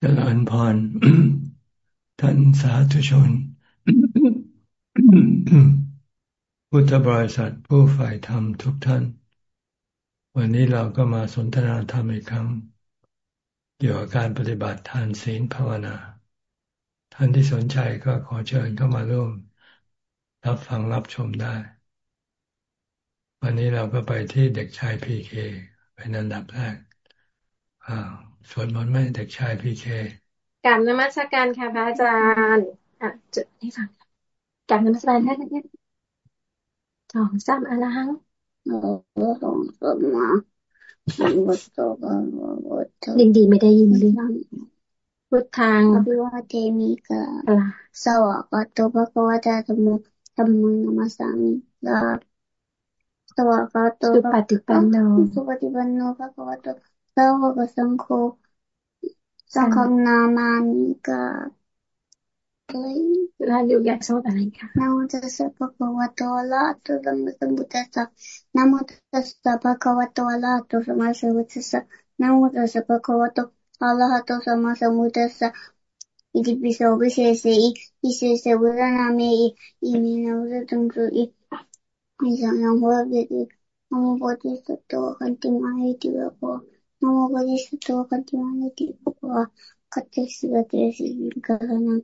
เจริญพรท่านสาธุชน พุทธบริษัทผู้ฝ่ายธรรมทุกท่าน วันนี้เราก็มาสนทนาธรรมอีกครั้ง เกี่ยวกับการปฏิบัติทานศีลภาวนา ท่านที่สนใจก็ขอเชิญเข้ามาร่วม รับฟังรับชมได้ วันนี้เราก็ไปที่เด็กชายพีเคเป็นอันดับแรกอ่า สวดมนต์ไหมเด็กชายพีเคกลับนมัสการค่ะพระอาจารย์อะจุดให้ฟังกลับนมัสการท่านท่านสองสามอะไรฮังดินดีไม่ได้ยินเลยพุทธังอภิวาเทมิกะสวะกะโตภะคะวะตาธรรมธรรมังนัมัสสามิลาสวะกะโตสุปฏิปันโนสุปฏิปันโนภะคะวะโต สาวกสังโฆสังฆนามานิกาแล้วอยู่อยากสวดอะไรคะนะโมตัสสะภะคะวะโตอะร ะหะโตสัมมาสัมพุทธัสสะนะโมตัสสะภะคะวะโตอะระหะโตสัมมาสัมพุทธัสสะนะโมตัสสะภะคะวะโตอะระหะโตสัมมาสัมพุทธัสสะอิติปิโสวิเศษอิวิเศษวุฒนาเมอิอิมินาวุฒตังสุอิมิสังยังหัวเบิดินะโมโพธิสัตว์ขันติมาหิติวะโพナモボディストカティマネティココは、カテスガテスガガナ、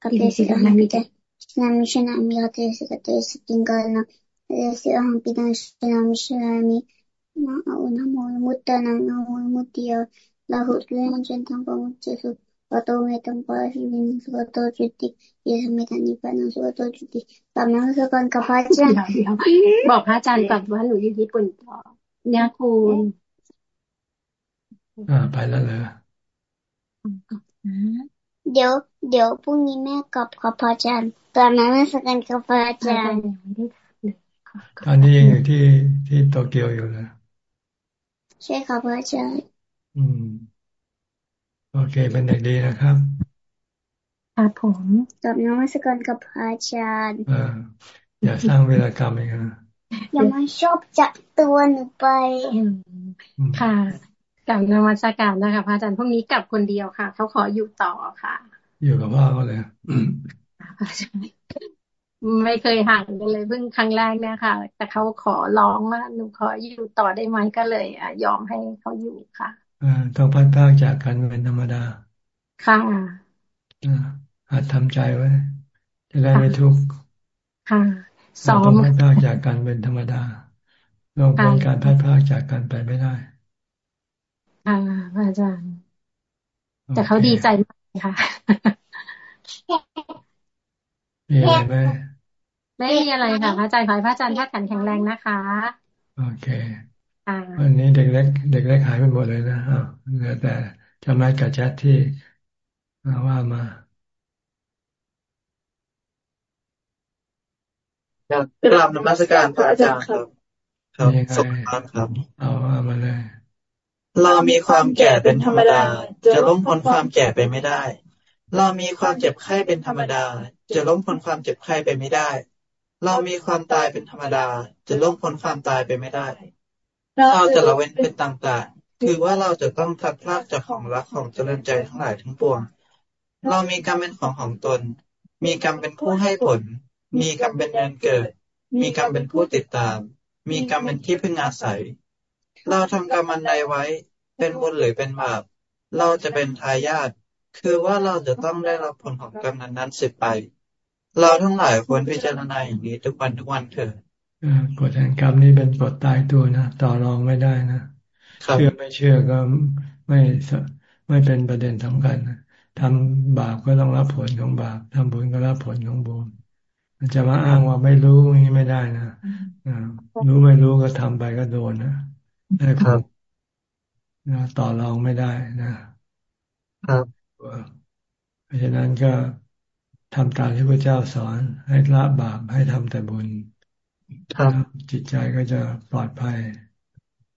カテスガナミテ、シナミシナミガテスガテスキンガナ、テスアハンピダンシナミシナミ、ナオナモムタナナモムティア、ラフトゥエンジェンタンパムチェス、วัตโตเมตัมปะหิวินสวัตโตจุติเยสเมตันิปานังสวัตโตจุติกำลังสกันกับพระอาจารย์บอกพระอาจารย์ก่อนว่าหนูอยู่ญี่ปุ่นต่อเนี่ยคุณ อ่าไปแล้วเหรอเดี๋ยว เดี๋ยวพรุ่งนี้แม่กลับกับพระอาจารย์ตอนนั้นสักกันกับพระอาจารย์ตอนนี้ยังอยู่ที่ที่โตเกียวอยู่นะใช่ครับพระอาจารย์อืม โอเคเป็นเด็กดีนะครับครับผมกลับน้องสักกันกับพระอาจารย์อ่าอย่าสร้างเวลากรรมเองนะอย่ามาชอบจับตัวหนูไปค่ะ กับนมัสการนะคะพระอาจารย์พรุ่งนี้กลับคนเดียวค่ะ เขาขออยู่ต่อค่ะ อยู่กับพ่อเขาเลยไม่เคยห่างกันเลยเพิ่งครั้งแรกเนี่ยค่ะ แต่เขาขอร้องว่าหนูขออยู่ต่อได้ไหมก็เลยอยอมให้เขาอยู่ค่ะอต้องพัดพากจากกันเป็นธรรมดา ค่ะอาจทำใจไว้ จะได้ไม่ทุกข์ค่ะสองต้องพัดพากจากกันเป็นธรรมดาลงเป็นการพัดพากจากกันไปไม่ได้ ค่ะอาจารย์ แต่เขาดีใจมากค่ะมีอะไรไหมไม่มีอะไรค่ะพระอาจารย์ขอให้พระอาจารย์ท่าขันแข็งแรงนะคะ โอเควันนี้เด็กเล็ก เด็กเล็กหายไปหมดเลยนะอ้าวเหลือแต่จำได้กับแชทที่ว่ามาครับกราบนมัสการพระอาจารย์ครับ ครับสมภารครับ เอาว่ามาเลย เรามีความแก่เป็นธรรมดา จะล้มพ้นความแก่ไปไม่ได้ เรามีความเจ็บไข้เป็นธรรมดา จะล้มพ้นความเจ็บไข้ไปไม่ได้ เรามีความตายเป็นธรรมดา จะล้มพ้นความตายไปไม่ได้ เราจะละเว้นเป็นต่างๆ คือว่าเราจะต้องทัดพลาดจากของรักของเจริญใจทั้งหลายทั้งปวง เรามีกรรมเป็นของของตน มีกรรมเป็นผู้ให้ผล มีกรรมเป็นเงินเกิด มีกรรมเป็นผู้ติดตาม มีกรรมเป็นที่พึ่งอาศัย เราทำกรรมอันใดไว้ เป็นบุญหรือเป็นบาป เราจะเป็นทายาทคือว่าเราจะต้องได้รับผลของกรรมนั้นนั้นสิบไป เราทั้งหลายควรพิจารณาอย่างนี้ทุกวันทุกวันเถิดกฎแห่งกรรมนี้เป็นกฎตายตัวนะต่อรองไม่ได้นะเชื่อไม่เชื่อก็ไม่ไม่เป็นประเด็นสำคัญทำบาปก็ต้องรับผลของบาปทำบุญก็รับผลของบุญจะมาอ้างว่าไม่รู้นี่ไม่ได้นะรู้ไม่รู้ก็ทำไปก็โดนนะ ครับนะต่อรองไม่ได้นะครับเพราะฉะนั้นก็ทำตามที่พระเจ้าสอน ให้ละบาปให้ทำแต่บุญจิตใจก็จะปลอดภัย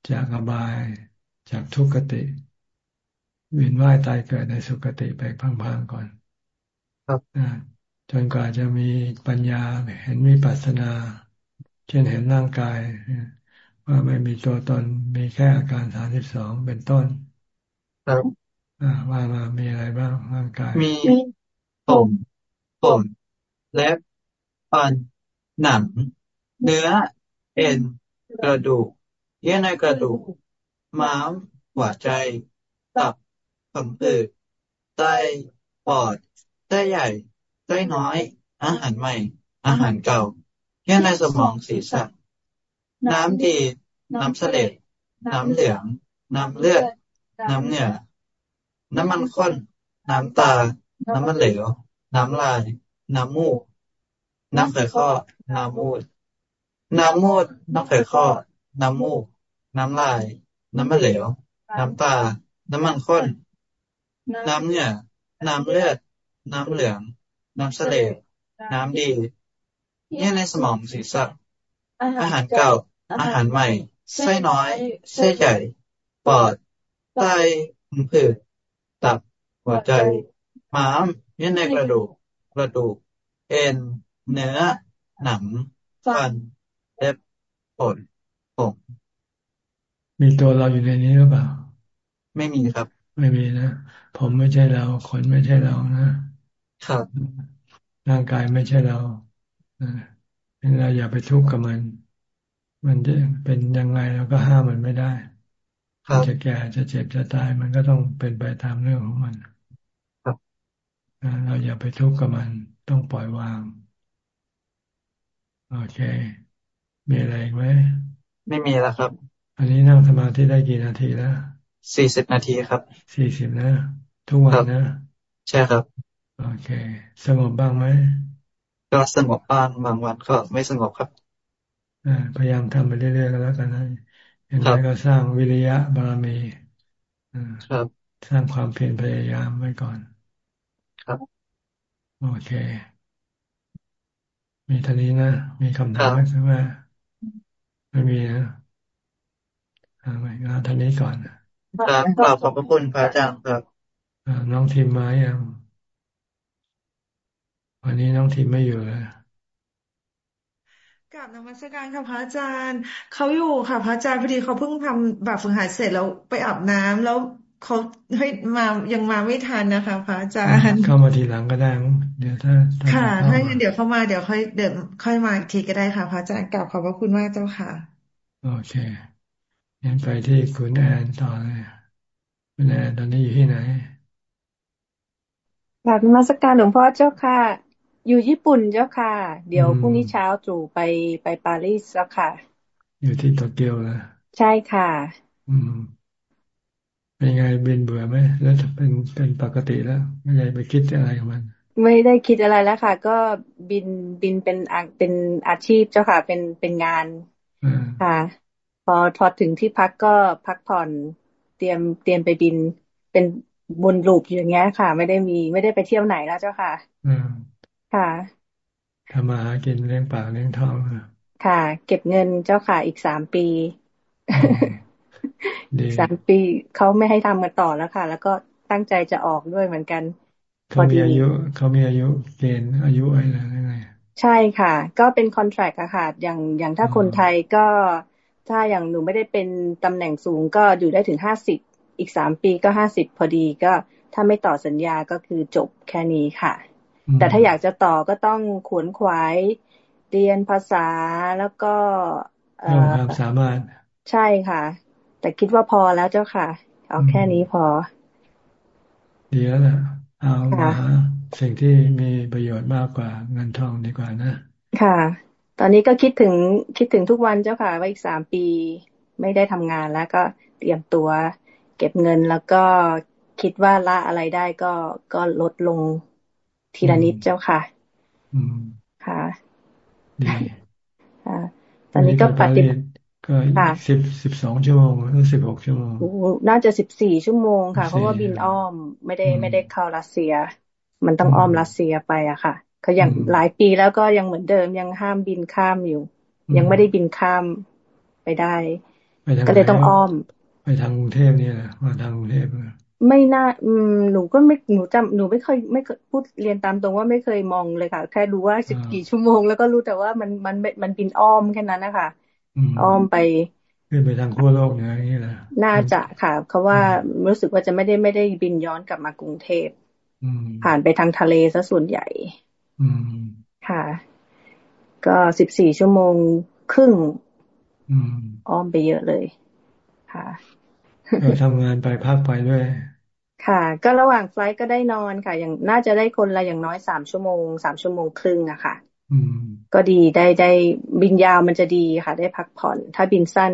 จากอบาย จากทุกขติวินว่ายตายเกิดในสุคติไปพังๆก่อน ครับจนกว่าจะมีปัญญาเห็นมีปัสนา เช่นเห็นร่างกาย ว่าไม่มีตัวตนมีแค่อาการสามสิบสองเป็นต้น ครับอ่าว่ามามีอะไรบ้างร่างกาย มีผมผมเล็บฟัน หนัง เนื้อ เอ็น กระดูก เยื่อในกระดูก ม้าม หัวใจ ตับผังผืดไตปอดไตใหญ่ไตน้อย อาหารใหม่ อาหารเก่าเยื่อในสมองศีรษะ น้ำดี น้ำเสลดน้ำเหลือง น้ำเลือด น้ำเหนือน้ำมันข้น น้ำตา น้ำมันเหลว น้ำลาย น้ำมูก น้ำไขข้อ น้ำมูด น้ำมูด น้ำไขข้อ น้ำมูก น้ำลาย น้ำมันเหลว น้ำตา น้ำมันข้น น้ำเหนือน้ำเลือด น้ำเหลือง น้ำเสลดน้ำดีเยื่อในสมองศีรษะอาหารเก่า อาหารใหม่ไส้น้อยไส้ใหญ่ปอดไตหูผืดตับหัวใจม้ามเยื่อในกระดูกกระดูก เอ็น เนื้อ หนัง ฟันเล็บขนผมมีตัวเราอยู่ในนี้หรือเปล่า ไม่มีครับ ไม่มีนะ ผมไม่ใช่เรา ขนไม่ใช่เรานะ ครับ ร่างกายไม่ใช่เราเราอย่าไปทุกข์กับมัน มันจะเป็นยังไงเราก็ห้ามมันไม่ได้จะแก่จะเจ็บจะตายมันก็ต้องเป็นไปตามเรื่องของมันครับเราอย่าไปทุกข์กับมัน ต้องปล่อยวาง โอเค มีอะไรอีกไหมไม่มีแล้วครับ อันนี้นั่งสมาธิได้กี่นาทีแล้วสี่สิบนาทีครับสี่สิบนะ ทุกวันนะใช่ครับ โอเค สงบบ้างไหมก็สงบบ้างบางวันก็ไม่สงบครับ พยายามทำไปเรื่อยๆก็แล้วกันนะอย่างไรก็สร้างวิริยะบารมีครับสร้างความเพียรพยายามไว้ก่อน ครับ โอเค มีท่านี้นะ มีคำถามไหมครับว่าไม่มีนะไม่งานท่านี้ก่อนครับกราบขอบพระคุณพระอาจารย์ครับน้องทีมมาอย่างวันนี้น้องทีมไม่อยู่เลย กับนมัสการค่ะพระอาจารย์เขาอยู่ค่ะพระอาจารย์พอดีเขาเพิ่งทำแบบฝึกหัดเสร็จแล้วไปอาบน้ำแล้วเขาให้มายังมาไม่ทันนะคะพระอาจารย์เข้ามาทีหลังก็ได้เดี๋ยวถ้าค่ะถ้างั้นเดี๋ยวเข้ามาเดี๋ยวค่อยเดี๋ยวค่อยมาอีกทีก็ได้ค่ะพระอาจารย์กลับขอบพระคุณมากเจ้าค่ะ โอเคงั้นไปที่คุณแอนต่อเลยคุณแอนตอนนี้อยู่ที่ไหนกราบนมัสการหลวงพ่อเจ้าค่ะ อยู่ญี่ปุ่นเจ้าค่ะ เดี๋ยวพรุ่งนี้เช้าจู่ไปไปปารีสแล้วค่ะ อยู่ที่โตเกียวนะใช่ค่ะ อืมเป็นไงบินเบื่อไหมแล้วเป็นเป็นปกติแล้ว ไม่ได้ไปคิดอะไรกับมัน ไม่ได้คิดอะไรแล้วค่ะ ก็บินบินเป็นเป็นอาชีพเจ้าค่ะ เป็นเป็นงานค่ะ พอทอดถึงที่พักก็พักผ่อนเตรียมเตรียมไปบินเป็นบนลูปอย่างเงี้ยค่ะ ไม่ได้มีไม่ได้ไปเที่ยวไหนแล้วเจ้าค่ะ อืม ค่ะทำมาหากินเลี้ยงปากเลี้ยงท้องค่ะ เก็บเงินเจ้าค่ะอีกสามปีสามปีเขาไม่ให้ทำกันต่อแล้วค่ะ แล้วก็ตั้งใจจะออกด้วยเหมือนกันเขามีอายุเขามีอายุเกณฑ์อายุอะไรไงใช่ค่ะ ก็เป็นคอนแทรคอะค่ะ อย่างอย่างถ้าคนไทยก็ถ้าอย่างหนูไม่ได้เป็นตำแหน่งสูงก็อยู่ได้ถึงห้าสิบอีกสามปีก็ห้าสิบพอดีก็ถ้าไม่ต่อสัญญาก็คือจบแค่นี้ค่ะ แต่ถ้าอยากจะต่อก็ต้องขวนขวายเรียนภาษาแล้วก็ความสามารถ ใช่ค่ะ แต่คิดว่าพอแล้วเจ้าค่ะ เอาแค่นี้พอ ดีแล้วนะเอามาสิ่งที่มีประโยชน์มากกว่าเงินทองดีกว่านะ ค่ะ ตอนนี้ก็คิดถึงคิดถึงทุกวันเจ้าค่ะ ว่าอีกสามปีไม่ได้ทำงานแล้วก็เตรียมตัวเก็บเงินแล้วก็คิดว่าละอะไรได้ก็ก็ลดลง ทีละนิดเจ้าค่ะอืมค่ะดีค่ะตอนนี้ก็ปฏิบัติก็สิบสิบสองชั่วโมงหรือสิบหกชั่วโมงน่าจะสิบสี่ชั่วโมงค่ะ เพราะว่าบินอ้อมไม่ได้ไม่ได้เข้ารัสเซีย มันต้องอ้อมรัสเซียไปอะค่ะเขาอย่างหลายปีแล้วก็ยังเหมือนเดิมยังห้ามบินข้ามอยู่ ยังไม่ได้บินข้ามไปได้ ก็เลยต้องอ้อม ไปทางกรุงเทพนี่แหละมาทางกรุงเทพ ไม่น่า อืม หนูก็ไม่ หนูจำหนูไม่เคยไม่พูดเรียนตามตรงว่าไม่เคยมองเลยค่ะ แค่รู้ว่าสิบกี่ชั่วโมง แล้วก็รู้แต่ว่ามันมันมันบินอ้อมแค่นั้นนะคะอ้อมไปขึ้นไปทางขั้วโลกเหนืออย่างนี้เหรอน่าจะค่ะเขาว่ารู้สึกว่าจะไม่ได้ไม่ได้บินย้อนกลับมากรุงเทพผ่านไปทางทะเลซะส่วนใหญ่ อืมค่ะ ก็สิบสี่ชั่วโมงครึ่งอ้อมไปเยอะเลย ค่ะ ก็ทำงานไปพักไปด้วย ค่ะ ก็ระหว่างไฟล์ก็ได้นอนค่ะ อย่างน่าจะได้คนละอย่างน้อยสามชั่วโมงสามชั่วโมงครึ่งอะค่ะก็ดีได้ได้บินยาวมันจะดีค่ะ ได้พักผ่อน ถ้าบินสั้น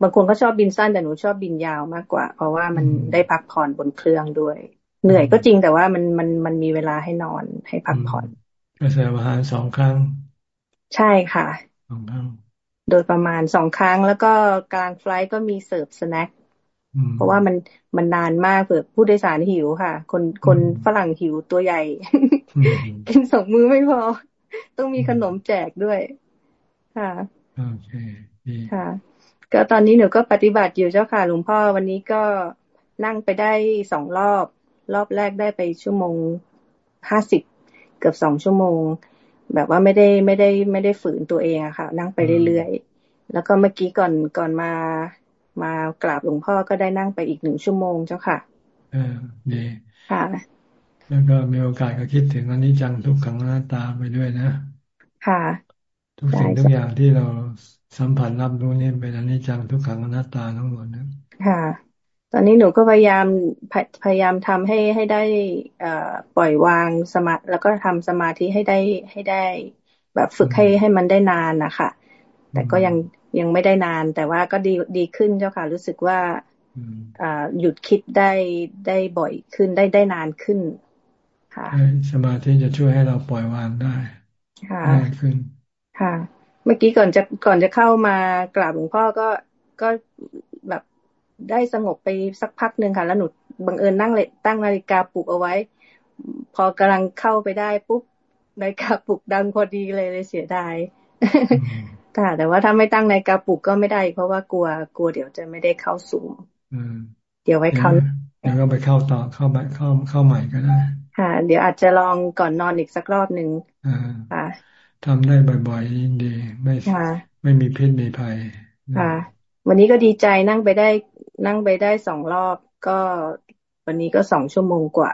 บางคนก็ชอบบินสั้นแต่หนูชอบบินยาวมากกว่า เพราะว่ามันได้พักผ่อนบนเครื่องด้วย เหนื่อยก็จริงแต่ว่ามันมันมันมีเวลาให้นอนให้พักผ่อนก็เสิร์ฟอาหารสองครั้ง ใช่ค่ะสองครั้งโดยประมาณสองครั้งแล้วก็กลางไฟล์ก็มีเสิร์ฟสแน็ค เพราะว่ามันมันนานมากเผื่อผู้โดยสารหิวค่ะ คนคนฝรั่งหิวตัวใหญ่ กินสองมือไม่พอ ต้องมีขนมแจกด้วย ค่ะโอเคดีค่ะ ก็ตอนนี้หนูก็ปฏิบัติอยู่เจ้าค่ะหลวงพ่อวันนี้ก็นั่งไปได้สองรอบ รอบแรกได้ไปชั่วโมงห้าสิบเกือบสองชั่วโมง แบบว่าไม่ได้ไม่ได้ไม่ได้ฝืนตัวเองอะค่ะ นั่งไปเรื่อยๆแล้วก็เมื่อกี้ก่อนก่อนมา มากราบหลวงพ่อก็ได้นั่งไปอีกหนึ่งชั่วโมงเจ้าค่ะเออดีค่ะแล้วก็มีโอกาสก็คิดถึงอันนี้จังทุกขังหน้าตาไปด้วยนะ ค่ะ ทุกสิ่งทุกอย่างที่เราสัมผัสรับรู้นี่เป็นอันนี้จังทุกขังหน้าตาทั้งหมดนะค่ะ ตอนนี้หนูก็พยายามพยายามทำให้ให้ได้เอ่อปล่อยวางสมาแล้วก็ทำสมาธิให้ได้ให้ได้ แบบฝึกให้ให้มันได้นานนะคะแต่ก็ยัง ยังไม่ได้นาน แต่ว่าก็ดีดีขึ้นเจ้าค่ะ รู้สึกว่าอ่าหยุดคิดได้ได้บ่อยขึ้นได้ได้นานขึ้น ค่ะ สมาธิจะช่วยให้เราปล่อยวางได้ค่ะง่ายขึ้น ค่ะ เมื่อกี้ก่อนจะก่อนจะเข้ามากราบหลวงพ่อก็ก็แบบได้สงบไปสักพักหนึ่งค่ะ แล้วหนูบังเอิญนั่งเลยตั้งนาฬิกาปลุกเอาไว้ พอกำลังเข้าไปได้ปุ๊บนาฬิกาปลุกดังพอดีเลยเลยเสียดาย ค่ะ แต่ว่าถ้าไม่ตั้งในกระปุกก็ไม่ได้ เพราะว่ากลัวกลัวเดี๋ยวจะไม่ได้เข้าสูงเดี๋ยวไว้เข้าเดี๋ยวก็ไปเข้าต่อเข้าไปเข้าเข้าใหม่ก็ได้ ค่ะ เดี๋ยวอาจจะลองก่อนนอนอีกสักรอบหนึ่งค่ะทำได้บ่อยๆยิ่งดีไม่ไม่มีพิษมีภัยค่ะ วันนี้ก็ดีใจนั่งไปได้ นั่งไปได้สองรอบก็ วันนี้ก็สองชั่วโมงกว่า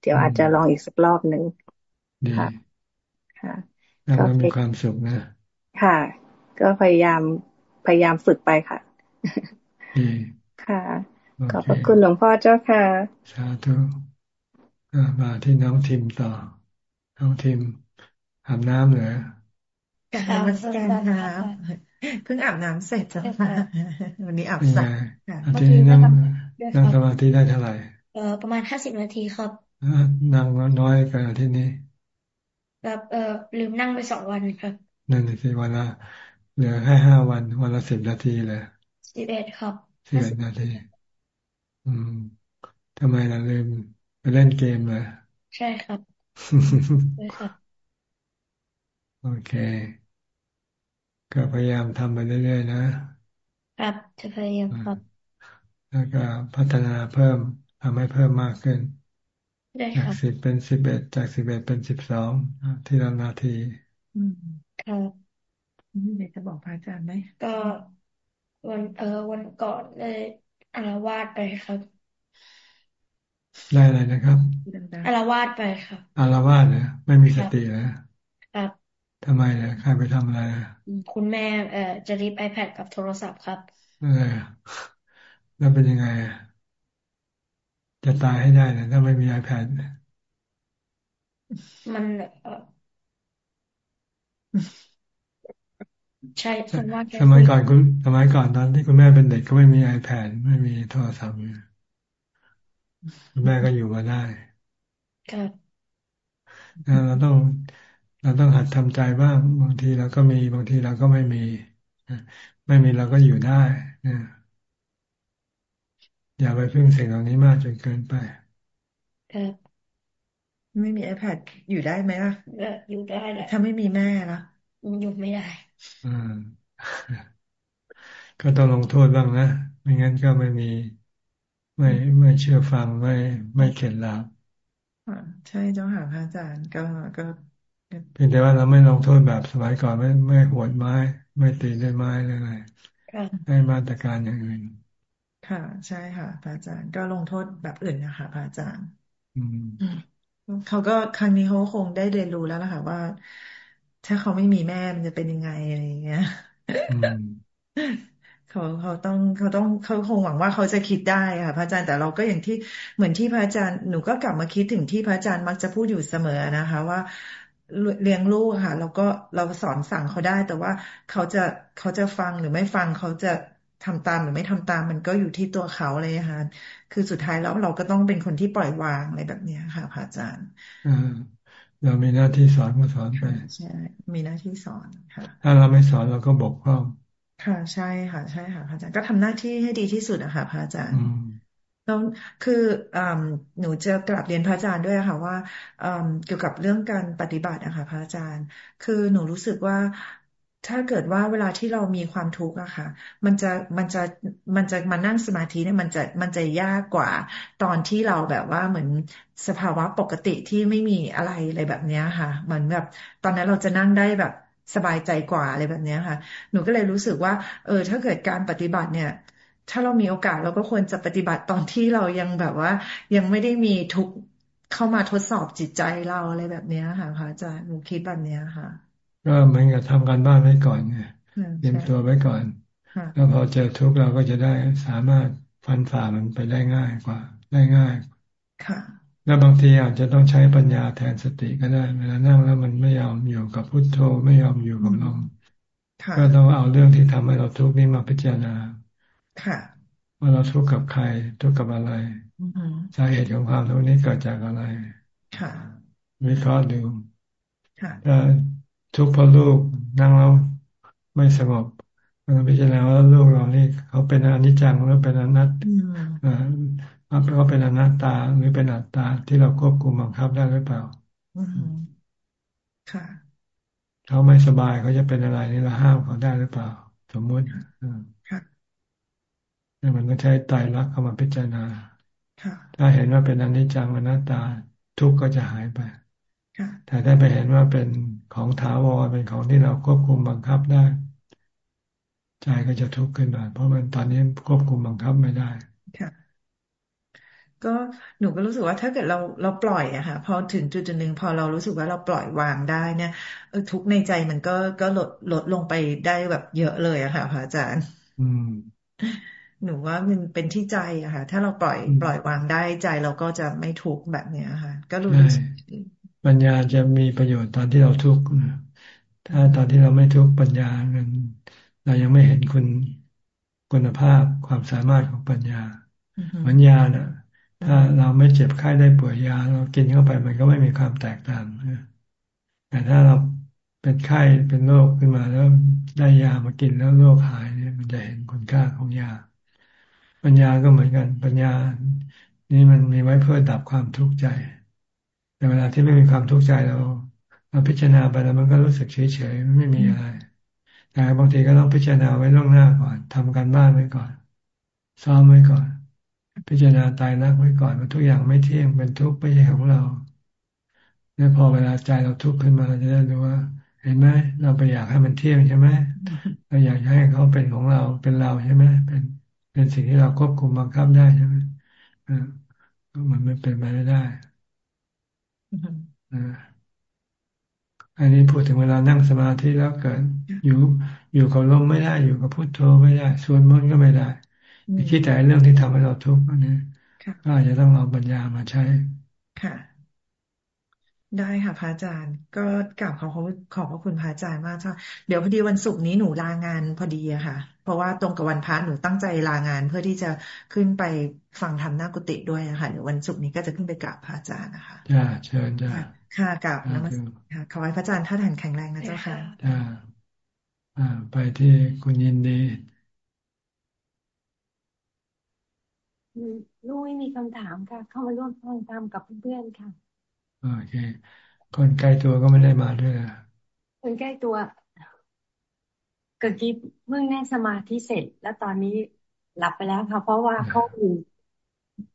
เดี๋ยวอาจจะลองอีกสักรอบหนึ่งค่ะ ค่ะก็มีความสุขนะค่ะ ก็พยายามพยายามฝึกไปค่ะ ค่ะขอบพระคุณหลวงพ่อเจ้าค่ะ สาธุมาที่น้องทิมต่อ น้องทิมอาบน้ำเหรออาบน้ำน้ำเพิ่งอาบน้ำเสร็จจ้ะวันนี้อาบสระอาทิตย์นี้นั่งนั่งสมาธิได้เท่าไหร่เออประมาณห้าสิบนาทีครับนั่งน้อยกันอาทิตย์นี้แบบเออลืมนั่งไปสองวันครับนั่นสิวันละ เหลือแค่ห้าวัน วันละสิบนาทีเลยสิบเอ็ดครับสิบเอ็ดนาที อืมทำไมล่ะลืมไปเล่นเกมเลยใช่ครับใช่ครับ โอเค ก็พยายามทำไปเรื่อยๆนะครับจะพยายามครับ แล้วก็พัฒนาเพิ่มทำให้เพิ่มมากขึ้นจากสิบเป็นสิบเอ็ดจากสิบเอ็ดเป็นสิบสองที่ละนาที อืมครับ นี่เดี๋ยวจะบอกพระอาจารย์ไหมก็วันเออวันก่อนเลยอารวาสไปครับได้เลยนะครับอารวาสไปครับอารวาสเนี่ยไม่มีสตินะครับทำไมเนี่ยใครไปทำอะไรคุณแม่เอ่อจะรีบ iPad กับโทรศัพท์ครับเออแล้วเป็นยังไง จะตายให้ได้นะถ้าไม่มี iPad มันเออ ใช่สมัยสมัยก่อนคุณสมัยก่อนตอนที่คุณแม่เป็นเด็กก็ไม่มี iPad ไม่มีโทรศัพท์คุณแม่ก็อยู่มาได้ครับเราต้องเราต้องหัดทำใจบ้างบางทีเราก็มีบางทีเราก็ไม่มีไม่มีเราก็อยู่ได้นะอย่าไปพึ่งสิ่งเหล่านี้มากจนเกินไปครับไม่มี iPad อยู่ได้ไหมล่ะอยู่ได้แหละถ้าไม่มีแม่ล่ะอยู่ไม่ได้อืม ก็ต้องลงโทษบ้างนะ ไม่งั้นก็ไม่มี ไม่ไม่เชื่อฟังไม่ไม่เข็ดหลาบใช่เจ้าหาพระอาจารย์ก็ก็เพียงแต่ว่าเราไม่ลงโทษแบบสมัยก่อนไม่ไม่หวดไม้ ไม่ตีด้วยไม้เลยให้มาตรการอย่างอื่นค่ะ ใช่ค่ะพระอาจารย์ก็ลงโทษแบบอื่นนะคะพระอาจารย์อืมเขาก็ครั้งนี้เขาคงได้เรียนรู้แล้วล่ะค่ะว่า ถ้าเขาไม่มีแม่มันจะเป็นยังไงอะไรอย่างเงี้ยเขาเขาต้องเขาต้องเขาคงหวังว่าเขาจะคิดได้ค่ะ พระอาจารย์แต่เราก็อย่างที่เหมือนที่พระอาจารย์หนูก็กลับมาคิดถึงที่พระอาจารย์มักจะพูดอยู่เสมอนะคะ ว่าเลี้ยงลูกค่ะเราก็เราสอนสั่งเขาได้ แต่ว่าเขาจะเขาจะฟังหรือไม่ฟังเขาจะทำตามหรือไม่ทำตามมันก็อยู่ที่ตัวเขาเลยค่ะ คือสุดท้ายแล้วเราก็ต้องเป็นคนที่ปล่อยวางอะไรแบบนี้ค่ะพระอาจารย์ เรามีหน้าที่สอนก็สอนไปใช่มีหน้าที่สอนค่ะ ถ้าเราไม่สอนเราก็บกพร่องค่ะใช่ค่ะใช่ค่ะพระอาจารย์ก็ทำหน้าที่ให้ดีที่สุดอะค่ะพระอาจารย์แล้วคือหนูจะกลับเรียนพระอาจารย์ด้วยค่ะว่าเกี่ยวกับเรื่องการปฏิบัติอะค่ะพระอาจารย์ คือหนูรู้สึกว่า ถ้าเกิดว่าเวลาที่เรามีความทุกข์อะค่ะ มันจะมันจะมันจะมานั่งสมาธิเนี่ยมันจะมันจะยากกว่า ตอนที่เราแบบว่าเหมือนสภาวะปกติที่ไม่มีอะไรอะไรแบบนี้ค่ะเหมือนแบบตอนนั้นเราจะนั่งได้แบบสบายใจกว่าอะไรแบบนี้ค่ะ หนูก็เลยรู้สึกว่า เออ ถ้าเกิดการปฏิบัติเนี่ย ถ้าเรามีโอกาสเราก็ควรจะปฏิบัติตอนที่เรายังแบบว่า ยังไม่ได้มีทุกเข้ามาทดสอบจิตใจเราอะไรแบบนี้ค่ะพระอาจารย์หนูคิดแบบนี้ค่ะ ก็เหมือนกับทำการบ้านไว้ก่อนไงเตรียมตัวไว้ก่อนแล้วพอเจอทุกข์เราก็จะได้สามารถฟันฝ่ามันไปได้ง่ายกว่า ได้ง่ายค่ะแล้วบางทีอาจจะต้องใช้ปัญญาแทนสติก็ได้เวลานั่งแล้วมันไม่ยอมอยู่กับพุทโธไม่ยอมอยู่กับลมก็ต้องเอาเรื่องที่ทำให้เราทุกข์นี้มาพิจารณา ค่ะ ว่าเราทุกข์กับใครทุกข์กับอะไรสาเหตุของความทุกข์นี้เกิดจากอะไร ค่ะวิเคราะห์ดูถ้า ทุกข์เพราะลูกนั่งแล้วไม่สงบเราพิจารณาว่าลูกเรานี่เขาเป็นอนิจจังหรือเป็นอนัตอ่าเขาเป็นอนัตตาหรือเป็นอัตตาที่เราควบคุมบังคับได้หรือเปล่าค่ะเขาไม่สบายเขาจะเป็นอะไรนี่เราห้ามเขาได้หรือเปล่า สมมติค่ะมันก็ใช้ไตรลักษณ์เข้ามาพิจารณาค่ะถ้าเห็นว่าเป็นอนิจจังอนัตตา ทุกข์ก็จะหายไปแต่ถ้าไปเห็นว่าเป็น ของถาวรเป็นของที่เราควบคุมบังคับได้ใจก็จะทุกข์ขึ้นมาเพราะมันตอนนี้ควบคุมบังคับไม่ได้ค่ะก็หนูก็รู้สึกว่าถ้าเกิดเราเราปล่อยอะค่ะ พอถึงจุดจุดหนึ่งพอเรารู้สึกว่าเราปล่อยวางได้เนี่ยทุกในใจมันก็ก็ลดลดลงไปได้แบบเยอะเลยอะค่ะพระอาจารย์ อืม หนูว่ามันเป็นที่ใจอะค่ะ ถ้าเราปล่อยปล่อยวางได้ใจเราก็จะไม่ทุกข์แบบเนี้ยค่ะ ก็รู้สึก ปัญญาจะมีประโยชน์ตอนที่เราทุกข์ถ้าตอนที่เราไม่ทุกข์ปัญญามันเรายังไม่เห็นคุณคุณภาพความสามารถของปัญญาปัญญาน่ะ ถ้าเราไม่เจ็บไข้ได้ป่วยยา เรากินเข้าไปมันก็ไม่มีความแตกต่างแต่ถ้าเราเป็นไข้เป็นโรคขึ้นมาแล้วได้ยามากินแล้วโรคหายเนี่ยมันจะเห็นคุณค่าของยา ปัญญาก็เหมือนกัน ปัญญา นี่มันมีไว้เพื่อดับความทุกข์ใจ แต่เวลาที่ไม่มีความทุกข์ใจเราเราพิจารณาไปแล้วมันก็รู้สึกเฉยเฉยไม่มีอะไร แต่บางทีก็ต้องพิจารณาไว้ล่วงหน้าก่อนทำการบ้านไว้ก่อน ซ้อมไว้ก่อน พิจารณาตายรักไว้ก่อนว่าทุกอย่างไม่เที่ยงเป็นทุกข์ไม่ใช่ของเราแล้วพอเวลาใจเราทุกข์ขึ้นมาเราจะได้รู้ว่า เห็นไหมเราไปอยากให้มันเที่ยงใช่ไหมเราอยากให้เขาเป็นของเราเป็นเราใช่ไหมเป็นเป็นสิ่งที่เราควบคุมบังคับได้ใช่ไหมอ่ามันไม่เป็นไปไม่ได้ อันนี้พูดถึงเวลานั่งสมาธิแล้วเกิดอยู่อยู่กับลมไม่ได้อยู่กับพุทโธไม่ได้สวดมนต์ก็ไม่ได้คิดแต่เรื่องที่ทำให้เราทุกข์นี่ก็อาจจะต้องเอาปัญญามาใช้ ค่ะ ได้ค่ะพระอาจารย์ ก็กราบขอขอบขอบพระคุณพระอาจารย์มากค่ะเดี๋ยวพอดีวันศุกร์นี้หนูลางานพอดีอะค่ะ เพราะว่าตรงกับวันพระหนูตั้งใจลางานเพื่อที่จะขึ้นไปฟังธรรมหน้ากุฏิด้วยนะคะเดี๋ยววันศุกร์นี้ก็จะขึ้นไปกราบพระอาจารย์นะคะจ้าเชิญจ้าค่ะกับนมัสค่ะขอให้พระอาจารย์ท่านแข็งแรงนะเจ้าค่ะจ้าอ่า ไปที่คุณยินดีลูกไม่มีคำถามค่ะ เข้ามาร่วมฟังธรรมกับเพื่อนค่ะ โอเค คนใกล้ตัวก็ไม่ได้มาด้วยนะคนใกล้ตัวเกิดกี้เพิ่งนั่งสมาธิเสร็จ แล้วตอนนี้หลับไปแล้วค่ะ เพราะว่าเขาคือ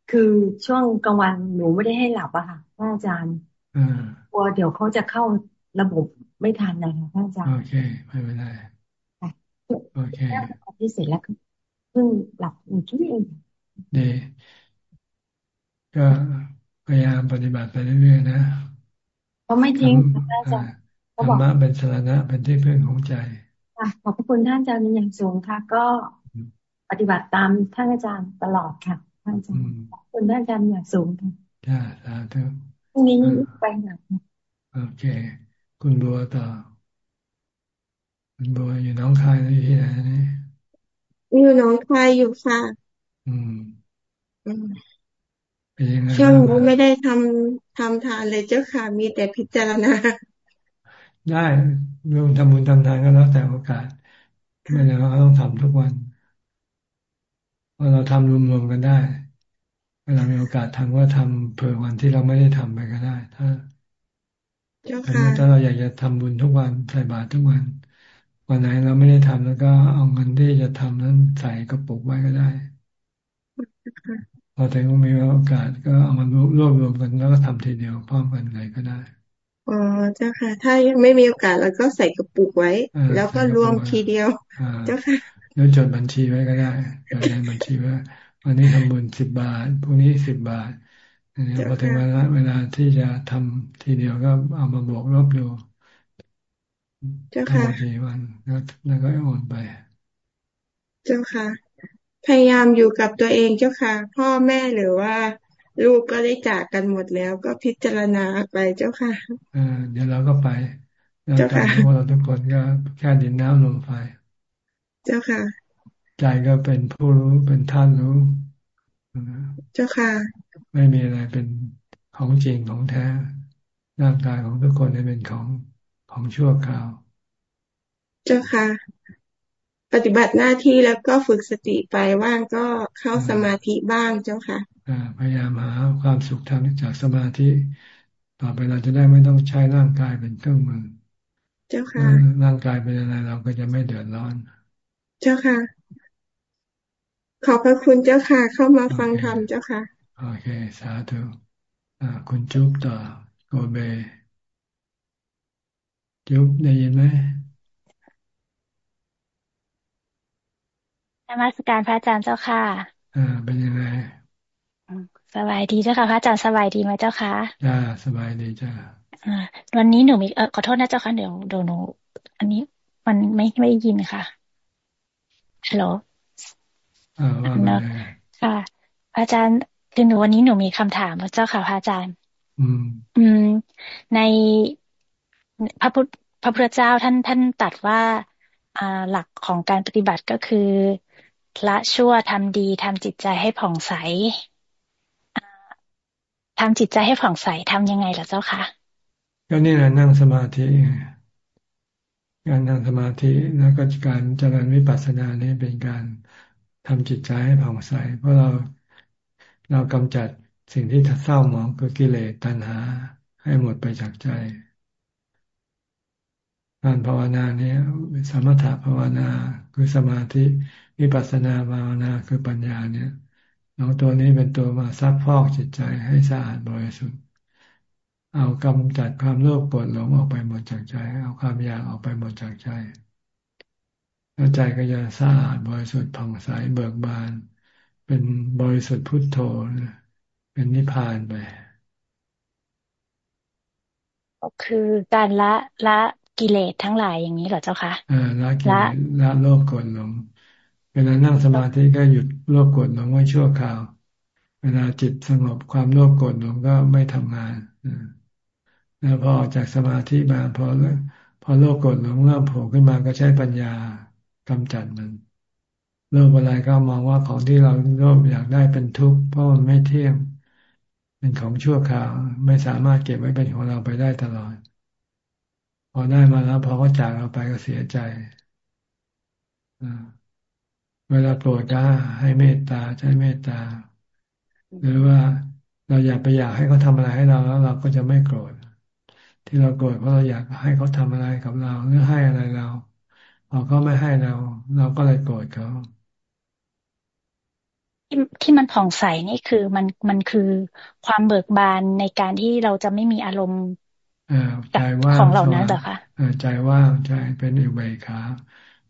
คือช่วงกลางวันหนูไม่ได้ให้หลับอะค่ะอาจารย์กลัวเดี๋ยวเขาจะเข้าระบบไม่ทันนะคะอาจารย์โอเคไม่เป็นไรโอเคที่เสร็จแล้วเพิ่งหลับอีกชั่วโมงดีก็ พยายามปฏิบัติไปเรื่อยๆนะเขาไม่ทิ้งอาจารย์ธรรมะเป็นสาระเป็นที่พึ่งของใจขอบพระคุณท่านอาจารย์อย่างสูงค่ะ ก็ปฏิบัติตามท่านอาจารย์ตลอดค่ะท่านอาจารย์ขอบคุณท่านอาจารย์อย่างสูงค่ะจ้าสาธุพรุ่งนี้ไปหนักโอเค คุณบัวต่อ คุณบัวอยู่น้องคายหรือที่ไหนนี่อยู่น้องคายอยู่ค่ะ อืมเป็นยังไง ช่วงนี้ไม่ได้ทำทำทานเลยเจ้าค่ะ มีแต่พิจารณา ได้เรื่องทำบุญทำทานก็แล้วแต่โอกาสไม่ได้ว่าต้องทำทุกวันพอเราทำรวมๆกันได้เวลามีโอกาสทำก็ทำเผื่อวันที่เราไม่ได้ทำไปก็ได้ ถ้าถ้าเราอยากจะทำบุญทุกวันใส่บาตรทุกวัน วันไหนเราไม่ได้ทำแล้วก็เอาเงินที่จะทำนั้นใส่กระปุกไว้ก็ได้ พอถึงมีโอกาสก็เอามารวบรวมกันแล้วก็ทำทีเดียวพร้อมกันเลยก็ได้อ๋อเจ้าค่ะ ถ้ายังไม่มีโอกาสเราก็ใส่กระปุกไว้ แล้วก็รวมทีเดียวเจ้าค่ะแล้วจดบัญชีไว้ก็ได้จดในบัญชีว่า วันนี้ทำบุญสิบบาทพรุ่งนี้สิบบาทพอถึงเวลาเวลาที่จะทำทีเดียวก็เอามาบวกลบดูเจ้าค่ะทีวันแล้วแล้วก็โอนไป เจ้าค่ะ พยายามอยู่กับตัวเองเจ้าค่ะ พ่อแม่หรือว่า ลูกก็ได้จากกันหมดแล้ว ก็พิจารณาไปเจ้าค่ะอ่าเดี๋ยวเราก็ไปเจ้าค่ะพวกเราทุกคนก็แค่ดินน้ำลมไฟเจ้าค่ะ ใจก็เป็นผู้รู้เป็นท่านรู้เจ้าค่ะ ไม่มีอะไรเป็นของจริงของแท้ร่างกายของทุกคนเป็นของของชั่วคราว เจ้าค่ะ ปฏิบัติหน้าที่แล้วก็ฝึกสติไปว่างก็เข้าสมาธิบ้างเจ้าค่ะพยายามหาความสุขทางจากสมาธิ ต่อไปเราจะได้ไม่ต้องใช้ร่างกายเป็นเครื่องมือ เจ้าค่ะ ร่างกายเป็นอะไรเราก็จะไม่เดือดร้อน เจ้าค่ะ ขอบพระคุณเจ้าค่ะ เข้ามาฟังธรรมเจ้าค่ะ โอเค สาธุคุณจุ๊บต่อโกเบจุ๊บได้ยินไหม มัสการพระอาจารย์เจ้าค่ะอ่าเป็นยังไงสบายดีเจ้าค่ะพระอาจารย์สบายดีไหมเจ้าค่ะจ้าสบายดีจ้าวันนี้หนูมีเออขอโทษนะเจ้าค่ะเดี๋ยวเดี๋ยวหนูอันนี้มันไม่ไม่ได้ยินค่ะฮัลโหลอ่าว่าค่ะ พระอาจารย์คือหนูวันนี้หนูมีคำถามพระเจ้าค่ะพระอาจารย์ อืม อืม ในพระพุทธพระพุทธเจ้าท่านท่านตัดว่า อ่าหลักของการปฏิบัติก็คือ ละชั่วทำดีทำจิตใจให้ผ่องใสทำจิตใจให้ผ่องใสทำยังไงล่ะเจ้าคะก็นี่แหละนั่งสมาธิการนั่งสมาธิแล้วก็การเจริญวิปัสสนานี่เป็นการทำจิตใจให้ผ่องใส เพราะเราเรากำจัดสิ่งที่เศร้าหมองคือกิเลสตัณหา ให้หมดไปจากใจการภาวนาเนี่ยสมถะภาวนาคือสมาธิ วิปัสสนาภาวนาคือปัญญาเนี่ยสองตัวนี้เป็นตัวมาซักพอกจิตใจให้สะอาดบริสุทธิ์ เอากำจัดความโลภโกรธหลงออกไปหมดจากใจ เอาความอยากออกไปหมดจากใจ แล้วใจก็จะสะอาดบริสุทธิ์ผ่องใสเบิกบาน เป็นบริสุทธิ์พุทโธเป็นนิพพานไปก็คือการละละกิเลสทั้งหลายอย่างนี้เหรอเจ้าคะอ่าละกิเลสละโลภโกรธหลง เวลานั่งสมาธิก็หยุดโลภโกรธหลงไว้ชั่วคราว เวลาจิตสงบความโลภโกรธหลงก็ไม่ทำงานแล้วพอออกจากสมาธิมาพอพอโลภโกรธหลงเริ่มโผล่ขึ้นมาก็ใช้ปัญญากำจัดมันโลภอะไรก็มองว่าของที่เราโลภอยากได้เป็นทุกข์เพราะมันไม่เที่ยงเป็นของชั่วคราว ไม่สามารถเก็บไว้เป็นของเราไปได้ตลอด พอได้มาแล้วพอเขาจากเราไปก็เสียใจ เวลาโกรธก็ให้เมตตาใช้เมตตา หรือว่าเราอยากไปอยากให้เขาทำอะไรให้เราแล้ว เราก็จะไม่โกรธที่เราโกรธเพราะเราอยากให้เขาทำอะไรกับเราหรือให้อะไรเราพอเขาไม่ให้เรา เราก็เลยโกรธเขาที่ที่มันผ่องใสนี่คือมันมันคือความเบิกบานในการที่เราจะไม่มีอารมณ์ใจว่างของเรานั้นเหรอคะใจว่างใจเป็นอุเบกขา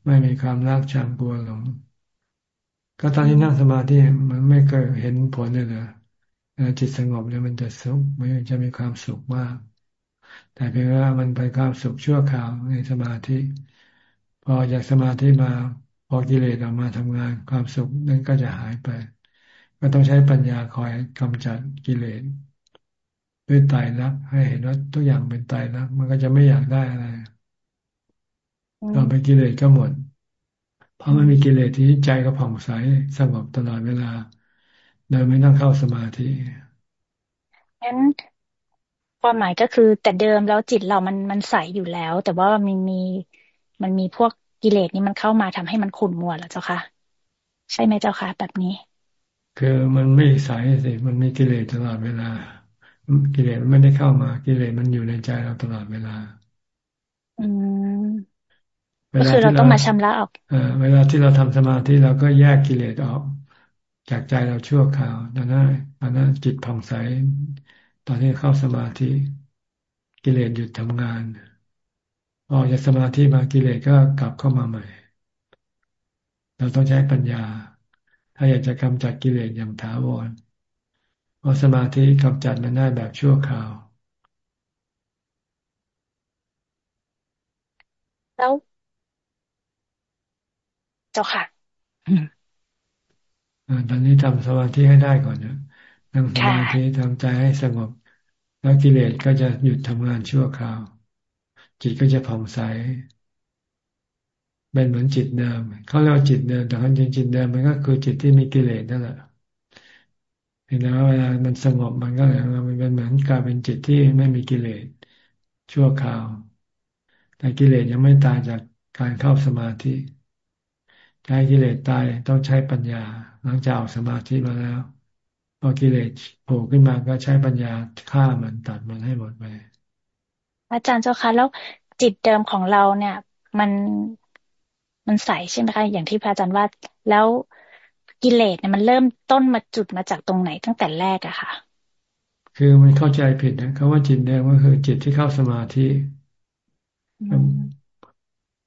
ไม่มีความรักชังกลัวหลง ก็ตอนที่นั่งสมาธิมันไม่เคยเห็นผลเลยเหรอจิตสงบเนี่ยมันจะสุขมันจะมีความสุขมาก แต่เพียงว่ามันเป็นความสุขชั่วคราวในสมาธิ พอจากสมาธิมาพอกิเลสออกมาทำงานความสุขนั้นก็จะหายไป ก็ต้องใช้ปัญญาคอยกำจัดกิเลสด้วยตายรักให้เห็นว่าทุกอย่างเป็นตายรักมันก็จะไม่อยากได้อะไรต่อไปกิเลสก็หมดเพราะมันมีกิเลสที่ใจก็ผ่องใสสงบตลอดเวลา โดยไม่ต้องเข้าสมาธิงั้นความหมายก็คือแต่เดิมแล้วจิตเรามันมันใสอยู่แล้ว แต่ว่ามันมีมันมีพวกกิเลสนี่มันเข้ามาทำให้มันขุ่นมัวแล้วเจ้าค่ะ ใช่ไหมเจ้าค่ะ แบบนี้ คือมันไม่ใสสิมันมีกิเลสตลอดเวลา กิเลสมันไม่ได้เข้ามา กิเลสมันอยู่ในใจเราตลอดเวลา อืมก็ คือเราต้องมาชำระออกเวลาที่เราทำสมาธิเราก็แยกกิเลสออก จากใจเราชั่วคราวตอนนั้นตอนนั้นจิตผ่องใส ตอนที่เข้าสมาธิ กิเลสหยุดทำงานออกจากสมาธิมากิเลสก็กลับเข้ามาใหม่ เราต้องใช้ปัญญา ถ้าอยากจะกำจัดกิเลสอย่างถาวรเพราะสมาธิกำจัดมันได้แบบชั่วคราว แล้ว เจ้าค่ะตอนนี้ทำสมาธิให้ได้ก่อนนะนั่งสมาธิทำใจให้สงบ แล้วกิเลสก็จะหยุดทำงานชั่วคราว จิตก็จะผ่องใสเป็นเหมือนจิตเดิมเขาเรียกจิตเดิมแต่ความจริงจิตเดิมมันก็คือจิตที่มีกิเลสนั่นแหละเห็นแล้วเวลามันสงบมันก็เลยมันเป็นเหมือนกลายเป็นจิตที่ไม่มีกิเลสชั่วคราว แต่กิเลสยังไม่ตายจากการเข้าสมาธิ ใช้กิเลสตายต้องใช้ปัญญา หลังจากออกสมาธิมาแล้วพอกิเลสโผล่ขึ้นมาก็ใช้ปัญญาฆ่ามันตัดมันให้หมดไปอาจารย์เจ้าค่ะแล้วจิตเดิมของเราเนี่ย มันมันใสใช่ไหมคะอย่างที่พระอาจารย์ว่าแล้วกิเลสเนี่ยมันเริ่มต้นมาจุดมาจากตรงไหนตั้งแต่แรกอะค่ะ คือมันเข้าใจผิดนะคำว่าจิตเดิมก็คือจิตที่เข้าสมาธิ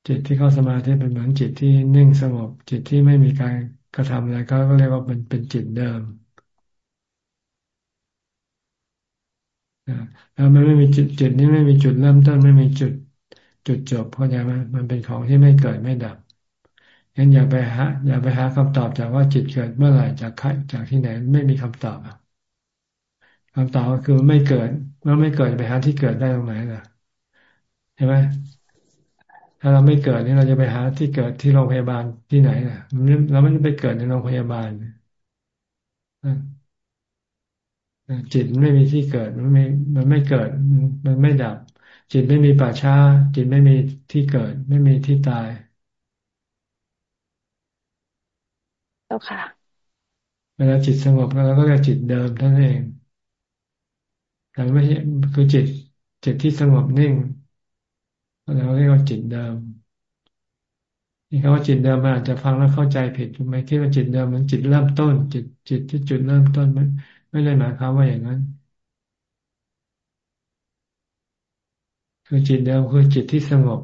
จิตที่เข้าสมาธิเป็นเหมือนจิตที่นิ่งสงบ จิตที่ไม่มีการกระทำอะไรก็เรียกว่ามันเป็นจิตเดิมแล้วมันไม่มีจุดจุดนี้ไม่มีจุดเริ่มต้นไม่มีจุดจุดจบเพราะอย่างมันมันเป็นของที่ไม่เกิดไม่ดับงั้นอย่าไปหาอย่าไปหาคำตอบจากว่าจิตเกิดเมื่อไหร่จากใครจากที่ไหนไม่มีคำตอบคำตอบก็คือไม่เกิดเมื่อไม่เกิดไปหาที่เกิดได้ตรงไหนล่ะใช่ไหม ถ้าเราไม่เกิดนี่เราจะไปหาที่เกิดที่โรงพยาบาลที่ไหนล่ะเราไม่ได้ไปเกิดในโรงพยาบาลจิตไม่มีที่เกิดมันไม่มันไม่เกิด มันไม่ดับ จิตไม่มีป่าช้า จิตไม่มีที่เกิด ไม่มีที่ตายเจ้าค่ะเวลาจิตสงบเราก็เรียกจิตเดิมท่านเองแต่ไม่ใช่คือจิตจิตที่สงบนิ่ง เราเรียกว่าจิตเดิมนี่คำว่าจิตเดิมมันอาจจะฟังแล้วเข้าใจผิดถูกไหมคิดว่าจิตเดิมมันจิตเริ่มต้น จิตจิตที่จุดเริ่มต้นไม่ไม่ได้หมายความว่าอย่างนั้น คือจิตเดิมคือจิตที่สงบ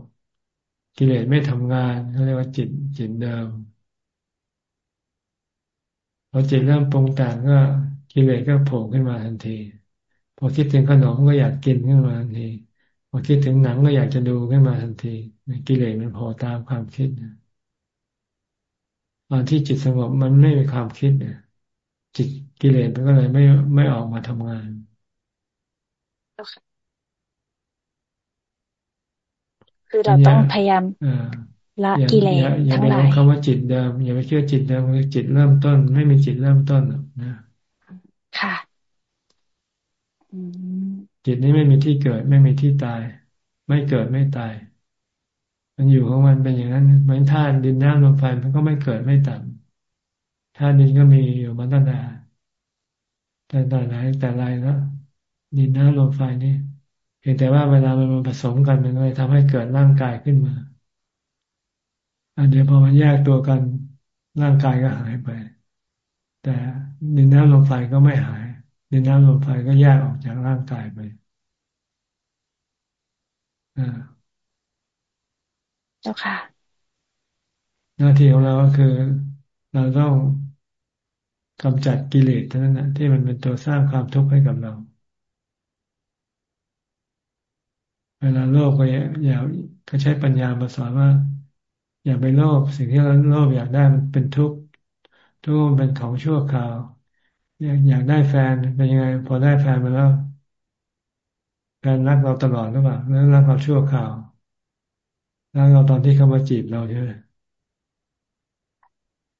กิเลสไม่ทำงานเขาเรียกว่าจิตจิตเดิมพอจิตเริ่มปรุงแต่งก็กิเลสก็โผล่ขึ้นมาทันที พอคิดถึงขนมก็อยากกินขึ้นมาทันที อคิดถึงหนังก็อยากจะดูขึ้นมาทันที กิเลสมันโผล่ตามความคิดตอนที่จิตสงบมันไม่มีความคิดเนี่ยจิตกิเลสมันก็เลยไม่ไม่ออกมาทำงานคือเราต้องพยายามละกิเลสทั้งหลายอย่าไปคำว่าจิตเดิมอย่าไปเชื่อจิตเดิมคือจิตเริ่มต้น ไม่มีจิตเริ่มต้นนะค่ะ จิตนี้ไม่มีที่เกิด ไม่มีที่ตาย ไม่เกิดไม่ตาย มันอยู่ของมันเป็นอย่างนั้นเหมือนธาตุดินน้ำลมไฟมันก็ไม่เกิดไม่ตัดธาตุดินก็มีอยู่มาตั้งแต่แต่ตอนไหนแต่ไรแล้วดินน้ำลมไฟนี่เพียงแต่ว่าเวลามันผสมกันมันเลยทำให้เกิดร่างกายขึ้นมาอันเดียวพอมันแยกตัวกันร่างกายก็หายไป แต่ดินน้ำลมไฟก็ไม่หาย ดินน้ำลมไฟก็แยกออกจากร่างกายไปเจ้าค่ะ หน้าที่ของเราก็คือ เราต้องกำจัดกิเลสเท่านั้นนะที่มันเป็นตัวสร้างความทุกข์ให้กับเรา เวลาโลภก็อย่าก็ใช้ปัญญามาสอนว่า อย่าไปโลภสิ่งที่เราโลภอยากได้มันเป็นทุกข์ทุกข์มันเป็นของชั่วคราว อยากอยากได้แฟนเป็นยังไง พอได้แฟนมาแล้วแฟนรักเราตลอดหรือเปล่าแล้วรักเราชั่วคราวรักเราตอนที่เขามาจีบเราใช่ไหม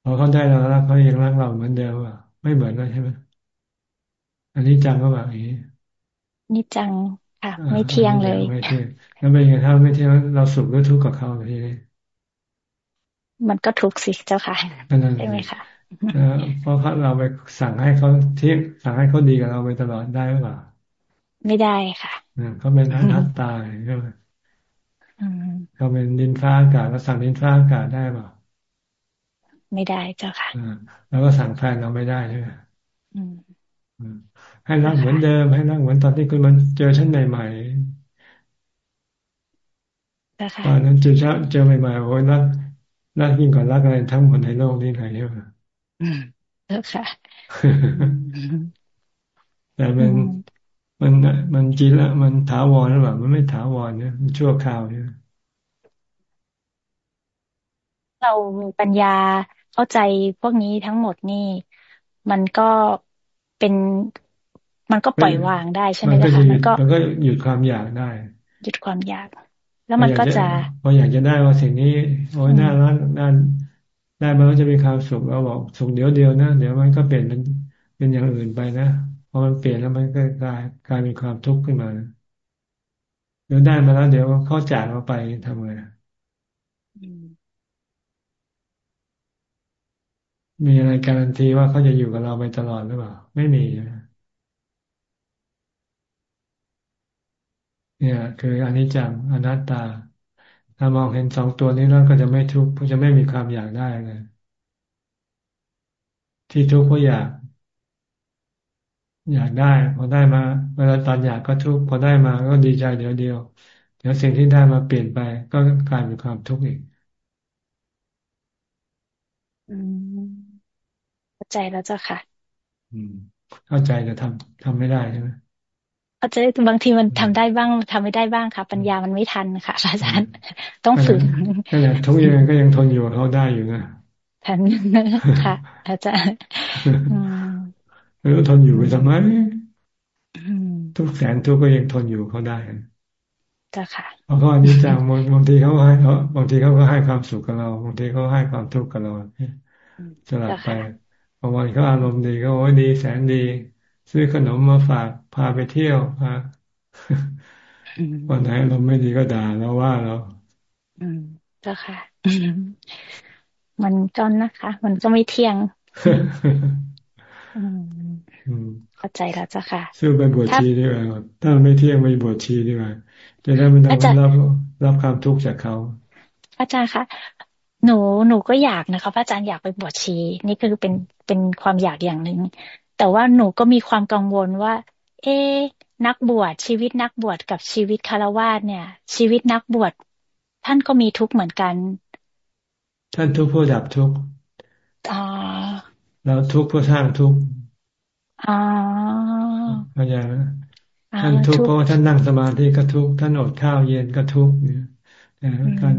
พอเขาได้เราแล้วเขายังรักเราเหมือนเดิมอะไม่เหมือนแล้วใช่ไหมอันนี้จังก็แบบนี้นี่จังค่ะ ไม่เที่ยงเลยไม่เที่ยงแล้วเป็นยังไงถ้าไม่เที่ยงเราสุขหรือทุกข์กับเขาทีนี้มันก็ทุกข์สิเจ้าค่ะใช่ไหมคะ เพราะเราไปสั่งให้เขาเที่ยงสั่งให้เขาดีกับเราไปตลอดได้หรือเปล่าไม่ได้ค่ะเขาเป็นอนัตตาใช่ไหมเขาเป็นดินฟ้าอากาศเราสั่งดินฟ้าอากาศได้เปล่าไม่ได้เจ้าค่ะแล้วก็สั่งแฟนเราไม่ได้ใช่ไหมให้รักเหมือนเดิมให้รักเหมือนตอนที่คุณมันเจอฉันใหม่ๆตอนนั้นเจอเจอใหม่ๆโอ้ยรักรักยิ่งกว่ารักอะไรทั้งหมดในโลกนี้ไหนใช่ไหม เออค่ะแต่มันมันมันจีละมันถาวรหรือเปล่ามันไม่ถาวรเนี่ยมันชั่วคราวเนี่ยเรามีปัญญาเข้าใจพวกนี้ทั้งหมดนี่ มันก็เป็น มันก็ปล่อยวางได้ใช่ไหมคะมันก็มันก็หยุดความอยากได้ หยุดความอยาก แล้วมันก็จะพออยากจะได้ว่าสิ่งนี้โอ้ยน่ารักน่า ได้มาแล้วจะมีความสุขเราบอกสุขเดียวเดียวนะเดี๋ยวมันก็เปลี่ยนเป็นเป็นอย่างอื่นไปนะพอมันเปลี่ยนแล้วมันก็กลายกลายเป็นความทุกข์ขึ้นมาเดี๋ยวได้มาแล้ว เดี๋ยวเขาจากเราไปทำไงมีอะไรการันตีว่าเขาจะอยู่กับเราไปตลอดหรือเปล่า ไม่มีนะเนี่ย คืออนิจจังอนัตตา ถ้ามองเห็นสองตัวนี้แล้วก็จะไม่ทุกข์จะไม่มีความอยากได้เลยที่ทุกข์เพราะอยาก อยากได้พอได้มา เวลาตอนอยากก็ทุกข์พอได้มาก็ดีใจเดี๋ยวเดียว เดี๋ยวสิ่งที่ได้มาเปลี่ยนไป ก็กลายเป็นความทุกข์อีกอืมเข้าใจแล้วเจ้าค่ะ อืม เข้าใจแต่ทำทำไม่ได้ใช่ไหม เข้าใจบางทีมันทำได้บ้างทำไม่ได้บ้างค่ะ ปัญญามันไม่ทันค่ะอาจารย์ต้องฝึกก็ยังทุกอย่างก็ยังทนอยู่เขาได้อยู่นะทันค่ะ อาจารย์ไม่รู้ทนอยู่ไปทำไมทุกแสนทุกก็ยังทนอยู่เขาได้จ้ะค่ะเพราะเขาอันนี้จังบางทีเขาให้เขาบางทีเขาก็ให้ความสุขกับเราบางทีเขาให้ความทุกข์กับเราสลับไปบางวันเขาอารมณ์ดีก็โอ้ยดีแสนดี ซื้อขนมมาฝากพาไปเที่ยวพาวันไหนเราไม่ดีก็ด่าเราว่าเราอืมเจ้าค่ะ มันจนนะคะ มันก็ไม่เที่ยงเข้าใจแล้วจ้ะค่ะซื้อไปบวชชีดีกว่าถ้าไม่เที่ยงไปบวชชีดีกว่าจะได้ไม่ต้องรับรับความทุกข์จากเขาอาจารย์คะหนูหนูก็อยากนะคะพระอาจารย์อยากไปบวชชี นี่คือเป็นเป็นความอยากอย่างหนึ่ง แต่ว่าหนูก็มีความกังวลว่า เอ๊นักบวชชีวิตนักบวชกับชีวิตคารวาสเนี่ย ชีวิตนักบวชท่านก็มีทุกข์เหมือนกัน ท่านทุกข์เพื่อดับทุกข์แล้วทุกข์เพื่อสร้างทุกข์เข้าใจไหมท่านทุกข์เพราะว่าท่านนั่งสมาธิก็ทุกข์ท่านอดข้าวเย็นก็ทุกข์เนี่ยการ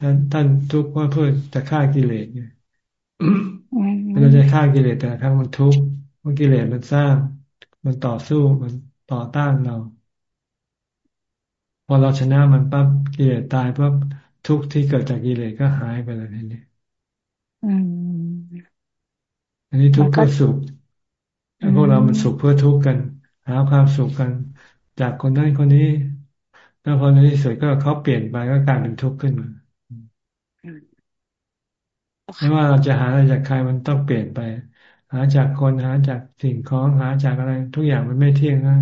ท่านท่านทุกข์เพราะเพื่อจะฆ่ากิเลสเนี่ย เราจะฆ่ากิเลสแต่ครั้งมันทุกข์เพราะกิเลสมันสร้าง มันต่อสู้มันต่อต้านเรา พอเราชนะมันปั๊บกิเลสตายปั๊บทุกข์ที่เกิดจากกิเลสก็หายไปเลยนี่อันนี้ทุกข์ก็สุขแต่พวกเรามันสุขเพื่อทุกข์กัน หาความสุขกัน จากคนนั้นคนนี้ แล้วพอในที่สุดก็เขาเปลี่ยนไปก็กลายเป็นทุกข์ขึ้นมา ไม่ว่าเราจะหาอะไรจากใครมันต้องเปลี่ยนไป หาจากคนหาจากสิ่งของหาจากอะไร ทุกอย่างมันไม่เที่ยงนะ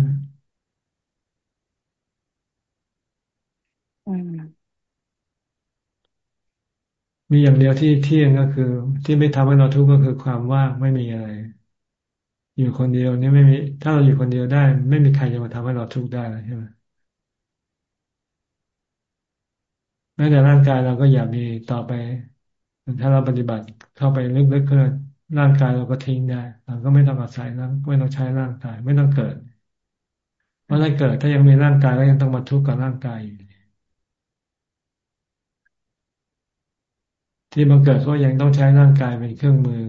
มีอย่างเดียวที่เที่ยงก็คือ ที่ไม่ทำให้เราทุกข์ก็คือความว่างไม่มีอะไร อยู่คนเดียวนี่ไม่มี ถ้าเราอยู่คนเดียวได้ ไม่มีใครจะมาทำให้เราทุกข์ได้ใช่ไหมแม้แต่ร่างกายเราก็อย่ามีต่อไป ถ้าเราปฏิบัติเข้าไปลึกๆก็ร่างกายเราก็ทิ้งได้เราก็ไม่ต้องอาศัยร่างไม่ต้องใช้ร่างกาย ไม่ต้องเกิดเพราะถ้าเกิด ถ้ายังมีร่างกายก็ยังต้องมาทุกข์กับร่างกายอยู่ที่มาเกิดก็ยังต้องใช้ร่างกายเป็นเครื่องมือ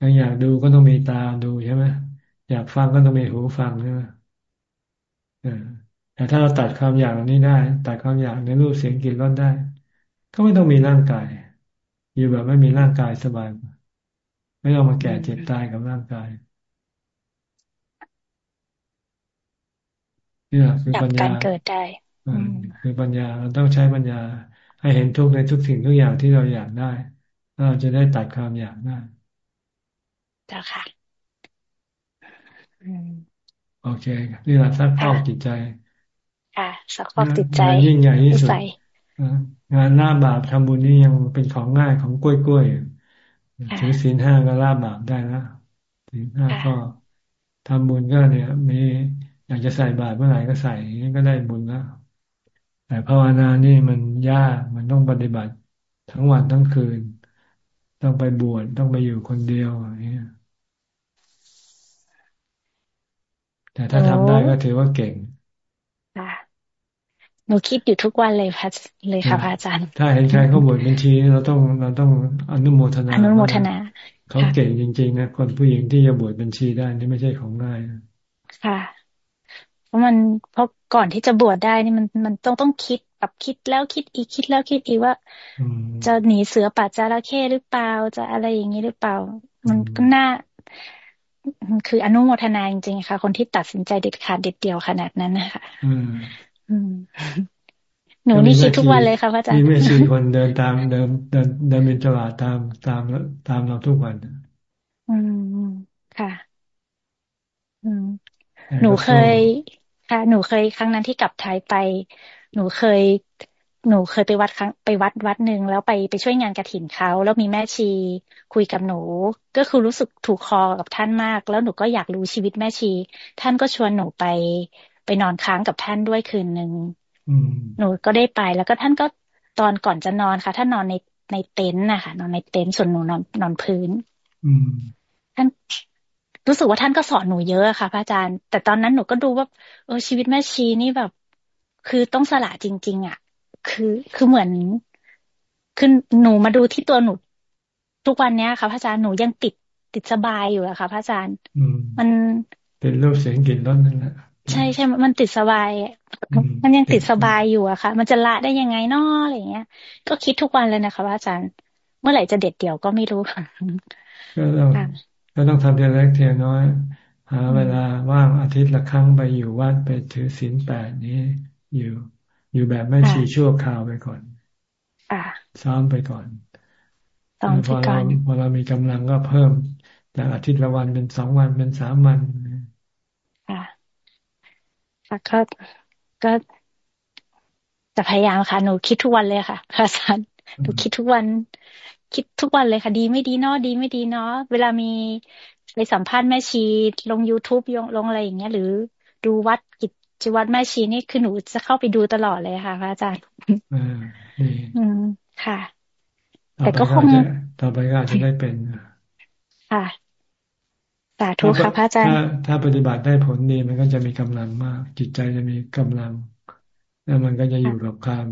ยังอยากดูก็ต้องมีตาดูใช่ไหมอยากฟังก็ต้องมีหูฟังใช่ไหมแต่ถ้าเราตัดความอยากเหล่านี้ได้ ตัดความอยากในรูปเสียงกลิ่นรสได้ ก็ไม่ต้องมีร่างกาย อยู่แบบไม่มีร่างกายสบายไม่ต้องมาแก่เจ็บตายกับร่างกายนี่แหละคือปัญญาการเกิดได้คือปัญญาเราต้องใช้ปัญญา ให้เห็นทุกในทุกสิ่งทุกอย่างที่เราอยากได้เราจะได้ตัดความอยากได้เจ้าค่ะโอเค นี่แหละสักข้อจิตใจ ค่ะสักข้อจิตใจยิ่งใหญ่ที่สุด งานล่าบาปทำบุญนี่ยังเป็นของง่ายของกล้วยๆถือศีลห้าก็ล่าบาปได้นะศีลห้าก็ทำบุญก็เนี่ย มีอยากจะใส่บาตรเมื่อไหร่ก็ใส่นี้ก็ได้บุญแล้วแต่ภาวนานี่มันยากมันต้องปฏิบัติทั้งวันทั้งคืน ต้องไปบวชต้องไปอยู่คนเดียวอย่างนี้แต่ถ้าทำได้ก็ถือว่าเก่ง หนูคิดอยู่ทุกวันเลยพระเลยค่ะพระอาจารย์ ถ้าเห็นใครเขาบวชบัญชีเราต้องเราต้องอนุโมทนาอนุโมทนาเขาเก่งจริงๆนะคนผู้หญิงที่จะบวชบัญชีได้นี่ไม่ใช่ของง่ายค่ะ เพราะมันเพราะก่อนที่จะบวชได้นี่มันมันต้องต้องคิดแบบคิดแล้วคิดอีกคิดแล้วคิดอีกว่าจะหนีเสือป่าจระเข้หรือเปล่าจะอะไรอย่างนี้หรือเปล่า มันก็น่าคืออนุโมทนาจริงๆค่ะ คนที่ตัดสินใจเด็ดขาดเด็ดเดี่ยวขนาดนั้นนะคะ หนูนี่คิดทุกวันเลยค่ะพระอาจารย์มีไม่ชีคนเดินตามเดินเดินเดินเป็นตลาดตามตามตามเราทุกวัน อืมค่ะ อืมหนูเคยค่ะ หนูเคยครั้งนั้นที่กลับไทยไป หนูเคย หนูเคยไปวัดครั้งไปวัดวัดหนึ่งแล้วไปไปช่วยงานกระถินเขาแล้วมีแม่ชีคุยกับหนู ก็คือรู้สึกถูกคอกับท่านมาก แล้วหนูก็อยากรู้ชีวิตแม่ชี ท่านก็ชวนหนูไป ไปนอนค้างกับท่านด้วยคืนหนึ่งหนูก็ได้ไปแล้วก็ท่านก็ตอนก่อนจะนอนค่ะท่านนอนในในเต็นท์นะคะนอนในเต็นท์ส่วนหนูนอนนอนพื้นท่านรู้สึกว่าท่านก็สอนหนูเยอะค่ะพระอาจารย์ แต่ตอนนั้นหนูก็ดูว่าเออชีวิตแม่ชีนี่แบบ คือต้องสละจริง ๆ อะ คือคือเหมือนคือหนูมาดูที่ตัวหนู ทุกวันเนี้ยค่ะพระอาจารย์หนูยังติดติดสบายอยู่อะค่ะพระอาจารย์มันเป็นรูปเสียงกลิ่นรสนั่นแหละ ใช่ใช่ มันติดสบายมันยังติดสบายอยู่อะค่ะ มันจะละได้ยังไงนาะอะไรเงี้ย ก็คิดทุกวันเลยนะคะว่าอาจารย์ เมื่อไหร่จะเด็ดเดี่ยวก็ไม่รู้ค่ะก็ต้องก็ต้องทำเทียเล็กเทียน้อย หา เวลาว่างอาทิตย์ละครั้งไปอยู่วัดไปถือศีลแปดนี้ อยู่ อยู่แบบไม่ชีชั่วคราวไปก่อนซ้อมไปก่อนพอเราพอเรามีกำลังก็เพิ่มจากอาทิตย์ละวันเป็นสองวันเป็นสามวัน ก็ก็จะพยายามค่ะ หนูคิดทุกวันเลยค่ะพระอาจารย์หนูคิดทุกวัน คิดทุกวันเลยค่ะ ดีไม่ดีเนาะดีไม่ดีเนาะเวลามีไปสัมภาษณ์แม่ชีลง youtube ยงลงอะไรอย่างเงี้ย หรือดูวัดกิจวัตรแม่ชีนี่คือหนูจะเข้าไปดูตลอดเลยค่ะพระอาจารย์อืมค่ะ แต่ก็คงต่อไปก็อาจจะได้เป็น ค่ะ สาธุค่ะพระอาจารย์ถ้าปฏิบัติได้ผลดีมันก็จะมีกำลังมาก จิตใจจะมีกำลัง แล้วมันก็จะอยู่กับความ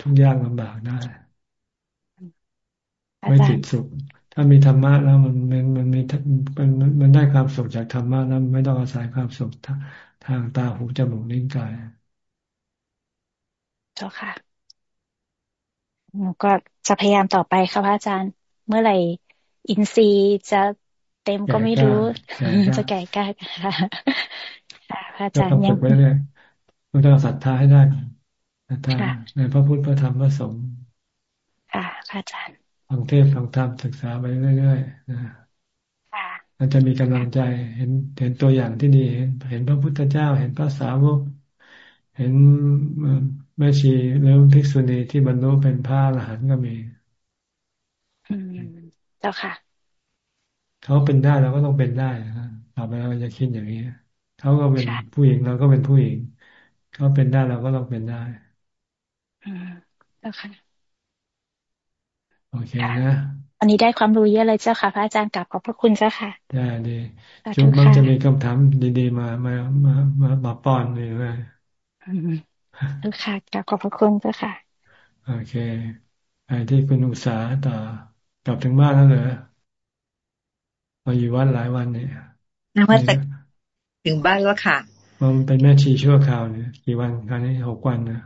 ทุกข์ยากลำบากได้ไม่ติดสุข ถ้ามีธรรมะแล้วมันมันมันมีมันมันได้ความสุขจากธรรมะแล้วไม่ต้องอาศัยความสุขทางตาหูจมูกลิ้นกายเจ้าค่ะหนูก็จะพยายามต่อไปค่ะพระอาจารย์ เมื่อไหร่อินทรีย์จะ เต็มก็ไม่รู้จะแก่กล้าค่ะพระอาจารย์ยังต้องต้องศรัทธาให้ได้ศรัทธาในพระพุทธพระธรรมพระสงฆ์ค่ะพระอาจารย์ฟังเทศฟังธรรมศึกษาไปเรื่อยๆนะมันจะมีกำลังใจเห็นเห็นตัวอย่างที่ดีเห็นเห็นพระพุทธเจ้า เห็นพระสาวกเห็นแม่ชีแล้วภิกษุณีที่บรรลุเป็นพระอรหันต์ก็มี อืมเจ้าค่ะ เขาเป็นได้เราก็ต้องเป็นได้นะต่อไปเราจะคิดอย่างนี้เขาก็เป็นผู้หญิงเราก็เป็นผู้หญิงเขาเป็นได้เราก็ต้องเป็นได้อืมแล้วค่ะโอโอเคนะวันนี้ได้ความรู้เยอะเลยเจ้าค่ะ พระอาจารย์กลับขอบพระคุณเจ้าค่ะได้ดีจุ๊บมันจะมีคำถามดีๆ มามามามามาป้อนเลยว่าเจ้าค่ะกราบขอบพระคุณเจ้าค่ะ โอเคไปที่คุณอุษาต่อกลับถึงบ้านแล้วเหรอ มาอยู่วัดหลายวันเนี่ยนวัตถึงบ้านแล้วค่ะ มันเป็นแม่ชีชั่วคราวเนี่ยกี่วันคราวนี้หกวันนะ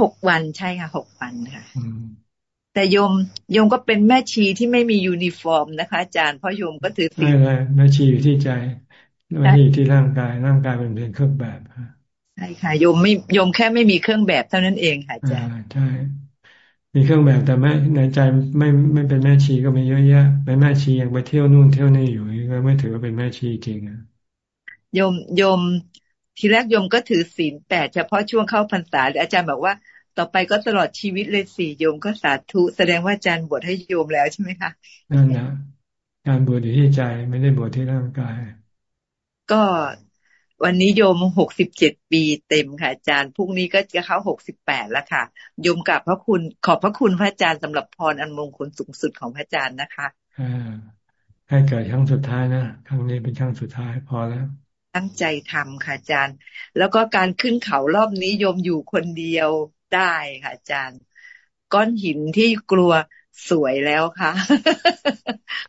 หกวันใช่ค่ะหกวันค่ะแต่โยมโยมก็เป็นแม่ชีที่ไม่มียูนิฟอร์มนะคะอาจารย์เพราะโยมก็ถือศีลไม่เลยแม่ชีอยู่ที่ใจไม่ได้อยู่ที่ร่างกาย ร่างกายเป็นเพียงเครื่องแบบใช่ค่ะโยมไม่โยมแค่ไม่มีเครื่องแบบเท่านั้นเองค่ะอาจารย์ใช่ มีเครื่องแบบแต่ไม่ในใจไม่ไม่เป็นแม่ชีก็มีเยอะแยะเป็นแม่ชียังไปเที่ยวนู่นเที่ยวนี่อยู่ก็ไม่ถือว่าเป็นแม่ชีจริงอะโยมโยมทีแรกโยมก็ถือศีลแปดเฉพาะช่วงเข้าพรรษาอาจารย์บอกว่าต่อไปก็ตลอดชีวิตเลยสี่โยมก็สาธุแสดงว่าอาจารย์บวชให้โยมแล้วใช่ไหมคะนั่นนะการบวชอยู่ที่ใจไม่ได้บวชที่ร่างกาย ก็ วันนี้โยมหกสิบเจ็ดปีเต็มค่ะอาจารย์ พรุ่งนี้ก็จะเข้าหกสิบแปดแล้วค่ะ โยมกับพระคุณขอบพระคุณพระอาจารย์สำหรับพรอันมงคลสูงสุดของพระอาจารย์นะคะอ่าให้เกิดครั้งสุดท้ายนะ ครั้งนี้เป็นครั้งสุดท้ายพอแล้ว ตั้งใจทำค่ะอาจารย์ แล้วก็การขึ้นเขารอบนี้โยมอยู่คนเดียวได้ค่ะอาจารย์ ก้อนหินที่กลัวสวยแล้วค่ะ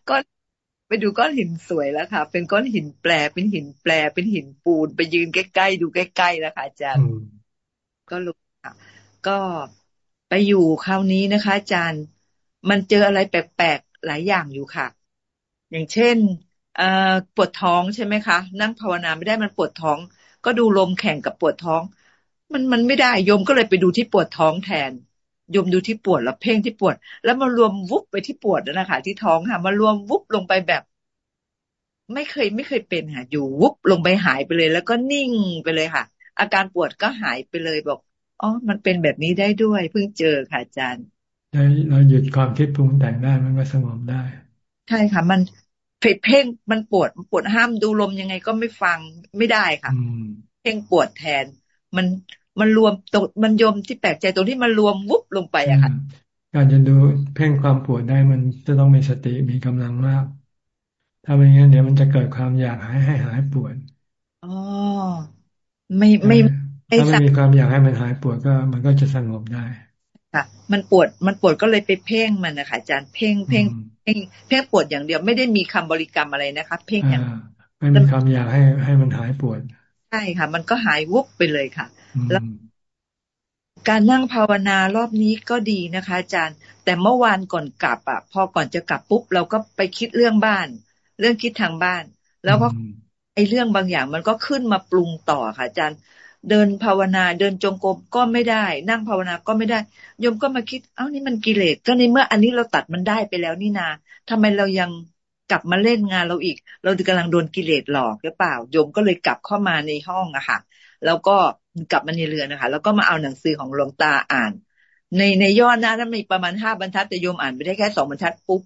ก้อน ไปดูก้อนหินสวยแล้วค่ะ เป็นก้อนหินแปรเป็นหินแปรเป็นหินปูน ไปยืนใกล้ๆดูใกล้ๆแล้วค่ะอาจารย์ก็รู้ค่ะ ก็ไปอยู่คราวนี้นะคะ อาจารย์ มันเจออะไรแปลกๆหลายอย่างอยู่ค่ะ อย่างเช่นเอ่อปวดท้องใช่ไหมคะ นั่งภาวนาไม่ได้มันปวดท้อง ก็ดูลมแข่งกับปวดท้อง มันมันไม่ได้โยมก็เลยไปดูที่ปวดท้องแทนโยมดูที่ปวดแล้วเพ่งที่ปวด แล้วมารวมวุบไปที่ปวดนะคะ ที่ท้องค่ะมารวมวุบลงไปแบบ ไม่เคยไม่เคยเป็นค่ะ อยู่วุบลงไปหายไปเลย แล้วก็นิ่งไปเลยค่ะ อาการปวดก็หายไปเลยบอกอ๋อมันเป็นแบบนี้ได้ด้วย เพิ่งเจอค่ะอาจารย์เราหยุดความคิดปรุงแต่งได้มันก็สงบได้ ใช่ค่ะ มันเพ่งมันปวดปวดห้ามดูลมยังไงก็ไม่ฟังไม่ได้ค่ะเพ่งปวดแทน มัน มันรวมตรงมันยมที่แปลกใจตรงที่มันรวมวุบลงไปอะค่ะ การจะดูเพ่งความปวดได้มันจะต้องมีสติมีกำลังมาก ถ้าไม่งั้นเดี๋ยวมันจะเกิดความอยากให้ให้หายปวดอ๋อไม่ไม่ถ้าไม่มีความอยากให้มันหายปวดก็ มันก็จะสงบได้ค่ะ มันปวดมันปวดก็เลยไปเพ่งมันนะคะอาจารย์เพ่งเพ่งเพ่งเพ่งปวดอย่างเดียวไม่ได้มีคำบริกรรมอะไรนะคะ เพ่งอย่างไม่มีความอยากให้ให้มันหายปวดใช่ค่ะ มันก็หายวุบไปเลยค่ะ แล้วการนั่งภาวนารอบนี้ก็ดีนะคะ อาจารย์ แต่เมื่อวานก่อนกลับอะ พอก่อนจะกลับปุ๊บเราก็ไปคิดเรื่องบ้าน เรื่องคิดทางบ้าน แล้วก็ไอ้เรื่องบางอย่างมันก็ขึ้นมาปรุงต่อค่ะอาจารย์ เดินภาวนาเดินจงกรมก็ไม่ได้ นั่งภาวนาก็ไม่ได้โยมก็มาคิดเอ้านี่มันกิเลสก็ในเมื่ออันนี้เราตัดมันได้ไปแล้วนี่นาทำไมเรายังกลับมาเล่นงานเราอีก เรากำลังโดนกิเลสหลอกหรือเปล่าโยมก็เลยกลับเข้ามาในห้องอะค่ะ แล้วก็กลับมาในเรือนนะคะ แล้วก็มาเอาหนังสือของหลวงตาอ่าน ในในยอดนะถ้ามีประมาณห้าบรรทัดแต่โยมอ่านไปได้แค่สองบรรทัดปุ๊บ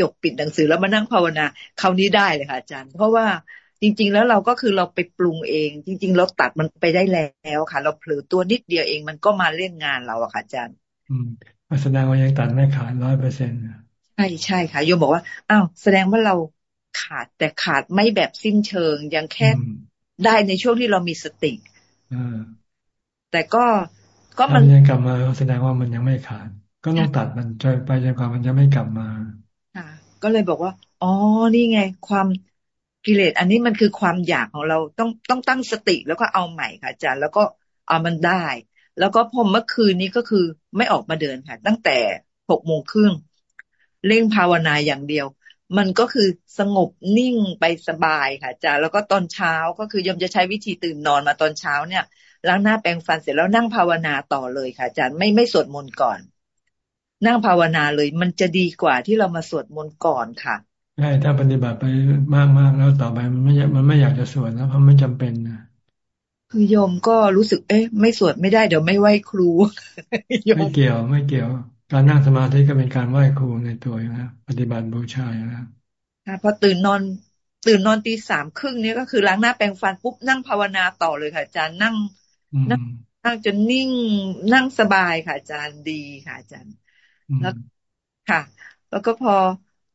จบปิดหนังสือแล้วมานั่งภาวนาคราวนี้ได้เลยค่ะ อาจารย์ เพราะว่าจริง ๆ แล้วเราก็คือเราไปปรุงเอง จริง ๆ เราตัดมันไปได้แล้วค่ะ เราเผลอตัวนิดเดียวเองมันก็มาเล่นงานเราอะค่ะอาจารย์ อืมแสดงว่ายังตัดไม่ขาดร้อยเปอร์เซ็นต์ใช่ใช่ค่ะโยมบอกว่าอ้าวแสดงว่าเราขาดแต่ขาดไม่แบบสิ้นเชิงยังแค่ ได้ในช่วงที่เรามีสติแต่ก็ก็มันยังกลับมาแสดงว่ามันยังไม่ขาด ก็ต้องตัดมันจนไปจนกว่ามันจะไม่กลับมาค่ะก็เลยบอกว่า อ๋อ นี่ไง ความกิเลส อันนี้มันคือความอยากของเรา ต้องต้องตั้งสติแล้วก็เอาใหม่ค่ะอาจารย์ แล้วก็เอามันได้ แล้วก็พอเมื่อคืนนี้ก็คือไม่ออกมาเดินค่ะ ตั้งแต่หกโมงครึ่งเร่งภาวนาอย่างเดียว มันก็คือสงบนิ่งไปสบายค่ะอาจารย์แล้วก็ตอนเช้าก็คือยมจะใช้วิธีตื่นนอนมาตอนเช้าเนี่ยล้างหน้าแปรงฟันเสร็จแล้วนั่งภาวนาต่อเลยค่ะอาจารย์ไม่ไม่สวดมนต์ก่อน นั่งภาวนาเลย มันจะดีกว่าที่เรามาสวดมนต์ก่อนค่ะใช่ถ้าปฏิบัติไปมากๆแล้วต่อไปมันไม่มันไม่อยากจะสวดแล้วเพราะไม่จำเป็นนะคือโยมก็รู้สึก เอ๊ะ ไม่สวดไม่ได้เดี๋ยวไม่ไหวครูไม่เกี่ยวไม่เกี่ยว การนั่งสมาธิก็เป็นการไหว้ครูในตัวนะปฏิบัติบูชาแล้วค่ะพอตื่นนอนตื่นนอนตีสามครึ่งนี้ก็คือล้างหน้าแปรงฟันปุ๊บนั่งภาวนาต่อเลยค่ะอาจารย์นั่งนั่งนั่งจนนิ่งนั่งสบายค่ะอาจารย์ดีค่ะอาจารย์แล้วค่ะ แล้วก็พอ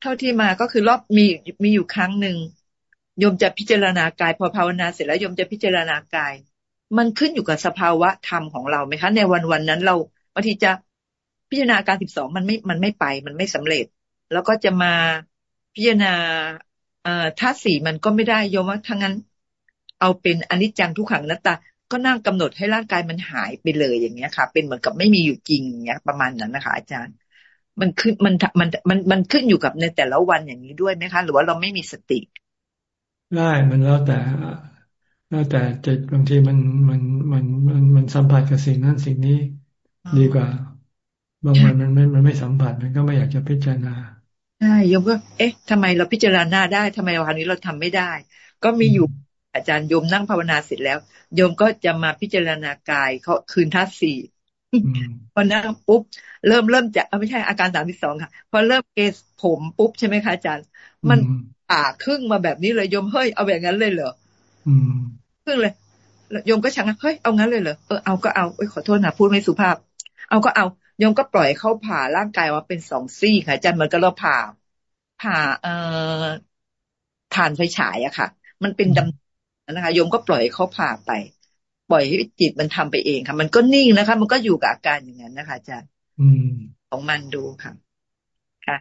เท่าที่มาก็คือรอบมีมีอยู่ครั้งหนึ่งโยมจะพิจารณากาย พอภาวนาเสร็จแล้วโยมจะพิจารณากาย มันขึ้นอยู่กับสภาวะธรรมของเราไหมคะ ในวันวันนั้นเราบางทีจะ พิจารณาการสิบสองมันไม่มันไม่ไป มันไม่สำเร็จ แล้วก็จะมาพิจารณาเอ่าสี่มันก็ไม่ได้โยมว่าทั้งนั้น เอาเป็นอนิจจังทุกขังนัตตา ก็นั่งกำหนดให้ร่างกายมันหายไปเลยอย่างเงี้ยค่ะ เป็นเหมือนกับไม่มีอยู่จริงอย่างเงี้ย ประมาณนั้นนะคะอาจารย์ มันขึ้นมันมันมันมันขึ้นอยู่กับในแต่ละวันอย่างนี้ด้วยไหมคะ หรือว่าเราไม่มีสติได้มันแล้วแต่แล้วแต่จิตบางทีมันมันมันมันมันสัมผัสกับสิ่งนั้นสิ่งนี้ ดีกว่า บางวันมันไม่มันไม่สัมผัสมันก็ไม่อยากจะพิจารณาใช่โยมก็ เอ๊ะทำไมเราพิจารณาได้ทำไมวันนี้เราทำไม่ได้ ก็มีอยู่อาจารย์โยมนั่งภาวนาเสร็จแล้ว โยมก็จะมาพิจารณากายเขาคืนธาตุสี่พอนั่งปุ๊บ เริ่มเริ่มจะไม่ใช่อาการสามที่สองค่ะ พอเริ่มเกสผมปุ๊บใช่ไหมคะอาจารย์ มันอ่าครึ่งมาแบบนี้เลยโยมเฮ้ยเอาแบบนั้นเลยเหรอครึ่งเลยโยมก็ชังเฮ้ยเอางั้นเลยเหรอเออเอาก็เอาเอ้ยขอโทษนะพูดไม่สุภาพ เอาก็เอา โยมก็ปล่อยเข้าผ่าร่างกายว่าเป็นสองซี่ค่ะอาจารย์มันก็เราผ่า ผ่าเอ่อฐานไฟฉายอะค่ะ มันเป็นดำนะคะโยมก็ปล่อยเขาผ่าไป ปล่อยให้จิตมันทำไปเองค่ะ มันก็นิ่งนะคะ มันก็อยู่กับอาการอย่างนั้นนะคะอาจารย์ของมันดูค่ะ ค่ะ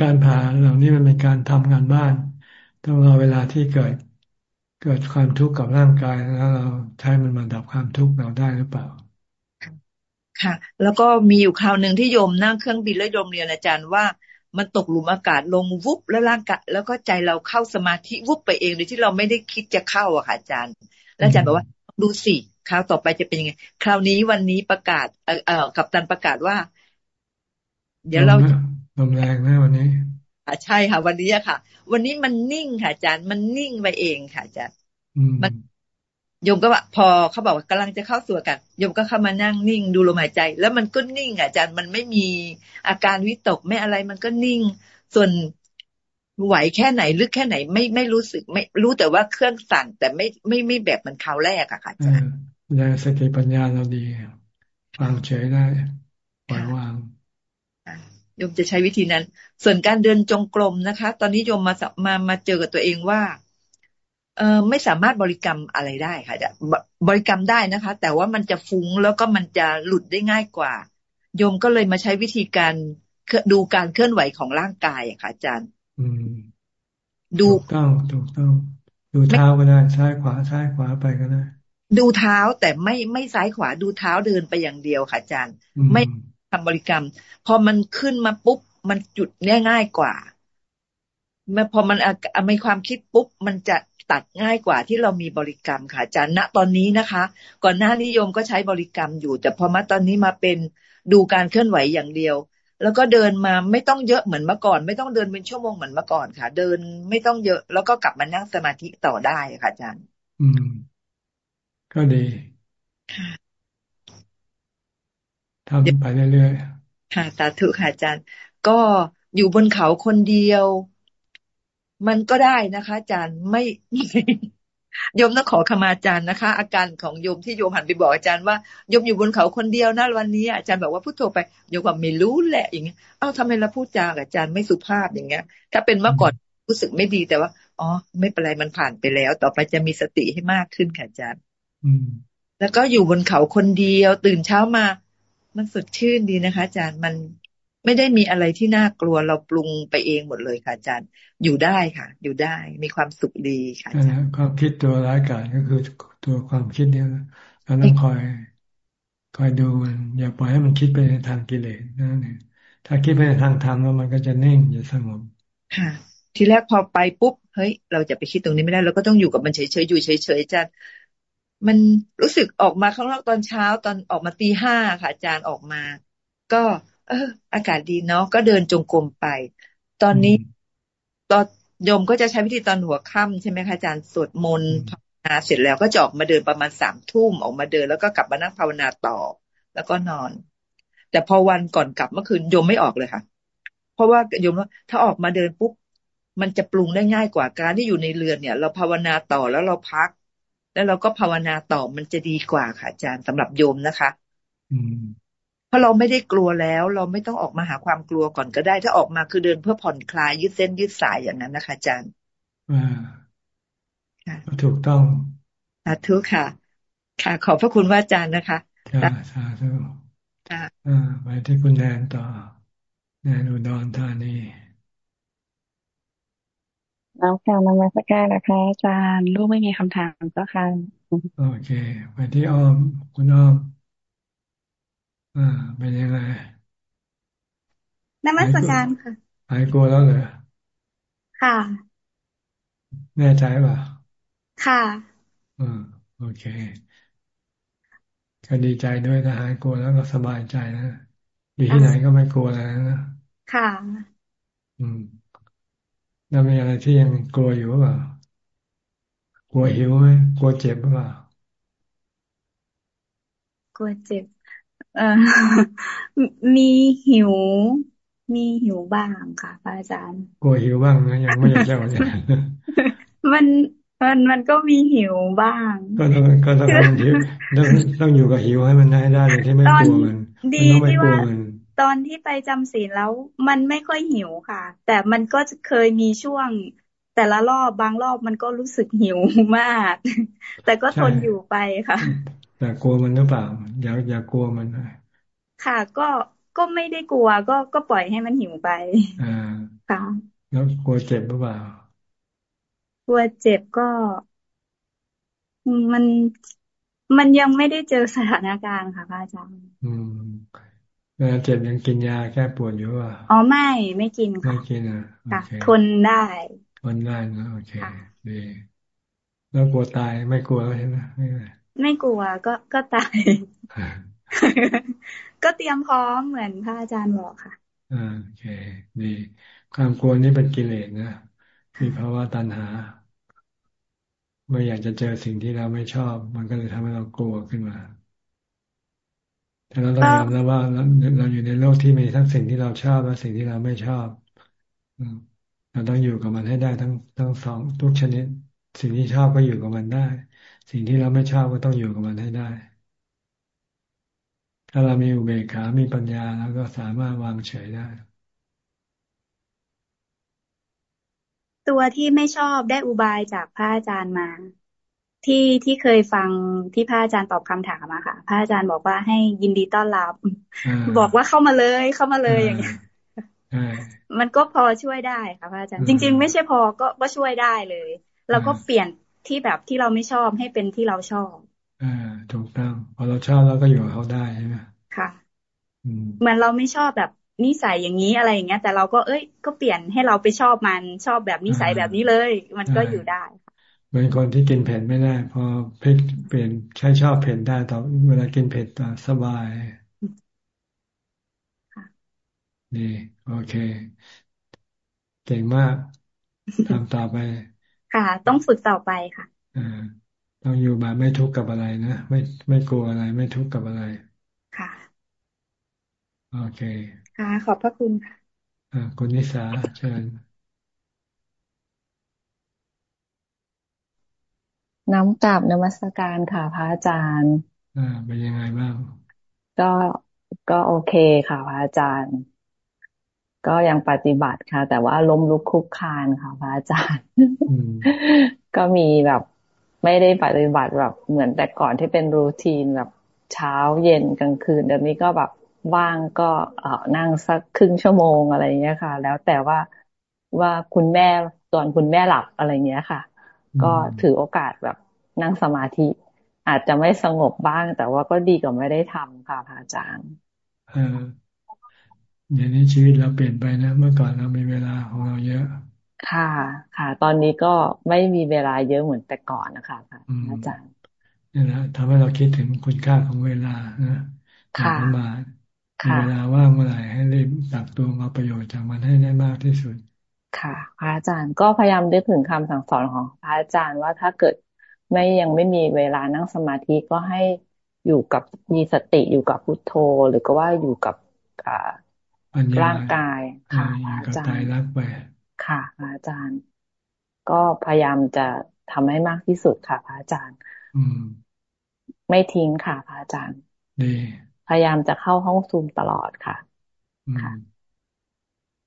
การผ่าเหล่านี้มันเป็นการทำงานบ้านต้องรอเวลาที่เกิด เกิดความทุกข์กับร่างกายแล้วเราใช้มันมาดับความทุกข์เราได้หรือเปล่า ค่ะ แล้วก็มีอยู่คราวหนึ่งที่โยมนั่งเครื่องบินแล้วโยมเรียนอาจารย์ว่ามันตกหลุมอากาศลงวุบแล้วร่างกายแล้วก็ใจเราเข้าสมาธิวุบไปเองโดยที่เราไม่ได้คิดจะเข้าอะค่ะอาจารย์ แล้วอาจารย์บอกว่าดูสิคราวต่อไปจะเป็นยังไง คราวนี้วันนี้ประกาศเอ่อกับตันประกาศว่า เดี๋ยวเราลมแรงนะวันนี้อ่าใช่ค่ะ วันนี้อะค่ะ วันนี้มันนิ่งค่ะอาจารย์มันนิ่งไปเองค่ะอาจารย์มัน โยมก็ว่าพอเขาบอกว่ากำลังจะเข้าสู่กันโยมก็เข้ามานั่งนิ่งดูลมหายใจ แล้วมันก็นิ่งอาจารย์มันไม่มีอาการวิตกไม่อะไรมันก็นิ่ง ส่วนไหวแค่ไหนลึกแค่ไหนไม่ไม่รู้สึกไม่รู้แต่ว่าเครื่องสั่งแต่ไม่ไม่ไม่แบบมันคราวแรกอะค่ะอาจารย์แรงสติปัญญาเราดีวางเฉยได้ปล่อยวางโยมจะใช้วิธีนั้น ส่วนการเดินจงกรมนะคะ ตอนนี้โยมมามามาเจอกับตัวเองว่า เออไม่สามารถบริกรรมอะไรได้ค่ะจะบริกรรมได้นะคะ แต่ว่ามันจะฟุ้งแล้วก็มันจะหลุดได้ง่ายกว่า โยมก็เลยมาใช้วิธีการดูการเคลื่อนไหวของร่างกายอะค่ะอาจารย์ดูถูกต้องถูกต้อง ดูเท้าก็ได้ซ้ายขวาซ้ายขวาไปก็ได้ ดูเท้าแต่ไม่ไม่ซ้ายขวาดูเท้าเดินไปอย่างเดียวค่ะอาจารย์ ไม่ทำบริกรรม พอมันขึ้นมาปุ๊บ มันจุดง่ายกว่าเมื่อพอมันมีความคิดปุ๊บ มันจะ ตัดง่ายกว่าที่เรามีบริกรรมค่ะอาจารย์ณตอนนี้นะคะ ก่อนหน้านิยมก็ใช้บริกรรมอยู่ แต่พอมาตอนนี้มาเป็นดูการเคลื่อนไหวอย่างเดียว แล้วก็เดินมาไม่ต้องเยอะเหมือนเมื่อก่อน ไม่ต้องเดินเป็นชั่วโมงเหมือนเมื่อก่อนค่ะ เดินไม่ต้องเยอะ แล้วก็กลับมานั่งสมาธิต่อได้ค่ะอาจารย์ อืม ก็ดีทำไปเรื่อยๆค่ะสาธุค่ะอาจารย์ ก็อยู่บนเขาคนเดียว มันก็ได้นะคะ อาจารย์ไม่โยมต้องขอขมาอาจารย์นะคะ อาการของโยมที่โยมหันไปบอกอาจารย์ว่าโยมอยู่บนเขาคนเดียวนะวันนี้ อาจารย์บอกว่าพูดโทรไปโยมว่าไม่รู้แหละอย่างเงี้ยเอ้าทำไมเราพูดจากับอาจารย์ไม่สุภาพอย่างเงี้ย ถ้าเป็นเมื่อก่อนรู้สึกไม่ดีแต่ว่า อ๋อ ไม่เป็นไรมันผ่านไปแล้ว ต่อไปจะมีสติให้มากขึ้นค่ะอาจารย์แล้วก็อยู่บนเขาคนเดียว ตื่นเช้ามา มันสดชื่นดีนะคะ อาจารย์มัน ไม่ได้มีอะไรที่น่ากลัวเราปรุงไปเองหมดเลยค่ะอาจารย์ อยู่ได้ค่ะ อยู่ได้มีความสุขดีค่ะอาจารย์ความคิดตัวร้ายกาจก็คือตัวความคิดเนี่ยเราต้องคอยคอยดูมันอย่าปล่อยให้มันคิดไปในทางกิเลสนั่นเองถ้าคิดไปในทางธรรมแล้วมันก็จะนิ่งจะสงบค่ะ ทีแรกพอไปปุ๊บเฮ้ย เราจะไปคิดตรงนี้ไม่ได้เราก็ต้องอยู่กับมันเฉยๆอยู่เฉยๆอาจารย์มันรู้สึกออกมาข้างนอกตอนเช้าตอนออกมาตีห้าค่ะอาจารย์ออกมา ก็ เออ อากาศดีเนาะก็เดินจงกรมไป ตอนนี้ตอนโยมก็จะใช้วิธีตอนหัวค่ำใช่ไหมคะอาจารย์สวดมนต์ภาวนาเสร็จแล้วก็จะออกมาเดินประมาณสามทุ่มออกมาเดินแล้วก็กลับมานั่งภาวนาต่อ แล้วก็นอน แต่พอวันก่อนกลับเมื่อคืนโยมไม่ออกเลยค่ะ เพราะว่าโยมว่าถ้าออกมาเดินปุ๊บมันจะปรุงได้ง่ายกว่าการที่อยู่ในเรือนเนี่ย เราภาวนาต่อแล้วเราพัก แล้วเราก็ภาวนาต่อมันจะดีกว่าค่ะอาจารย์สำหรับโยมนะคะ อืม เพราะเราไม่ได้กลัวแล้ว เราไม่ต้องออกมาหาความกลัวก่อนก็ได้ ถ้าออกมาคือเดินเพื่อผ่อนคลายยืดเส้นยืดสายอย่างนั้นนะคะอาจารย์ถูกต้องสาธุค่ะ ค่ะ ขอบพระคุณว่าอาจารย์นะคะจ้าสาธุอ่าไปที่คุณแนนต่อแนนอุดรธานีน้ำการนมัสการนะคะอาจารย์ลูกไม่มีคำถามก็ค่ะโอเค ไปที่อ้อมคุณอ้อม อ่าเป็นยังไงนมัสการค่ะหายกลัวแล้วเหรอค่ะ แน่ใจป่ะค่ะอืมโอเคก็ดีใจด้วยนะหายกลัวแล้วก็สบายใจนะอยู่ที่ไหนก็ไม่กลัวแล้วนะค่ะ อืมแล้วมีอะไรที่ยังกลัวอยู่หรือเปล่ากลัวหิวไหมกลัวเจ็บหรือเปล่ากลัวเจ็บเออ มีหิว มีหิวบ้างค่ะพระอาจารย์กลัวหิวบ้างนะยังไม่อยากจะเอาเนี่ยมันมันมันก็มีหิวบ้าง ก็ต้องก็ต้องหิวต้องต้องอยู่กับหิวให้มันได้ได้เลยที่ไม่กลัวมันดีที่ว่าตอนที่ไปจำศีลแล้ว มันไม่ค่อยหิวค่ะ แต่มันก็เคยมีช่วง แต่ละรอบบางรอบมันก็รู้สึกหิวมาก แต่ก็ทนอยู่ไปค่ะ แต่กลัวมันหรือเปล่า อย่าอย่ากลัวมันค่ะก็ก็ไม่ได้กลัว ก็ก็ปล่อยให้มันหิวไปอ่าค่ะแล้วกลัวเจ็บหรือเปล่า กลัวเจ็บก็ มันมันยังไม่ได้เจอสถานการณ์ค่ะพระอาจารย์อืมเวลาเจ็บยังกินยาแก้ปวดอยู่อะอ๋อไม่ไม่กินค่ะไม่กินอะทนได้ทนได้นะโอเคดีแล้วกลัวตายไม่กลัวใช่ไหมไม่ ไม่กลัวก็ก็ตาย ก็เตรียมพร้อมเหมือนพระอาจารย์บอกค่ะอ่าโอเค ดีความกลัวนี้เป็นกิเลสนะ มีภาวะตัณหาไม่อยากจะเจอสิ่งที่เราไม่ชอบ มันก็เลยทำให้เรากลัวขึ้นมาแต่เราต้องยอมรับว่าเราอยู่ในโลกที่มีทั้งสิ่งที่เราชอบและสิ่งที่เราไม่ชอบเราต้องอยู่กับมันให้ได้ทั้งทั้งสองทุกชนิด สิ่งที่ชอบก็อยู่กับมันได้ สิ่งที่เราไม่ชอบก็ต้องอยู่กับมันให้ได้ ถ้าเรามีอุเบกขา มีปัญญาแล้วก็สามารถวางเฉยได้ ตัวที่ไม่ชอบได้อุบายจากพระอาจารย์มา ที่ที่เคยฟังที่พระอาจารย์ตอบคำถามอะค่ะ พระอาจารย์บอกว่าให้ยินดีต้อนรับ บอกว่าเข้ามาเลยเข้ามาเลยอย่างเงี้ยมันก็พอช่วยได้ค่ะพระอาจารย์ จริง ๆ ไม่ใช่พอก็ก็ช่วยได้เลย เราก็เปลี่ยน ที่แบบที่เราไม่ชอบให้เป็นที่เราชอบอ่าถูกต้องพอเราชอบเราก็อยู่กับเขาได้ใช่ไหมค่ะเหมือนเราไม่ชอบแบบนิสัยอย่างนี้อะไรอย่างเงี้ย แต่เราก็เอ้ยก็เปลี่ยนให้เราไปชอบมันชอบแบบนิสัยแบบนี้เลย มันก็อยู่ได้เหมือนคนที่กินเผ็ดไม่ได้ พอเผ็ดเปลี่ยนใช้ชอบเผ็ดได้ต่อเวลากินเผ็ดต่อสบายนี่ โอเค เก่งมากทำต่อไป ค่ะ ต้องฝึกต่อไปค่ะอ่าต้องอยู่แบบไม่ทุกข์กับอะไรนะไม่ไม่กลัวอะไร ไม่ทุกข์กับอะไร ค่ะ โอเค ค่ะ ขอบพระคุณค่ะอ่าคุณนิสาเชิญน้ำกราบนมัสการค่ะพระอาจารย์ อ่าเป็นยังไงบ้าง ก็ก็โอเคค่ะพระอาจารย์ ก็ยังปฏิบัติค่ะ แต่ว่าล้มลุกคุกคานค่ะพระอาจารย์ ก็มีแบบไม่ได้ปฏิบัติแบบเหมือนแต่ก่อนที่เป็นรูทีนแบบเช้าเย็นกลางคืนเดี๋ยวนี้ก็แบบว่างก็เออนั่งสักครึ่งชั่วโมงอะไรเงี้ยค่ะ แล้วแต่ว่าว่าคุณแม่ตอนคุณแม่หลับอะไรเงี้ยค่ะ ก็ถือโอกาสแบบนั่งสมาธิ อาจจะไม่สงบบ้าง แต่ว่าก็ดีกว่าไม่ได้ทำค่ะพระอาจารย์ เดี๋ยวนี้ชีวิตเราเปลี่ยนไปนะเมื่อก่อนเรามีเวลาของเราเยอะ ค่ะ ค่ะ ตอนนี้ก็ไม่มีเวลาเยอะเหมือนแต่ก่อนนะคะค่ะอาจารย์นี่แหละทำให้เราคิดถึงคุณค่าของเวลานะค่ะมามีเวลาว่างเมื่อไหร่ให้รีบตักตัวเอาประโยชน์จากมันให้ได้มากที่สุด ค่ะพระอาจารย์ก็พยายามนึกถึงคำสั่งสอนของพระอาจารย์ว่าถ้าเกิดไม่ยังไม่มีเวลานั่งสมาธิก็ให้อยู่กับมีสติอยู่กับพุทโธ หรือก็ว่าอยู่กับ ร่างกายค่ะอาจารย์รักไปค่ะ อาจารย์ ก็พยายามจะทำให้มากที่สุดค่ะพระอาจารย์ อืม ไม่ทิ้งค่ะพระอาจารย์ดีพยายามจะเข้าห้องซูมตลอดค่ะค่ะ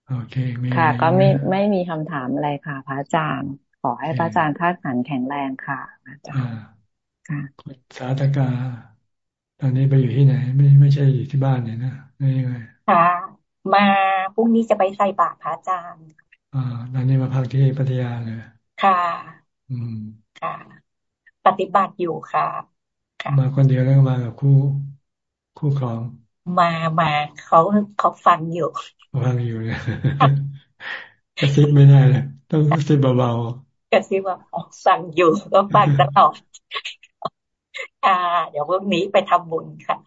โอเคค่ะ ก็ไม่ไม่มีคำถามอะไรค่ะ พระอาจารย์ ขอให้พระอาจารย์ท่าขันแข็งแรงค่ะอาจารย์ค่ะสาธกาตอนนี้ไปอยู่ที่ไหน ไม่ไม่ใช่อยู่ที่บ้านเนี่ยนะนี่ไงค่ะ มาพรุ่งนี้จะไปใส่บาตรพระอาจารย์ อ่าตอนนี้มาพักที่พัทยาเลย ค่ะ อืม ค่ะ ปฏิบัติอยู่ค่ะ มาคนเดียวแล้วมากับคู่ คู่ครอง มามาเขาเขาฟังอยู่ ฟังอยู่เนี่ยกระซิบไม่ได้เลยต้องกระซิบเบาๆกระซิบว่าฟังอยู่ก็ฟังตลอดค่ะ เดี๋ยววันนี้ไปทำบุญค่ะ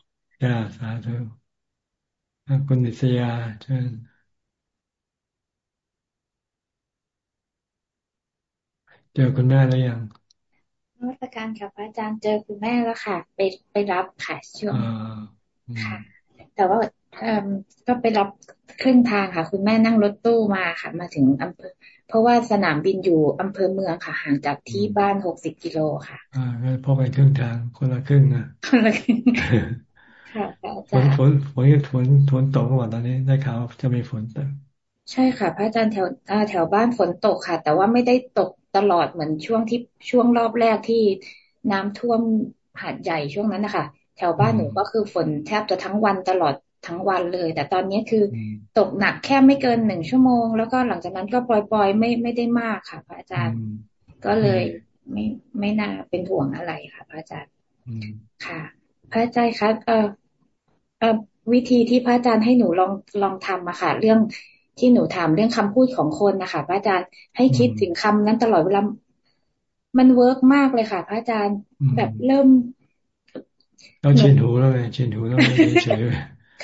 จ้า สาธุ คุณนิสยาเชิญเจอคุณแม่แล้วยังมาตรการค่ะพระอาจารย์เจอคุณแม่แล้วค่ะ ไปไปรับค่ะช่วงค่ะ แต่ว่าก็ไปรับครึ่งทางค่ะ คุณแม่นั่งรถตู้มาค่ะ มาถึงอำเภอ เพราะว่าสนามบินอยู่อำเภอเมืองค่ะห่างจากที่บ้านหกสิบกิโลค่ะ อ่าพอไปครึ่งทางคนละครึ่งนะคนละครึ่งค่ะ ฝนฝนฝนฝนฝนตกเมื่อวานตอนนี้ได้ข่าวจะมีฝนตกใช่ค่ะ พระอาจารย์แถวแถวบ้านฝนตกค่ะ แต่ว่าไม่ได้ตกตลอดเหมือนช่วงที่ช่วงรอบแรกที่น้ำท่วมหาดใหญ่ช่วงนั้นนะคะแถวบ้านหนูก็คือฝนแทบจะทั้งวันตลอดทั้งวันเลย แต่ตอนนี้คือตกหนักแค่ไม่เกินหนึ่งชั่วโมง แล้วก็หลังจากนั้นก็ปล่อยๆไม่ไม่ได้มากค่ะ พระอาจารย์ ก็เลยไม่ไม่น่าเป็นห่วงอะไรค่ะ พระอาจารย์ค่ะ พระอาจารย์คะเอ่อเอ่อ วิธีที่พระอาจารย์ให้หนูลองลองทำอะค่ะ เรื่องที่หนูถามเรื่องคำพูดของคนนะคะพระอาจารย์ให้คิดถึงคำนั้นตลอดเวลา มัน work มากเลยค่ะ พระอาจารย์แบบเริ่มเราชินหูแล้วไงชินหูแล้วมันเฉย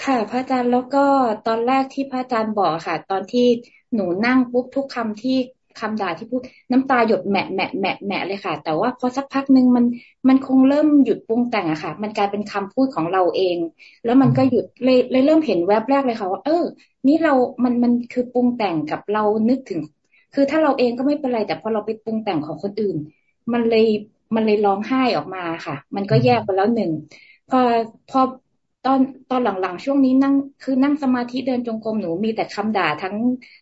ค่ะ พระอาจารย์แล้วก็ตอนแรกที่พระอาจารย์บอกค่ะ ตอนที่หนูนั่งปุ๊บทุกคำที่ คำด่าที่พูดน้ำตาหยดแหมะแหมะแหมะแหมะเลยค่ะ แต่ว่าพอสักพักหนึ่งมันมันคงเริ่มหยุดปรุงแต่งอะค่ะ มันกลายเป็นคำพูดของเราเอง แล้วมันก็หยุดเลยเลยเริ่มเห็นแวบแรกเลยค่ะว่า เออ นี่เรา มันมันคือปรุงแต่งกับเรานึกถึง คือถ้าเราเองก็ไม่เป็นไร แต่พอเราไปปรุงแต่งของคนอื่น มันเลยมันเลยร้องไห้ออกมาค่ะ มันก็แยกไปแล้วหนึ่งพอพอ ตอนตอนหลังๆช่วงนี้นั่งคือนั่งสมาธิเดินจงกรมหนูมีแต่คำด่าทั้ง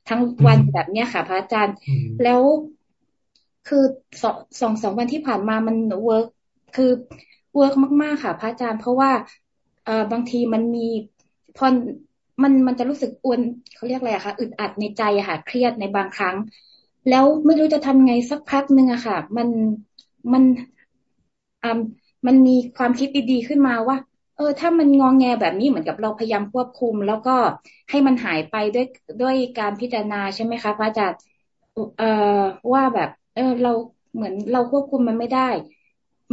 ทั้งวันแบบเนี้ยค่ะ พระอาจารย์ แล้วคือสองสองสองวันที่ผ่านมามัน work คือ work มาก ๆ ค่ะ พระอาจารย์ เพราะว่าเออบางทีมันมีพอมันมันจะรู้สึกอ้วนเขาเรียกอะไรอะคะอึดอัดในใจอะค่ะ เครียดในบางครั้ง แล้วไม่รู้จะทำไงสักพักหนึ่งอะค่ะ มันมันอ่ามันมีความคิดดีๆขึ้นมาว่า เออ ถ้ามันงองแงแบบนี้เหมือนกับเราพยายามควบคุม แล้วก็ให้มันหายไปด้วยด้วยการพิจารณาใช่ไหมคะพระอาจารย์เอ่อว่าแบบ เออ เราเหมือนเราควบคุมมันไม่ได้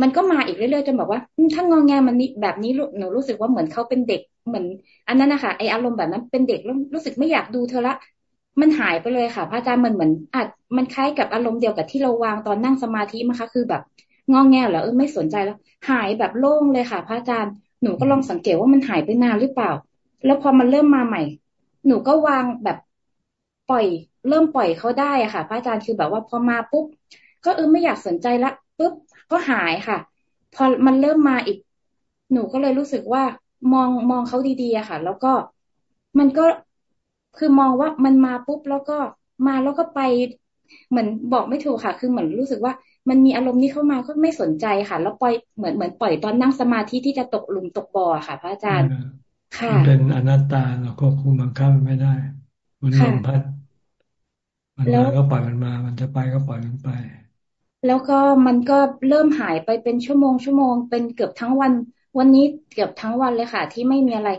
มันก็มาอีกเรื่อยๆจนบอกว่าถ้างองแงมันนี้แบบนี้หนูรู้สึกว่าเหมือนเขาเป็นเด็กเหมือน อันนั้นนะคะไออารมณ์แบบนั้นเป็นเด็กรู้สึกไม่อยากดูเธอละมันหายไปเลยค่ะ พระอาจารย์มันเหมือนอาจมันคล้ายกับอารมณ์เดียวกับที่เราวางตอนนั่งสมาธิมั้งคะ คือแบบงองแงแล้วเออไม่สนใจแล้ว หายแบบโล่งเลยค่ะ พระอาจารย์ หนูก็ลองสังเกตว่ามันหายไปนานหรือเปล่า แล้วพอมันเริ่มมาใหม่ หนูก็วางแบบปล่อย เริ่มปล่อยเขาได้อะค่ะ พระอาจารย์คือแบบว่าพอมาปุ๊บก็เออไม่อยากสนใจละปุ๊บก็หายค่ะ พอมันเริ่มมาอีก หนูก็เลยรู้สึกว่ามองมองเขาดีๆอะค่ะ แล้วก็มันก็คือมองว่ามันมาปุ๊บแล้วก็มาแล้วก็ไปเหมือนบอกไม่ถูกค่ะ คือเหมือนรู้สึกว่า มันมีอารมณ์นี้เข้ามาก็ไม่สนใจค่ะ แล้วปล่อยเหมือนเหมือนปล่อยตอนนั่งสมาธิที่จะตกหลุมตกบ่อค่ะ พระอาจารย์ ค่ะ เป็นอนัตตาเราก็คุมบังคับไม่ได้มันลมพัดมันมาก็ปล่อยมันมา มันจะไปก็ปล่อยมันไป แล้วก็มันก็เริ่มหายไปเป็นชั่วโมงชั่วโมง เป็นเกือบทั้งวัน วันนี้เกือบทั้งวันเลยค่ะ ที่ไม่มีอะไร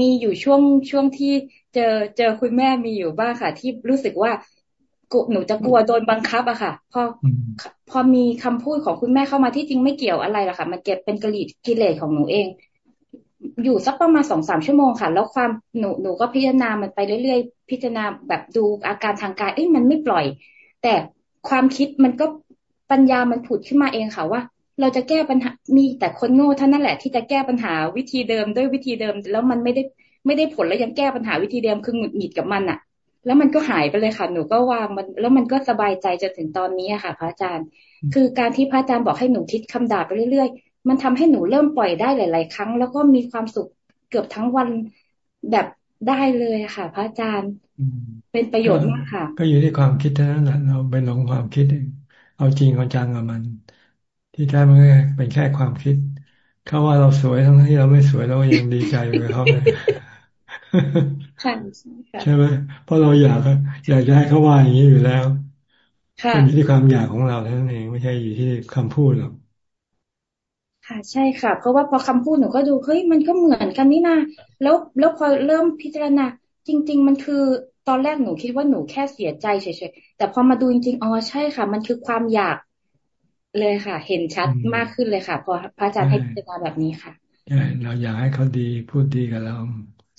มีอยู่ช่วงช่วงที่เจอเจอคุณแม่มีอยู่บ้างค่ะ ที่รู้สึกว่า หนูจะกลัวโดนบังคับอะค่ะ พอพอมีคำพูดของคุณแม่เข้ามาที่จริงไม่เกี่ยวอะไรหรอกค่ะ มันเก็บเป็นกริกิเลสของหนูเอง อยู่สักประมาณสองสามชั่วโมงค่ะ แล้วความหนูหนูก็พิจารณามันไปเรื่อยๆ พิจารณาแบบดูอาการทางกาย เอ้ยมันไม่ปล่อย แต่ความคิดมันก็ปัญญามันผุดขึ้นมาเองค่ะว่า เราจะแก้ปัญหามีแต่คนโง่เท่านั้นแหละ ที่จะแก้ปัญหาวิธีเดิมด้วยวิธีเดิม แล้วมันไม่ได้ไม่ได้ผลแล้วยังแก้ปัญหาวิธีเดิมคือหงุดหงิดกับมันอะ แล้วมันก็หายไปเลยค่ะ หนูก็วางมัน แล้วมันก็สบายใจจนถึงตอนนี้ค่ะ พระอาจารย์ คือการที่พระอาจารย์บอกให้หนูคิดคำด่าไปเรื่อยๆ มันทำให้หนูเริ่มปล่อยได้หลาย ๆ ครั้ง แล้วก็มีความสุขเกือบทั้งวันแบบได้เลยค่ะ พระอาจารย์เป็นประโยชน์มากค่ะ ก็อยู่ที่ความคิดเท่านั้นแหละเราไปหลงความคิดเองเอาจริงเอาจังกับมัน ที่แท้มันเป็นแค่ความคิดเขาว่าเราสวยทั้งที่เราไม่สวยเรายังดีใจกับเขาเลย ใช่ไหมเพราะเราอยากอยากจะให้เขาว่าอย่างนี้อยู่แล้วเป็นอยู่ที่ความอยากของเราเท่านั้นเองไม่ใช่อยู่ที่คำพูดหรอกค่ะใช่ค่ะ เพราะว่าพอคำพูดหนูก็ดูเฮ้ยมันก็เหมือนกันนี่นาแล้วแล้วพอเริ่มพิจารณาจริง ๆ มันคือตอนแรกหนูคิดว่าหนูแค่เสียใจเฉยๆแต่พอมาดูจริงๆอ๋อใช่ค่ะ มันคือความอยากเลยค่ะ เห็นชัดมากขึ้นเลยค่ะ พอพระอาจารย์ให้พิจารณาแบบนี้ค่ะใช่เราอยากให้เขาดีพูดดีกับเรา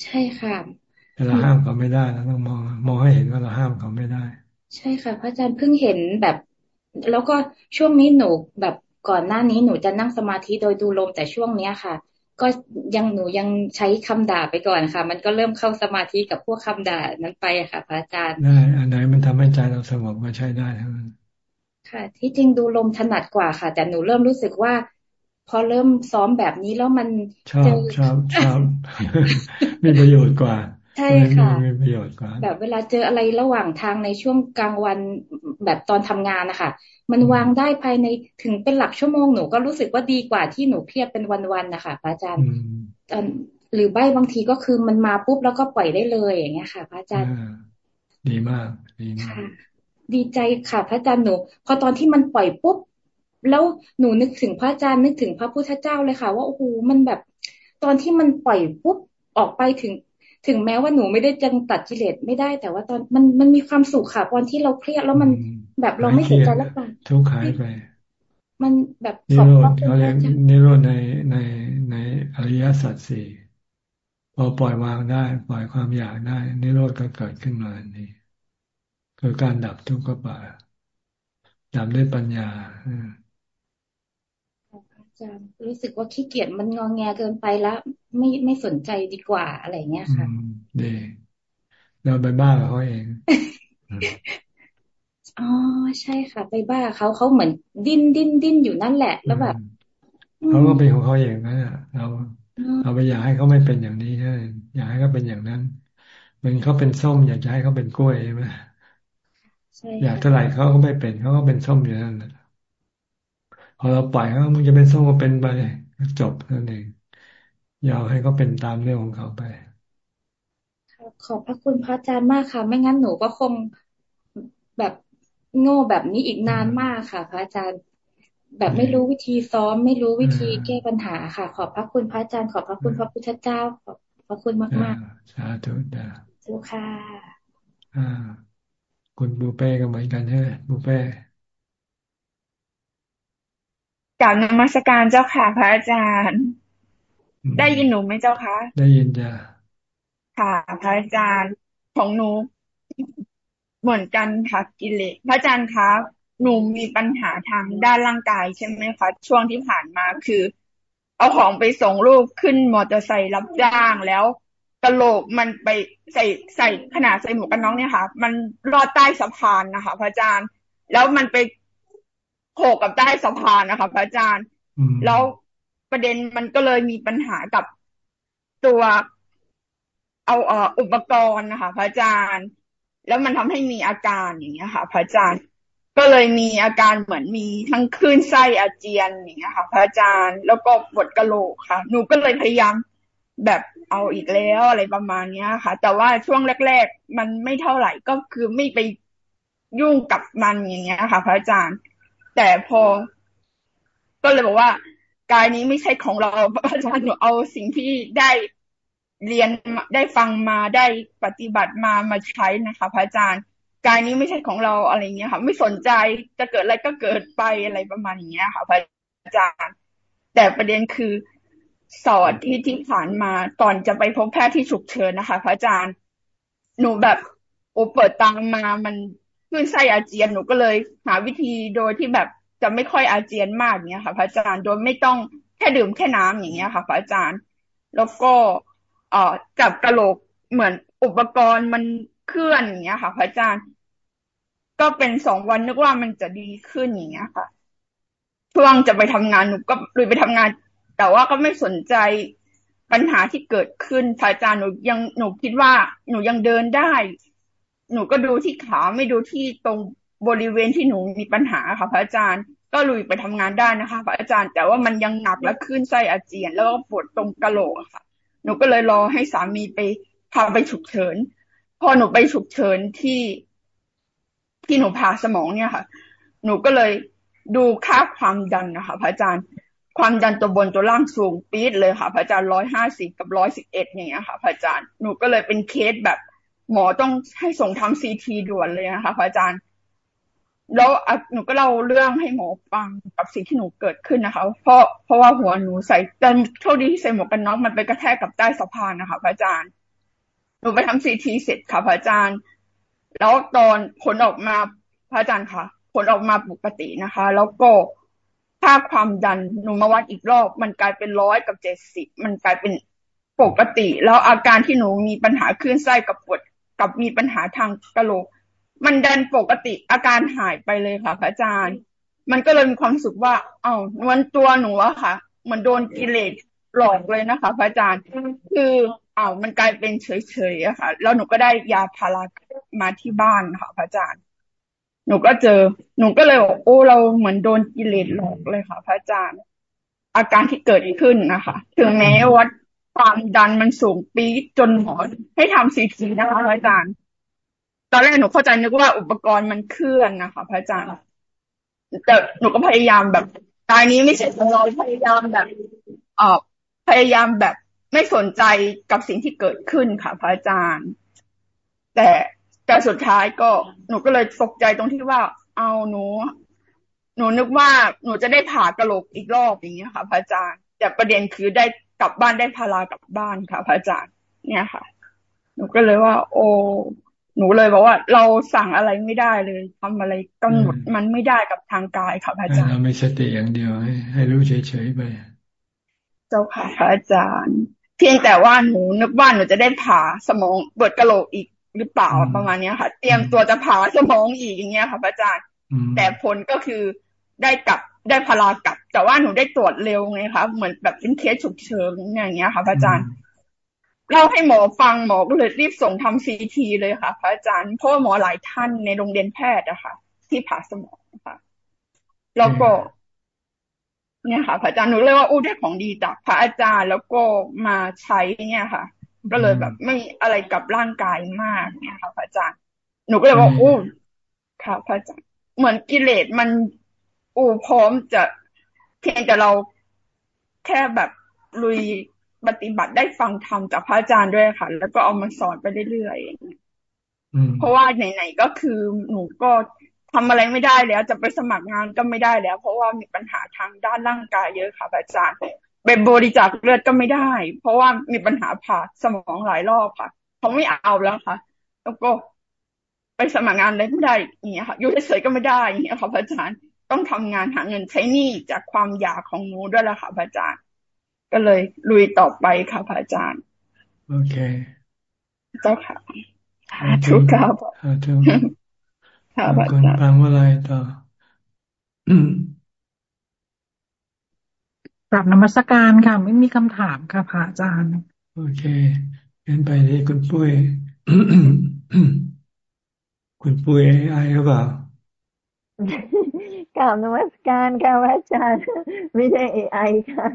ใช่ค่ะ แต่เราห้ามเขาไม่ได้เราต้องมองมองให้เห็นว่าเราห้ามเขาไม่ได้ ใช่ค่ะ พระอาจารย์เพิ่งเห็นแบบ แล้วก็ช่วงนี้หนูแบบก่อนหน้านี้หนูจะนั่งสมาธิโดยดูลมแต่ช่วงเนี้ยค่ะ ก็ยังหนูยังใช้คำด่าไปก่อนค่ะ มันก็เริ่มเข้าสมาธิกับพวกคำด่านั้นไปค่ะ พระอาจารย์ได้อันไหนมันทำให้ใจเราสงบก็ใช้ได้ทั้งนั้นค่ะ ที่จริงดูลมถนัดกว่าค่ะ แต่หนูเริ่มรู้สึกว่า พอเริ่มซ้อมแบบนี้แล้วมันชอบชอบชอบมีประโยชน์กว่า ใช่ค่ะมีประโยชน์กว่าแบบเวลาเจออะไรระหว่างทางในช่วงกลางวันแบบตอนทำงานนะคะมันวางได้ภายในถึงเป็นหลักชั่วโมงหนูก็รู้สึกว่าดีกว่าที่หนูเพียบเป็นวันๆนะคะพระอาจารย์หรือใบบางทีก็คือมันมาปุ๊บแล้วก็ปล่อยได้เลยอย่างเงี้ยค่ะพระอาจารย์ดีมากดีมากดีใจค่ะ พระอาจารย์หนู พอตอนที่มันปล่อยปุ๊บแล้วหนูนึกถึงพระอาจารย์นึกถึงพระพุทธเจ้าเลยค่ะ ว่าโอ้โหมันแบบ ตอนที่มันปล่อยปุ๊บออกไปถึง ถึงแม้ว่าหนูไม่ได้จังตัดกิเลสไม่ได้ แต่ว่าตอนมันมันมีความสุขค่ะตอนที่เราเครียดแล้วมันแบบเราไม่เสียใจแล้วกันทุกข์หายไป มันแบบนิโรธเขาเรียกนิโรธในในในอริยสัจสี่พอปล่อยวางได้ ปล่อยความอยากได้ นิโรธก็เกิดขึ้นมาอันนี้คือการดับทุกข์ก็ปดับด้วยปัญญาอา จารย์รู้สึกว่าขี้เกียจมันงองแงเกินไปแล้ว ไม่ไม่สนใจดีกว่าอะไรเงี้ยค่ะดีเราไปบ้าเขาเองอ๋อใช่ค่ะ ไปบ้าเขาเขาเหมือนดิ้นดิ้นดิ้นอยู่นั่นแหละ แล้วแบบเขาก็เป็นของเขาเองนะเราเราไปอยากให้เขาไม่เป็นอย่างนี้ใช่อยากให้เขาเป็นอย่างนั้นเหมือนเขาเป็นส้ม อยากจะให้เขาเป็นกล้วยใช่ไหมอยากเท่าไหร่เขาก็ไม่เป็นเขาก็เป็นส้มอยู่นั่นแหละพ อเราปล่อยเขามึงจะเป็นส้มก็เป็นไปจบนั่นเองยาวให้เขาเป็นตามเรื่องของเขาไปขอบพระคุณพระอาจารย์มากค่ะ ไม่งั้นหนูก็คงแบบโง่แบบนี้อีกนานมากค่ะ พระอาจารย์ แบบไม่รู้วิธีซ้อม ไม่รู้วิธีแก้ปัญหาค่ะ ขอบพระคุณพระอาจารย์ขอบพระคุณพระพุทธเจ้า ขอบพระคุณมากมากสาธุจ้าสุค่ะ อ่า คุณบูเป้ก็เหมือนกันใช่ไหมบูเป้ กล่าวนมัสการเจ้าค่ะพระอาจารย์ ได้ยินหนูไหมเจ้าคะได้ยินจ้ะค่ะ พระอาจารย์ของหนูเหมือนกันค่ะกิเลสพระอาจารย์คะหนูมีปัญหาทางด้านร่างกายใช่ไหมคะช่วงที่ผ่านมาคือ เอาของไปส่งลูกขึ้นมอเตอร์ไซค์รับจ้างแล้วกระโหลกมันไปใส่ใส่ขนาดใส่หมวกกันน็อกเนี่ยค่ะ มันรอดใต้สะพานนะคะพระอาจารย์ แล้วมันไป โขกกับใต้สะพานนะคะพระอาจารย์ แล้วประเด็นมันก็เลยมีปัญหากับตัวเอาเอ่ออุปกรณ์นะคะพระอาจารย์ แล้วมันทำให้มีอาการอย่างเงี้ยค่ะ พระอาจารย์ ก็เลยมีอาการเหมือนมีทั้งคลื่นไส้อาเจียนอย่างเงี้ยค่ะ พระอาจารย์ แล้วก็ปวดกระโหลกค่ะ หนูก็เลยพยายามแบบเอาอีกแล้วอะไรประมาณเนี้ยค่ะ แต่ว่าช่วงแรก ๆ มันไม่เท่าไหร่ก็คือไม่ไปยุ่งกับมันอย่างเงี้ยค่ะ พระอาจารย์ แต่พอ ก็เลยบอกว่ากายนี้ไม่ใช่ของเราพระอาจารย์หนูเอาสิ่งที่ได้เรียนได้ฟังมาได้ปฏิบัติมามาใช้นะคะพระอาจารย์ กายนี้ไม่ใช่ของเราอะไรเงี้ยค่ะ ไม่สนใจจะเกิดอะไรก็เกิดไปอะไรประมาณอย่างเงี้ยค่ะพระอาจารย์ แต่ประเด็นคือสอนที่ที่ผ่านมาก่อนจะไปพบแพทย์ที่ฉุกเฉินนะคะ พระอาจารย์ หนูแบบโอเปิดตังมามัน ขึ้นไส้อาเจียนหนูก็เลย หาวิธีโดยที่แบบจะไม่ค่อยอาเจียนมากเนี้ยค่ะพระอาจารย์โดยไม่ต้องแค่ดื่มแค่น้ำอย่างเงี้ยค่ะพระอาจารย์ แล้วก็เอ่อจับกระโหลกเหมือนอุปกรณ์มันเคลื่อนอย่างเงี้ยค่ะพระอาจารย์ ก็เป็นสองวันนึกว่ามันจะดีขึ้นอย่างเงี้ยค่ะช่วงจะไปทำงานหนูก็ลุยไปทำงาน แต่ว่าก็ไม่สนใจปัญหาที่เกิดขึ้นพระอาจารย์หนูยังหนูคิดว่าหนูยังเดินได้ หนูก็ดูที่ขาไม่ดูที่ตรงบริเวณที่หนูมีปัญหาค่ะ พระอาจารย์ ก็ลุยไปทำงานได้นะคะ พระอาจารย์ แต่ว่ามันยังหนักและขึ้นไส้อาเจียน แล้วก็ปวดตรงกะโหลกค่ะ หนูก็เลยรอให้สามีไปพาไปฉุกเฉิน พอหนูไปฉุกเฉินที่ที่หนูผ่าสมองเนี่ยค่ะ หนูก็เลยดูค่าความดันนะคะ พระอาจารย์ ความดันตัวบนตัวล่างสูงปี๊ดเลยค่ะ พระอาจารย์ร้อยห้าสิบกับร้อยสิบเอ็ดอย่างเงี้ยค่ะ พระอาจารย์ หนูก็เลยเป็นเคสแบบ หมอต้องให้ส่งทำซีทีด่วนเลยนะคะพระอาจารย์ แล้วหนูก็เล่าเรื่องให้หมอฟังกับสิ่งที่หนูเกิดขึ้นนะคะ เพราะเพราะว่าหัวหนูใส่แต่โชคดีที่ใส่หมวกกันน็อกมันไปกระแทกกับใต้สะพานนะคะพระอาจารย์ หนูไปทำซีทีเสร็จค่ะพระอาจารย์ แล้วตอนผลออกมาพระอาจารย์คะผลออกมาปกตินะคะ แล้วก็ค่าความดันหนูมาวัดอีกรอบ มันกลายเป็นร้อยกับเจ็ดสิบมันกลายเป็นปกติ แล้วอาการที่หนูมีปัญหาคลื่นไส้กับปวด กับมีปัญหาทางกระโหลก มันดันปกติอาการหายไปเลยค่ะพระอาจารย์ มันก็เลยมีความสึกว่า เอ้าวันตัวหนูอะค่ะเหมือนโดนกิเลสหลอกเลยนะคะ พระอาจารย์ คือเอ้ามันกลายเป็นเฉยๆอะค่ะ แล้วหนูก็ได้ยาพารามาที่บ้านค่ะพระอาจารย์ หนูก็เจอ หนูก็เลยบอกโอ้เราเหมือนโดนกิเลสหลอกเลยค่ะ พระอาจารย์ อาการที่เกิดขึ้นนะคะ ถึงแม้ว่า ความดันมันสูงปี๊ดจนหมอให้ทำซีทีนะคะพระอาจารย์ ตอนแรกหนูเข้าใจนึกว่าอุปกรณ์มันเคลื่อนนะคะพระอาจารย์แต่หนูก็พยายามแบบตายนี้ไม่เสร็จเราพยายามแบบเออพยายามแบบไม่สนใจกับสิ่งที่เกิดขึ้นค่ะ พระอาจารย์ แต่แต่สุดท้ายก็หนูก็เลยตกใจตรงที่ว่า เอาหนู หนูนึกว่าหนูจะได้ผ่ากระโหลกอีกรอบอย่างเงี้ยค่ะ พระอาจารย์แต่ประเด็นคือได้ กลับบ้านได้พารากลับบ้านค่ะพระอาจารย์ เนี่ยค่ะ หนูก็เลยว่า โอ้หนูเลยบอกว่า เราสั่งอะไรไม่ได้เลยทำอะไรกำหนดมันไม่ได้กับทางกายค่ะพระอาจารย์เราไม่สติอย่างเดียวให้ให้รู้เฉยๆไป เจ้าค่ะพระอาจารย์ เพียงแต่ว่าหนูนึกว่าหนูจะได้ผ่าสมองเปิดกระโหลกอีกหรือเปล่าประมาณนี้ค่ะ เตรียมตัวจะผ่าสมองอีกอย่างเงี้ยค่ะพระอาจารย์ แต่ผลก็คือได้กลับ ได้พารากลับ แต่ว่าหนูได้ตรวจเร็วไงคะเหมือนแบบเป็นเคสฉุกเฉินอย่างเงี้ยค่ะพระอาจารย์เล่าให้หมอฟังหมอก็เลยรีบส่งทำซีทีเลยค่ะ พระอาจารย์เพราะหมอหลายท่านในโรงเรียนแพทย์อะค่ะ ที่ผ่าสมองค่ะ แล้วก็ เนี่ยค่ะพระอาจารย์หนูเลยว่าอู้ได้ของดีจากพระอาจารย์แล้วก็มาใช้เนี่ยค่ะ ก็เลยแบบไม่อะไรกับร่างกายมากเนี่ยค่ะพระอาจารย์ หนูก็เลยบอกอู้ค่ะพระอาจารย์เหมือนกิเลสมัน อู้พร้อมจะเพียงแต่เราแค่แบบลุยปฏิบัติได้ฟังธรรมจากพระอาจารย์ด้วยค่ะ แล้วก็เอามาสอนไปเรื่อยๆเพราะว่าไหนๆก็คือหนูก็ทำอะไรไม่ได้แล้ว จะไปสมัครงานก็ไม่ได้แล้ว เพราะว่ามีปัญหาทางด้านร่างกายเยอะค่ะอาจารย์ไปบริจาคเลือดก็ไม่ได้ เพราะว่ามีปัญหาผ่าสมองหลายรอบค่ะเขาไม่เอาแล้วค่ะ แล้วก็ไปสมัครงานอะไรไม่ได้อย่างเงี้ยค่ะอยู่เฉยๆก็ไม่ได้อย่างเงี้ยค่ะพระอาจารย์ ต้องทำงานหาเงินใช้หนี้จากความอยากของหนูด้วยละค่ะพระอาจารย์ ก็เลยลุยต่อไปค่ะพระอาจารย์ โอเค เจ้าค่ะทุกครับทุกค่ะพระอาจารย์ฟังว่าอะไรต่อกลับนมัสการค่ะ ไม่มีคำถามค่ะพระอาจารย์ โอเคงั้นไปที่คุณปุ้ยคุณปุ้ยไอหรือเปล่า กลับนมัสการค่ะพระอาจารย์ ไม่ใช่เอไอค่ะ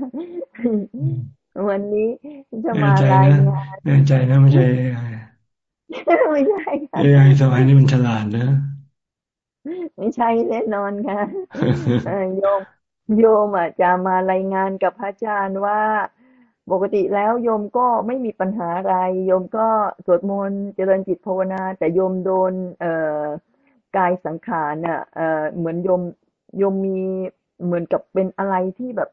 วันนี้จะมารายงานแน่ใจนะไม่ใช่เอไอไม่ใช่ค่ะเอไอสมัยนี้มันฉลาดนะไม่ใช่แน่นอนค่ะโยมโยมอะจะมารายงานกับพระอาจารย์ว่าปกติแล้วโยมก็ไม่มีปัญหาอะไรโยมก็สวดมนต์เจริญจิตภาวนา แต่โยมโดน เอ่อ กายสังขารน่ะเอ่อเหมือนโยมโยมมีเหมือนกับเป็นอะไรที่แบบ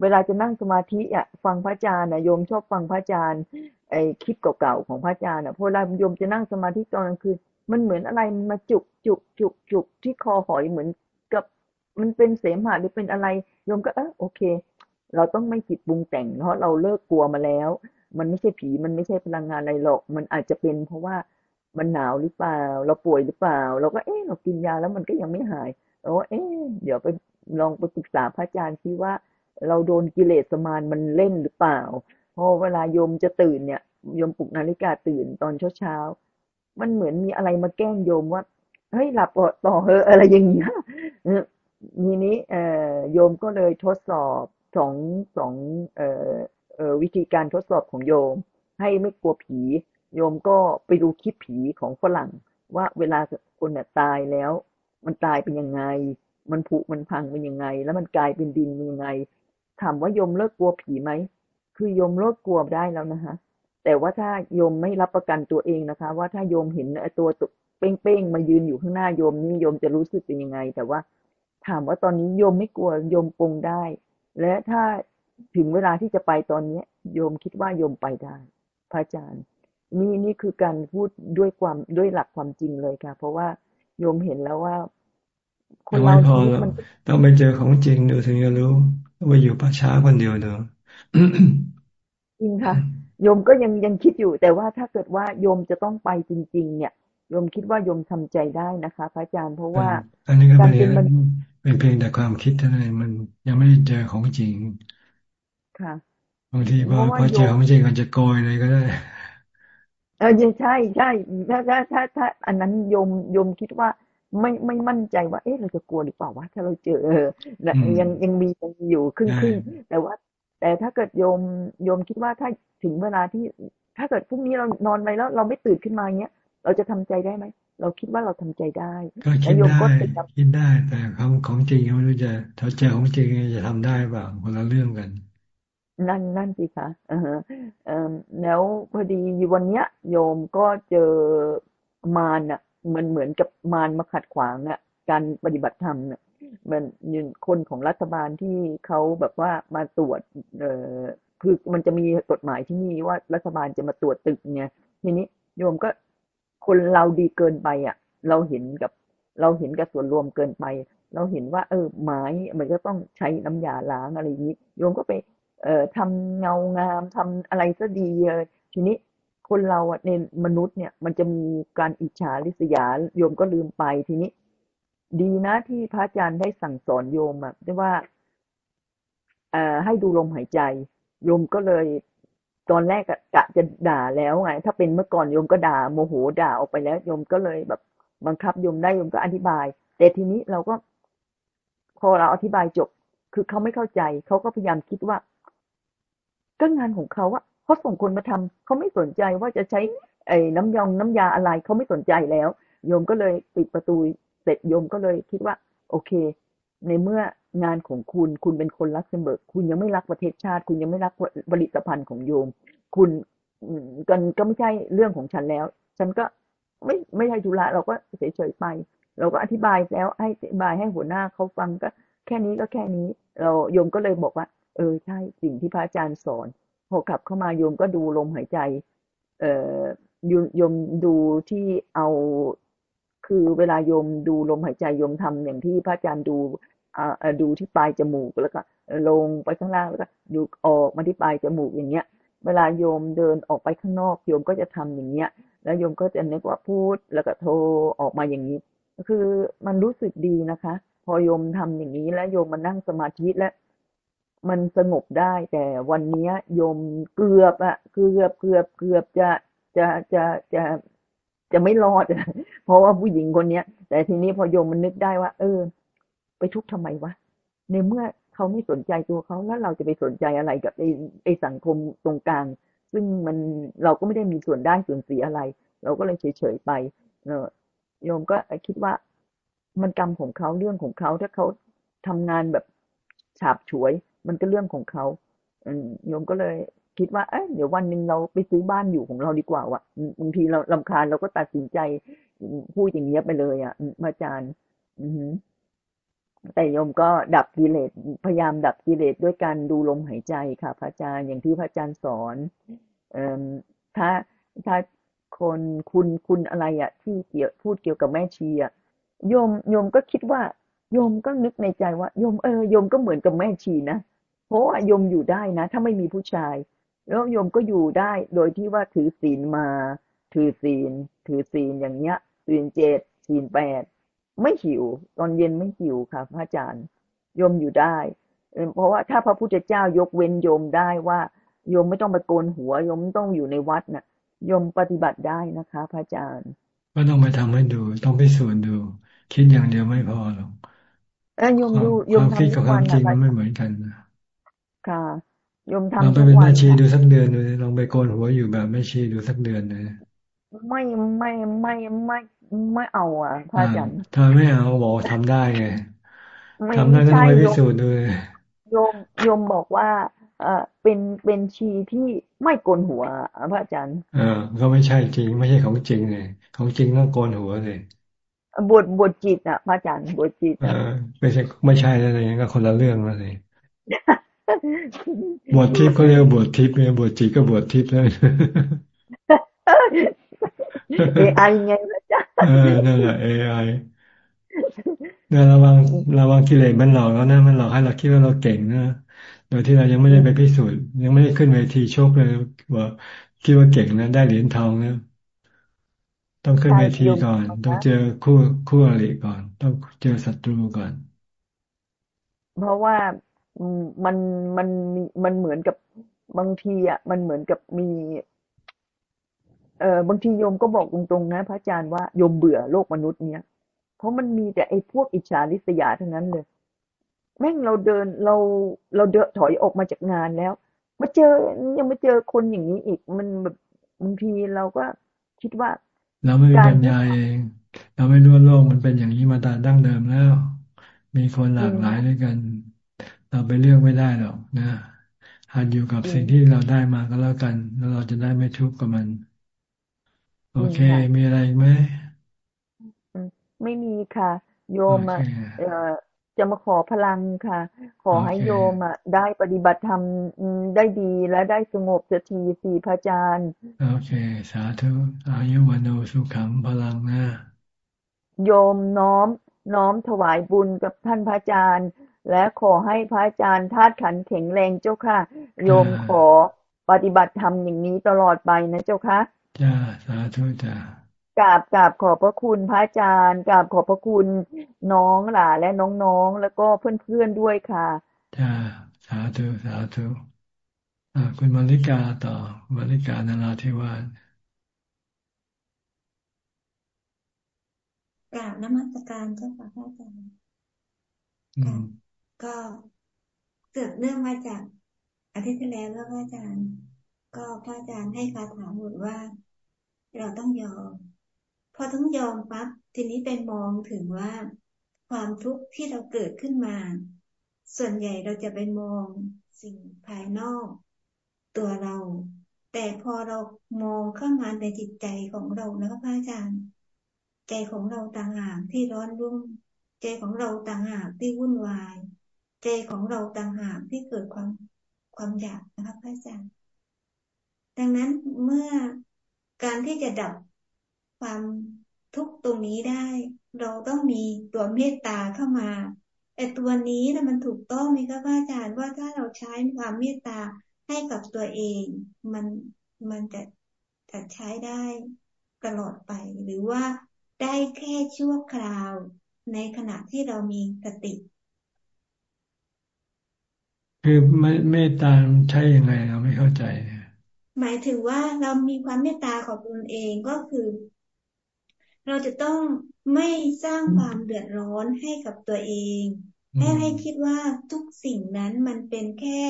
เวลาจะนั่งสมาธิอะฟังพระอาจารย์นะโยมชอบฟังพระอาจารย์ไอ้คลิปเก่าๆของพระอาจารย์อะพอเวลาโยมจะนั่งสมาธิตอนกลางคืนมันเหมือนอะไรมันมาจุกจุกจุกจุกที่คอหอยเหมือนกับมันเป็นเสมหะหรือเป็นอะไรโยมก็เออโอเค เราต้องไม่จิตปรุงแต่งเพราะเราเลิกกลัวมาแล้ว มันไม่ใช่ผีมันไม่ใช่พลังงานอะไรหรอก มันอาจจะเป็นเพราะว่า มันหนาวหรือเปล่า เราป่วยหรือเปล่า เราก็เออเรากินยาแล้วมันก็ยังไม่หายเราก็เออเดี๋ยวไปลองไปปรึกษาพระอาจารย์ซิว่า เราโดนกิเลสมานมันเล่นหรือเปล่าพอเวลาโยมจะตื่นเนี่ยโยมปลุกนาฬิกาตื่นตอนเช้าเช้ามันเหมือนมีอะไรมาแกล้งโยมว่าเฮ้ยหลับต่อเฮออะไรอย่างเงี้ยทีนี้เอ่อโยมก็เลยทดสอบสองสองเอ่อเอ่อวิธีการทดสอบของโยม ให้ไม่กลัวผี โยมก็ไปดูคลิปผีของฝรั่ง ว่าเวลาคนเนี่ยตายแล้ว มันตายเป็นยังไง มันผุมันพังเป็นยังไง แล้วมันกลายเป็นดินเป็นยังไงถามว่าโยมเลิกกลัวผีไหมคือโยมเลิกกลัวได้แล้วนะคะ แต่ว่าถ้าโยมไม่รับประกันตัวเองนะคะ ว่าถ้าโยมเห็นตัวเป้งๆมายืนอยู่ข้างหน้าโยมนี่โยมจะรู้สึกเป็นยังไง แต่ว่าถามว่าตอนนี้โยมไม่กลัวโยมปรงได้ และถ้าถึงเวลาที่จะไปตอนนี้โยมคิดว่าโยมไปได้ พระอาจารย์ นี่นี่คือการพูดด้วยความด้วยหลักความจริงเลยค่ะ เพราะว่าโยมเห็นแล้วว่า คนเราชีวิตมันต้องไปเจอของจริงดูถึงจะรู้ว่าอยู่ป่าช้าคนเดียวเนอะจริงค่ะโยมก็ยังยังคิดอยู่ แต่ว่าถ้าเกิดว่าโยมจะต้องไปจริง ๆ เนี่ยโยมคิดว่าโยมทำใจได้นะคะ พระอาจารย์เพราะว่า อันนี้ก็เป็นเป็นเพียงแต่ความคิดเท่านั้นมันยังไม่เจอของจริง ค่ะบางทีพอพอเจอของจริงก็จะโกยเลยก็ได้ เออใช่ใช่ถ้าถ้าถ้าถ้าอันนั้นโยมโยมคิดว่าไม่ไม่มั่นใจว่า เอ๊ะเราจะกลัวหรือเปล่าว่าถ้าเราเจอยังยังมียังอยู่ครึ่งครึ่งแต่ว่า แต่ถ้าเกิดโยมโยมคิดว่าถ้าถึงเวลาที่ ถ้าเกิดพรุ่งนี้เรานอนไปแล้ว เราไม่ตื่นขึ้นมาเงี้ยเราจะทำใจได้ไหมเราคิดว่าเราทำใจได้ก็คิดได้คิดได้ แต่ของของจริงเขาไม่รู้จะถ้าเจอของจริงจะทำได้บ้างคนละเรื่องกัน นั่นนั่นสิคะออเออแล้วพอดีวันเนี้ย โยมก็เจอมารอะ มันเหมือนกับมารมาขัดขวางอะ การปฏิบัติธรรมเนี่ยมันยืนคนของรัฐบาลที่เขาแบบว่ามาตรวจ เอ่อคือมันจะมีกฎหมายที่นี่ว่ารัฐบาลจะมาตรวจตึกไงทีนี้โยมก็คนเราดีเกินไปอะ เราเห็นกับเราเห็นกับส่วนรวมเกินไป เราเห็นว่า เออไม้มันก็ต้องใช้น้ำยาล้างอะไรอย่างนี้โยมก็ไป เอ่อทำเงางามทำอะไรซะดีเลยทีนี้คนเราอะในมนุษย์เนี่ย มันจะมีการอิจฉาริษยาโยมก็ลืมไปทีนี้ ดีนะที่พระอาจารย์ได้สั่งสอนโยมอะว่าเอ่อให้ดูลมหายใจ โยมก็เลยตอนแรกกะจะด่าแล้วไง ถ้าเป็นเมื่อก่อนโยมก็ด่าโมโหด่าออกไปแล้วโยมก็เลยแบบ บังคับโยมได้โยมก็อธิบาย แต่ทีนี้เราก็ พอเราอธิบายจบ คือเขาไม่เข้าใจเขาก็พยายามคิดว่า ก็งานของเขาอะเขาส่งคนมาทำเขาไม่สนใจว่าจะใช้ไอ้น้ำยองน้ำยาอะไรเขาไม่สนใจแล้ว โยมก็เลยปิดประตูเสร็จโยมก็เลยคิดว่า โอเค ในเมื่องานของคุณคุณเป็นคนรักเสมอคุณยังไม่รักประเทศชาติ คุณยังไม่รักผลิตภัณฑ์ของโยม คุณกันก็ไม่ใช่เรื่องของฉันแล้ว ฉันก็ไม่ไม่ใช่ธุระเราก็เฉยๆไป เราก็อธิบายแล้วให้อธิบายให้หัวหน้าเขาฟังก็แค่นี้ก็แค่นี้ เราโยมก็เลยบอกว่า เออใช่สิ่งที่พระอาจารย์สอน พอกลับเข้ามาโยมก็ดูลมหายใจ เอ่อโยมดูที่เอา คือเวลาโยมดูลมหายใจโยมทำอย่างที่พระอาจารย์ดูดูที่ปลายจมูกแล้วก็ลงไปข้างล่างแล้วก็ดูออกมาที่ปลายจมูกอย่างเงี้ย เวลาโยมเดินออกไปข้างนอกโยมก็จะทำอย่างเงี้ย แล้วโยมก็จะนึกว่าพูดแล้วก็โทรออกมาอย่างนี้ คือมันรู้สึกดีนะคะ พอโยมทำอย่างนี้แล้วโยมมานั่งสมาธิแล้ว มันสงบได้แต่วันนี้โยมเกือบอะเกือบเกือบเกือบจะจะจะจะจะไม่รอดเพราะว่าผู้หญิงคนเนี้ย แต่ทีนี้พอโยมมันนึกได้ว่า เออ ไปทุกข์ทำไมวะในเมื่อเขาไม่สนใจตัวเขาแล้วเราจะไปสนใจอะไรกับไอ้ไอ้สังคมตรงกลาง ซึ่งมันเราก็ไม่ได้มีส่วนได้ส่วนเสียอะไร เราก็เลยเฉยๆไปเนอะโยมก็คิดว่า มันกรรมของเขาเรื่องของเขาถ้าเขาทำงานแบบฉาบฉวย มันก็เรื่องของเขาโยมก็เลยคิดว่าเอ้เดี๋ยววันหนึ่งเราไปซื้อบ้านอยู่ของเราดีกว่าว่ะบางทีเราลำคาญเราก็ตัดสินใจพูดอย่างเงี้ยไปเลยอะอาจารย์แต่โยมก็ดับกิเลสพยายามดับกิเลสด้วยการดูลมหายใจค่ะ พระอาจารย์อย่างที่พระอาจารย์สอนเอถ้าถ้าคนคุณคุณอะไรอะที่เกี่ยวพูดเกี่ยวกับแม่ชีอะโยมโยมก็คิดว่า โยมก็นึกในใจว่าโยมเออโยมก็เหมือนกับแม่ชีนะเพราะว่าโยมอยู่ได้นะ ถ้าไม่มีผู้ชาย แล้วโยมก็อยู่ได้โดยที่ว่าถือศีลมา ถือศีล ถือศีลอย่างเงี้ยศีลเจ็ดศีลแปดไม่หิว ตอนเย็นไม่หิวค่ะพระอาจารย์โยมอยู่ได้ เพราะว่าถ้าพระพุทธเจ้ายกเว้นโยมได้ว่าโยมไม่ต้องไปโกนหัวโยมต้องอยู่ในวัดนะ่ะโยมปฏิบัติได้นะคะ พระอาจารย์ ก็ต้องไปทำให้ดู ต้องไปสูจน์ดู คิดอย่างเดียวไม่พอหรอก โยมดูโยมทำคิดกับความจริงมันไม่เหมือนกันนะค่ะโยมทำลองไปเป็นแม่ชีดูสักเดือนดูลองไปโกนหัวอยู่แบบแม่ชีดูสักเดือนเลยไม่ไม่ไม่ไม่ไม่เอาอะพระอาจารย์ทำไม่เอาบอกทำได้ไงทำได้ก็ต้องไปพิสูจน์ดูโยมโยมบอกว่า เออเป็นเป็นชีที่ไม่โกนหัวพระอาจารย์ เออ ก็ไม่ใช่จริง ไม่ใช่ของจริงเลยของจริงต้องโกนหัวเลย บวชบวชจิตอะพระอาจารย์บวชจิตอ่าไม่ใช่ไม่ใช่แล้วเลยก็คนละเรื่องแล้วเลยบวชทิพย์ก็เรียกบวชทิพย์เนี่ยบวชจิตก็บวชทิพย์เลยเอไอไงพระอาจารย์เออนั่นแหละเอไอเนี่ยระวังระวังกิเลสมันหลอกแล้วนะมันหลอกให้เราคิดว่าเราเก่งนะโดยที่เรายังไม่ได้ไปพิสูจน์ยังไม่ได้ขึ้นเวทีโชคเลยว่าคิดว่าเก่งนะได้เหรียญทองนะ ต้องขึ้นเวทีก่อน ต้องเจอคู่คู่อริก่อน ต้องเจอศัตรูก่อน เพราะว่ามันมันมันเหมือนกับบางทีอะ มันเหมือนกับมี เออบางทีโยมก็บอกตรงๆนะ พระอาจารย์ว่าโยมเบื่อโลกมนุษย์เนี้ยเพราะมันมีแต่ไอ้พวกอิจฉาริษยาทั้งนั้นเลย แม่งเราเดินเราเราเดนถอยออกมาจากงานแล้วมาเจอยังมาเจอคนอย่างนี้อีก มันแบบบางทีเราก็คิดว่า เราไม่มีปัญญาเอง เราไม่รู้ว่าโลกมันเป็นอย่างนี้มาแต่ดั้งเดิมแล้ว มีคนหลากหลายด้วยกัน เราไปเลือกไม่ได้หรอกนะหัดอยู่กับสิ่งที่เราได้มาก็แล้วกัน แล้วเราจะได้ไม่ทุกข์กับมัน โอเค มีอะไรไหมไม่มีค่ะ โยมอะ จะมาขอพลังค่ะ ขอให้โยมอะได้ปฏิบัติธรรมได้ดีและได้สงบสักทีสี่พระอาจารย์โอเค สาธุอายุวันโนสุขังพลังนะโยมน้อมน้อมถวายบุญกับท่านพระอาจารย์ และขอให้พระอาจารย์ธาตุขันแข็งแรงเจ้าค่ะ โยมขอปฏิบัติธรรมอย่างนี้ตลอดไปนะเจ้าค่ะจ้าสาธุจ้า กราบกราบขอบพระคุณพระอาจารย์กราบขอบพระคุณน้องหลาและน้องๆ แล้วก็เพื่อนๆด้วยค่ะจ้าสาธุสาธุคุณมาริกาต่อมาริกานาราธิวาสกราบนมัสการเจ้าค่ะพระอาจารย์ก็เกิดเนื่องมาจากอาทิตย์ที่แล้วแล้วพระอาจารย์ ก็พระอาจารย์ให้คาถาบทว่า เราต้องยอม พอต้องยอมปั๊บทีนี้ไปมองถึงว่าความทุกข์ที่เราเกิดขึ้นมา ส่วนใหญ่เราจะไปมองสิ่งภายนอก ตัวเรา แต่พอเรามองเข้ามาในจิตใจของเรานะคะพระอาจารย์ ใจของเราต่างหากที่ร้อนรุ่ม ใจของเราต่างหากที่วุ่นวาย ใจของเราต่างหากที่เกิดความความอยากนะคะพระอาจารย์ ดังนั้นเมื่อการที่จะดับ ความทุกตรงนี้ได้ เราต้องมีตัวเมตตาเข้ามาแต่ตัวนี้นะมันถูกต้องไหมคะพระอาจารย์ว่าถ้าเราใช้ความเมตตาให้กับตัวเอง มันมันจะจะใช้ได้ตลอดไป หรือว่าได้แค่ชั่วคราวในขณะที่เรามีสติ คือไม่เมตตาใช้ยังไงเราไม่เข้าใจ หมายถึงว่าเรามีความเมตตาของตนเองก็คือ เราจะต้องไม่สร้างความเดือดร้อนให้กับตัวเองให้ให้คิดว่าทุกสิ่งนั้นมันเป็นแค่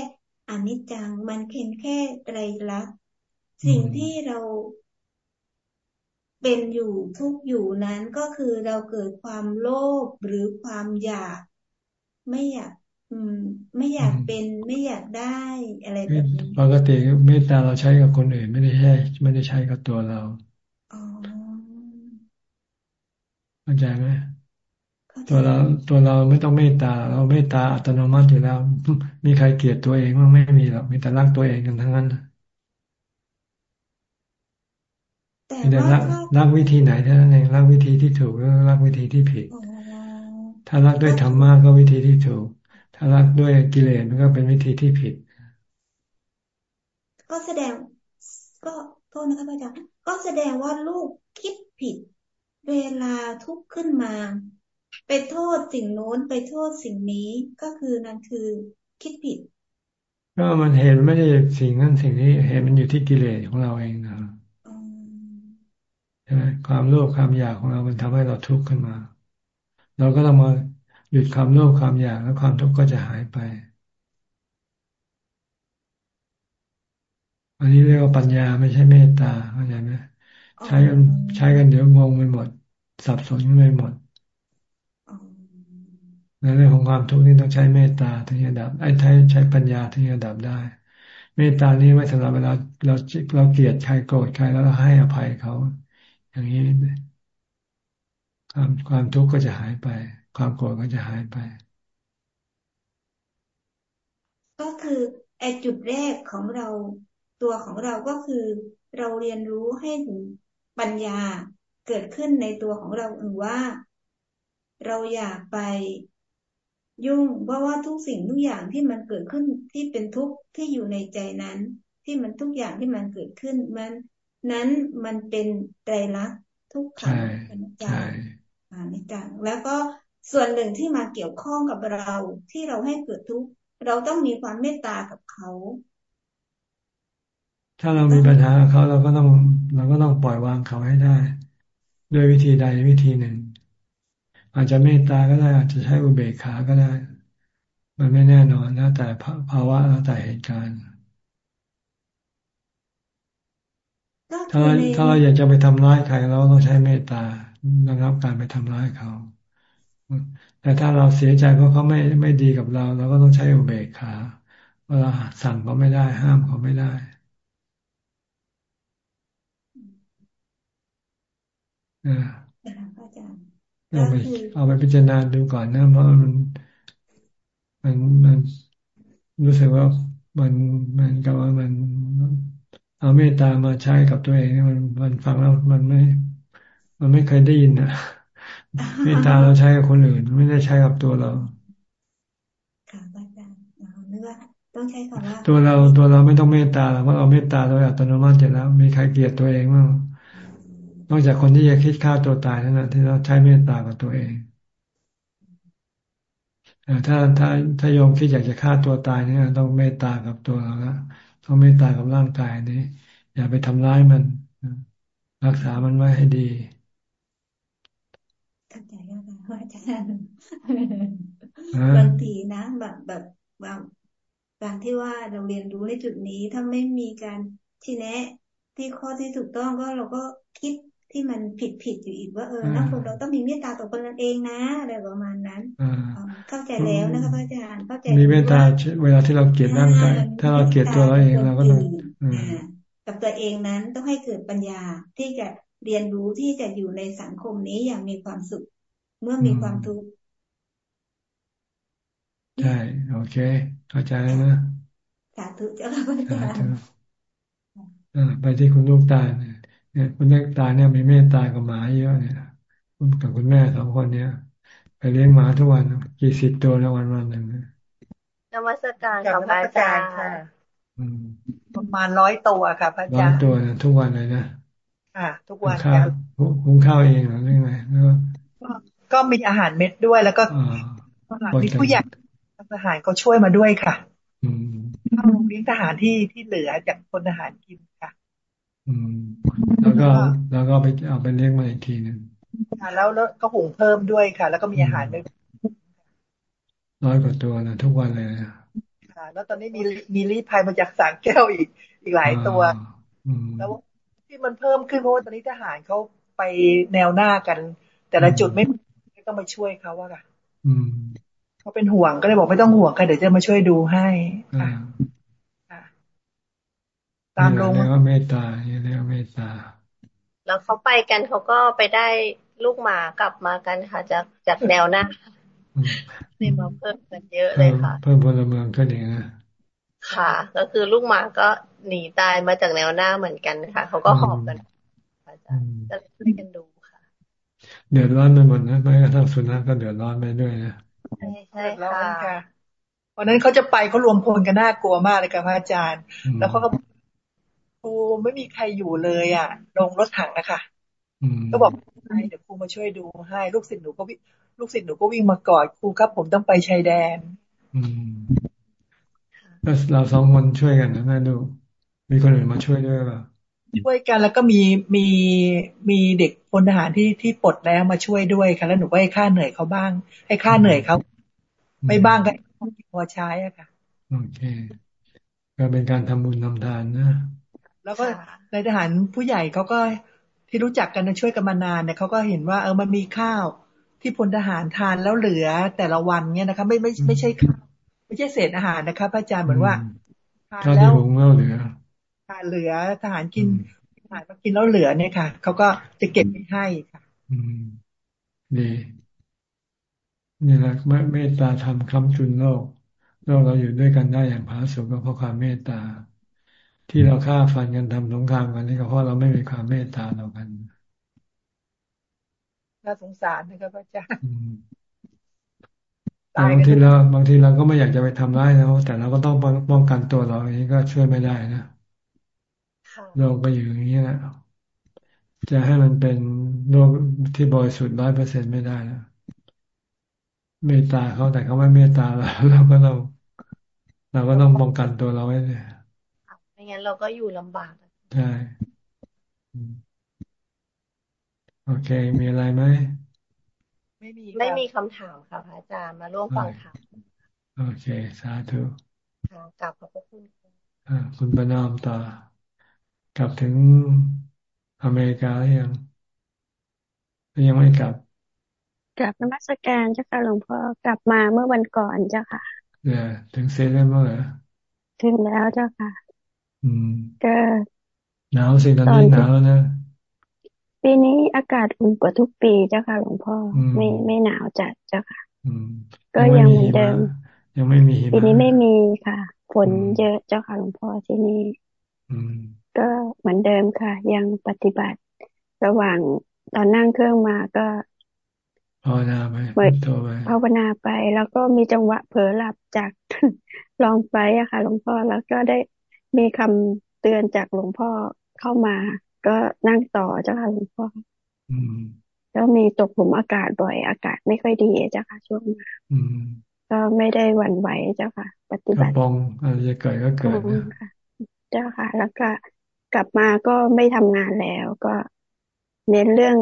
อนิจจัง มันเนแค่ไตรลักษณ์สิ่งที่เราเป็นอยู่ทุกอยู่นั้นก็คือเราเกิดความโลภหรือความอยาก ไม่อยาก อืม ไม่อยากเป็นไม่อยากได้อะไรแบบนี้ปกติเมตตาเราใช้กับคนอื่น ไม่ได้ใช้ไม่ได้ใช้กับตัวเราอ๋อ เข้าใจไหมตัวเราตัวเราไม่ต้องเมตตา เราเมตตาอัตโนมัติอยู่แล้ว มีใครเกลียดตัวเองว่าไม่มีหรอกมีแต่รักตัวเองกันทั้งนั้นแต่รักรักวิธีไหนเท่านั้นเองรักวิธีที่ถูกหรือรักวิธีที่ผิด ถ้ารักด้วยธรรมะก็วิธีที่ถูก ถ้ารักด้วยกิเลสมันก็เป็นวิธีที่ผิด ก็แสดง ก็โทษนะครับอาจารย์ก็แสดงว่าลูกคิดผิด เวลาทุกข์ขึ้นมา ไปโทษสิ่งโน้นไปโทษสิ่งนี้ก็คือนั่นคือคิดผิด ก็มันเหตุไม่ได้สิ่งนั้นสิ่งนี้เหตุมันอยู่ที่กิเลสของเราเองนะใช่ไหมความโลภความอยากของเรา มันทำให้เราทุกข์ขึ้นมา เราก็ต้องมาหยุดความโลภความอยากแล้วความทุกข์ก็จะหายไป อันนี้เรียกว่าปัญญาไม่ใช่เมตตาเข้าใจไหมใช้กันใช้กันเดี๋ยวงงไปหมด สับสนไปหมดในเรื่องของความทุกข์นี่ต้องใช้เมตตาถึงจะดับไอ้ใช้ใช้ปัญญาถึงจะดับได้ เมตตานี้ไว้สำหรับเวลาเราเราเกลียดใครโกรธใครแล้วเราให้อภัยเขา อย่างนี้ความความทุกข์ก็จะหายไป ความโกรธก็จะหายไป ก็คือไอ้จุดแรกของเราตัวของเราก็คือ เราเรียนรู้ให้ถึงปัญญา เกิดขึ้นในตัวของเราหรือว่า เราอยากไปยุ่งเพราะว่าทุกสิ่งทุกอย่างที่มันเกิดขึ้นที่เป็นทุกข์ที่อยู่ในใจนั้น ที่มันทุกอย่างที่มันเกิดขึ้นมันนั้นมันเป็นไตรลักษณ์ทุกขังอนิจจังอนิจจังแล้วก็ส่วนหนึ่งที่มาเกี่ยวข้องกับเราที่เราให้เกิดทุกข์เราต้องมีความเมตตากับเขา ถ้าเรามีปัญหาเขาเราก็ต้องเราก็ต้องปล่อยวางเขาให้ได้ ด้วยวิธีใดวิธีหนึ่ง อาจจะเมตตาก็ได้ อาจจะใช้อุเบกขาก็ได้ มันไม่แน่นอนแล้วแต่ภาวะแล้วแต่เหตุการณ์ถ้าเราถ้าเราอยากจะไปทำร้ายใครเราต้องใช้เมตตาระงับการไปทำร้ายเขา แต่ถ้าเราเสียใจเพราะเขาไม่ไม่ดีกับเรา เราก็ต้องใช้อุเบกขาเวลาสั่งเขาไม่ได้ห้ามเขาไม่ได้ เอาไปเอาไปพิจารณาดูก่อนนะเพราะมันมันมันรู้สึกว่ามันมันกับว่ามัน เอาเมตตามาใช้กับตัวเองมันมันฟังแล้วมันไม่ มันไม่เคยได้ยินอะเมตตาเราใช้กับคนอื่น ไม่ได้ใช้กับตัวเราค่ะอาจารย์นึกว่าต้องใช้คำว่าตัวเราตัวเราไม่ต้องเมตตาเพราะเราเมตตาโดยอัตโนมัติอยู่แล้ว มีใครเกลียดตัวเองบ้าง นอกจากคนที่จะคิดฆ่าตัวตายเท่านั้นที่เราใช้เมตตากับตัวเองถ้าถ้าถ้าโยมคิดอยากจะฆ่าตัวตายเนี่ยต้องเมตตากับตัวเราละต้องเมตตากับร่างกายนี้ อย่าไปทำร้ายมัน รักษามันไว้ให้ดีเข้าใจแล้วค่ะอาจารย์บางทีนะแบบแบบบางการที่ว่าเราเรียนรู้ในจุดนี้ถ้าไม่มีการชี้แนะ ที่ข้อที่ถูกต้องก็เราก็คิด ที่มันผิดผิดอยู่อีกว่าเออนักบุญเราต้องมีเมตตาต่อคนนั้นเองนะอะไรประมาณนั้นเข้าใจแล้วนะคะพระอาจารย์เข้าใจมีเมตตาเวลาที่เราเกลียดร่างกายถ้าเราเกลียดตัวเราเองเราก็ต้องกับตัวเองนั้นต้องให้เกิดปัญญาที่จะเรียนรู้ที่จะอยู่ในสังคมนี้อย่างมีความสุข เมื่อมีความทุกข์ใช่โอเค เข้าใจแล้วนะสาธุเจ้าค่ะพระอาจารย์ไปที่คุณลูกตาเนี่ย เนี่ยคุณลูกตาเนี่ยมีเมตตากับหมาเยอะเนี่ยคุณกับคุณแม่สองคนเนี่ย ไปเลี้ยงหมาทุกวันกี่สิบตัวในวันวันหนึ่งนมัสการกับอาจารย์ค่ะประมาณร้อยตัวค่ะพระอาจารย์ร้อยตัวนะทุกวันเลยนะค่ะทุกวันข้าวหุงข้าวเองหรือไงแล้วก็มีอาหารเม็ดด้วยแล้วก็มีผู้ใหญ่ทหารเขาช่วยมาด้วยค่ะเลี้ยงทหารที่ที่เหลือจากคนทหารกินค่ะอืม แล้วก็แล้วก็ไปเอาไปเลี้ยงมาอีกทีนึงแล้วแล้วก็หุงเพิ่มด้วยค่ะ แล้วก็มีอาหารด้วยร้อยกว่าตัวนะทุกวันเลยค่ะ แล้วตอนนี้มีมีรีพายมาจากสางแก้วอีกอีกหลายตัวแล้วที่มันเพิ่มขึ้นเพราะว่าตอนนี้ทหารเขาไปแนวหน้ากัน แต่ละจุดไม่ต้องมาช่วยเขาว่าค่ะเขาเป็นห่วงก็เลยบอกไม่ต้องห่วงค่ะเดี๋ยวจะมาช่วยดูให้ค่ะ ตามลงเรียกว่าเมตตาเรียกว่าเมตตา แล้วเขาไปกันเขาก็ไปได้ลูกหมากลับมากันค่ะ จากจากแนวหน้านี่มาเพิ่มกันเยอะเลยค่ะ เพิ่มพลเมืองก็ดีนะค่ะ ก็คือลูกหมาก็หนีตายมาจากแนวหน้าเหมือนกันค่ะ เขาก็หอบกันอาจารย์จะช่วยกันดูค่ะ เดือดร้อนไปหมดนะไม่กระทั่งสุนัขก็เดือดร้อนไปด้วยนะใช่ใช่ค่ะวันนั้นเขาจะไปเขารวมพลกันน่ากลัวมากเลยค่ะพระอาจารย์ แล้วเขาก็ค รูไม่มีใครอยู่เลยอะลงรถถังนะคะก็บอกให้เดี๋ยวครูมาช่วยดูให้ลูกศิษย์หนูก็วิ่งลูกศิษย์หนูก็วิ่งมากอดครูครับผมต้องไปชายแดน อืมก็เราสองคนช่วยกันนะแม่ดูมีคนอื่นมาช่วยด้วยป่ะช่วยกันแล้วก็มีมีมีเด็กพลทหารที่ที่ปลดแล้วมาช่วยด้วยค่ะแล้วหนูก็ให้ค่าเหนื่อยเขาบ้าง ให้ค่าเหนื่อยเขาไม่บ้างก็พอใช้อะค่ะโอเคก็เป็นการทำบุญทำทานนะ แล้วก็ในทหารผู้ใหญ่เขาก็ที่รู้จักกันช่วยกันมานานเนี่ยเขาก็เห็นว่าเออมันมีข้าวที่พลทหารทานแล้วเหลือแต่ละวันเนี่ยนะคะ ไม่ไม่ไม่ใช่ข้าวไม่ใช่เศษอาหารนะคะพระอาจารย์เหมือนว่าทานแล้วเหลือทานเหลือทหารกินทหารมากินแล้วเหลือเนี่ยค่ะเขาก็จะเก็บไว้ให้ค่ะ อืมดีนี่แหละเมตตาธรรมคำจุนโลกโลกเราอยู่ด้วยกันได้อย่างผาสุกก็เพราะความเมตตา ที่เราฆ่าฟันกันทำสงครามกันนี่ก็เพราะเราไม่มีความเมตตาเรากันน่าสงสารนะครับอาจารย์บางทีเราบางทีเราก็ไม่อยากจะไปทำร้ายเขาแต่เราก็ต้องป้องกันตัวเราอย่างนี้ก็ช่วยไม่ได้นะโลกก็อยู่อย่างนี้แหละจะให้มันเป็นโลกที่บริสุทธิ์ร้อยเปอร์เซ็นไม่ได้นะเมตตาเขาแต่เขาไม่เมตตาเราเราก็ต้องเราก็ต้องป้องกันตัวเราไว้เลยไม่ งั้นเราก็อยู่ลำบากใช่โอเค มีอะไรไหมไม่มีไม่มีคำถามค่ะพระอาจารย์มาร่วมฟังถามโอเค สาธุกลับขอบพระคุณคุณประนามต่อกลับถึงอเมริกาหรือยังยังไม่กลับกลับนมัสการเจ้าค่ะหลวงพ่อกลับมาเมื่อวันก่อนเจ้าค่ะเนี่ยถึงเซเลมเมื่อไหร่ถึงแล้วเจ้าค่ะอืม ก็หนาวสิตอนนี้หนาวแล้วนะปีนี้อากาศอุ่นกว่าทุกปีเจ้าค่ะหลวงพ่อ ไม่ไม่หนาวจัดเจ้าค่ะก็ยังเหมือนเดิม ยังไม่มีปีนี้ไม่มีค่ะ ฝนเยอะเจ้าค่ะหลวงพ่อที่นี่ก็เหมือนเดิมค่ะ ยังปฏิบัติ ระหว่างตอนนั่งเครื่องมาก็ภาวนาไปภาวนาไป แล้วก็มีจังหวะเผลอหลับจากลองไปอะค่ะหลวงพ่อแล้วก็ได้ มีคำเตือนจากหลวงพ่อเข้ามา ก็นั่งต่อเจ้าค่ะหลวงพ่อแล้วมีตกหลุมอากาศบ่อยอากาศไม่ค่อยดีเจ้าค่ะ ช่วงมาก็ไม่ได้หวั่นไหวเจ้าค่ะ ปฏิบัติบองอะไรจะเกิดก็เกิดนะเจ้าค่ะ แล้วก็กลับมาก็ไม่ทำงานแล้ว ก็เน้นเรื่อง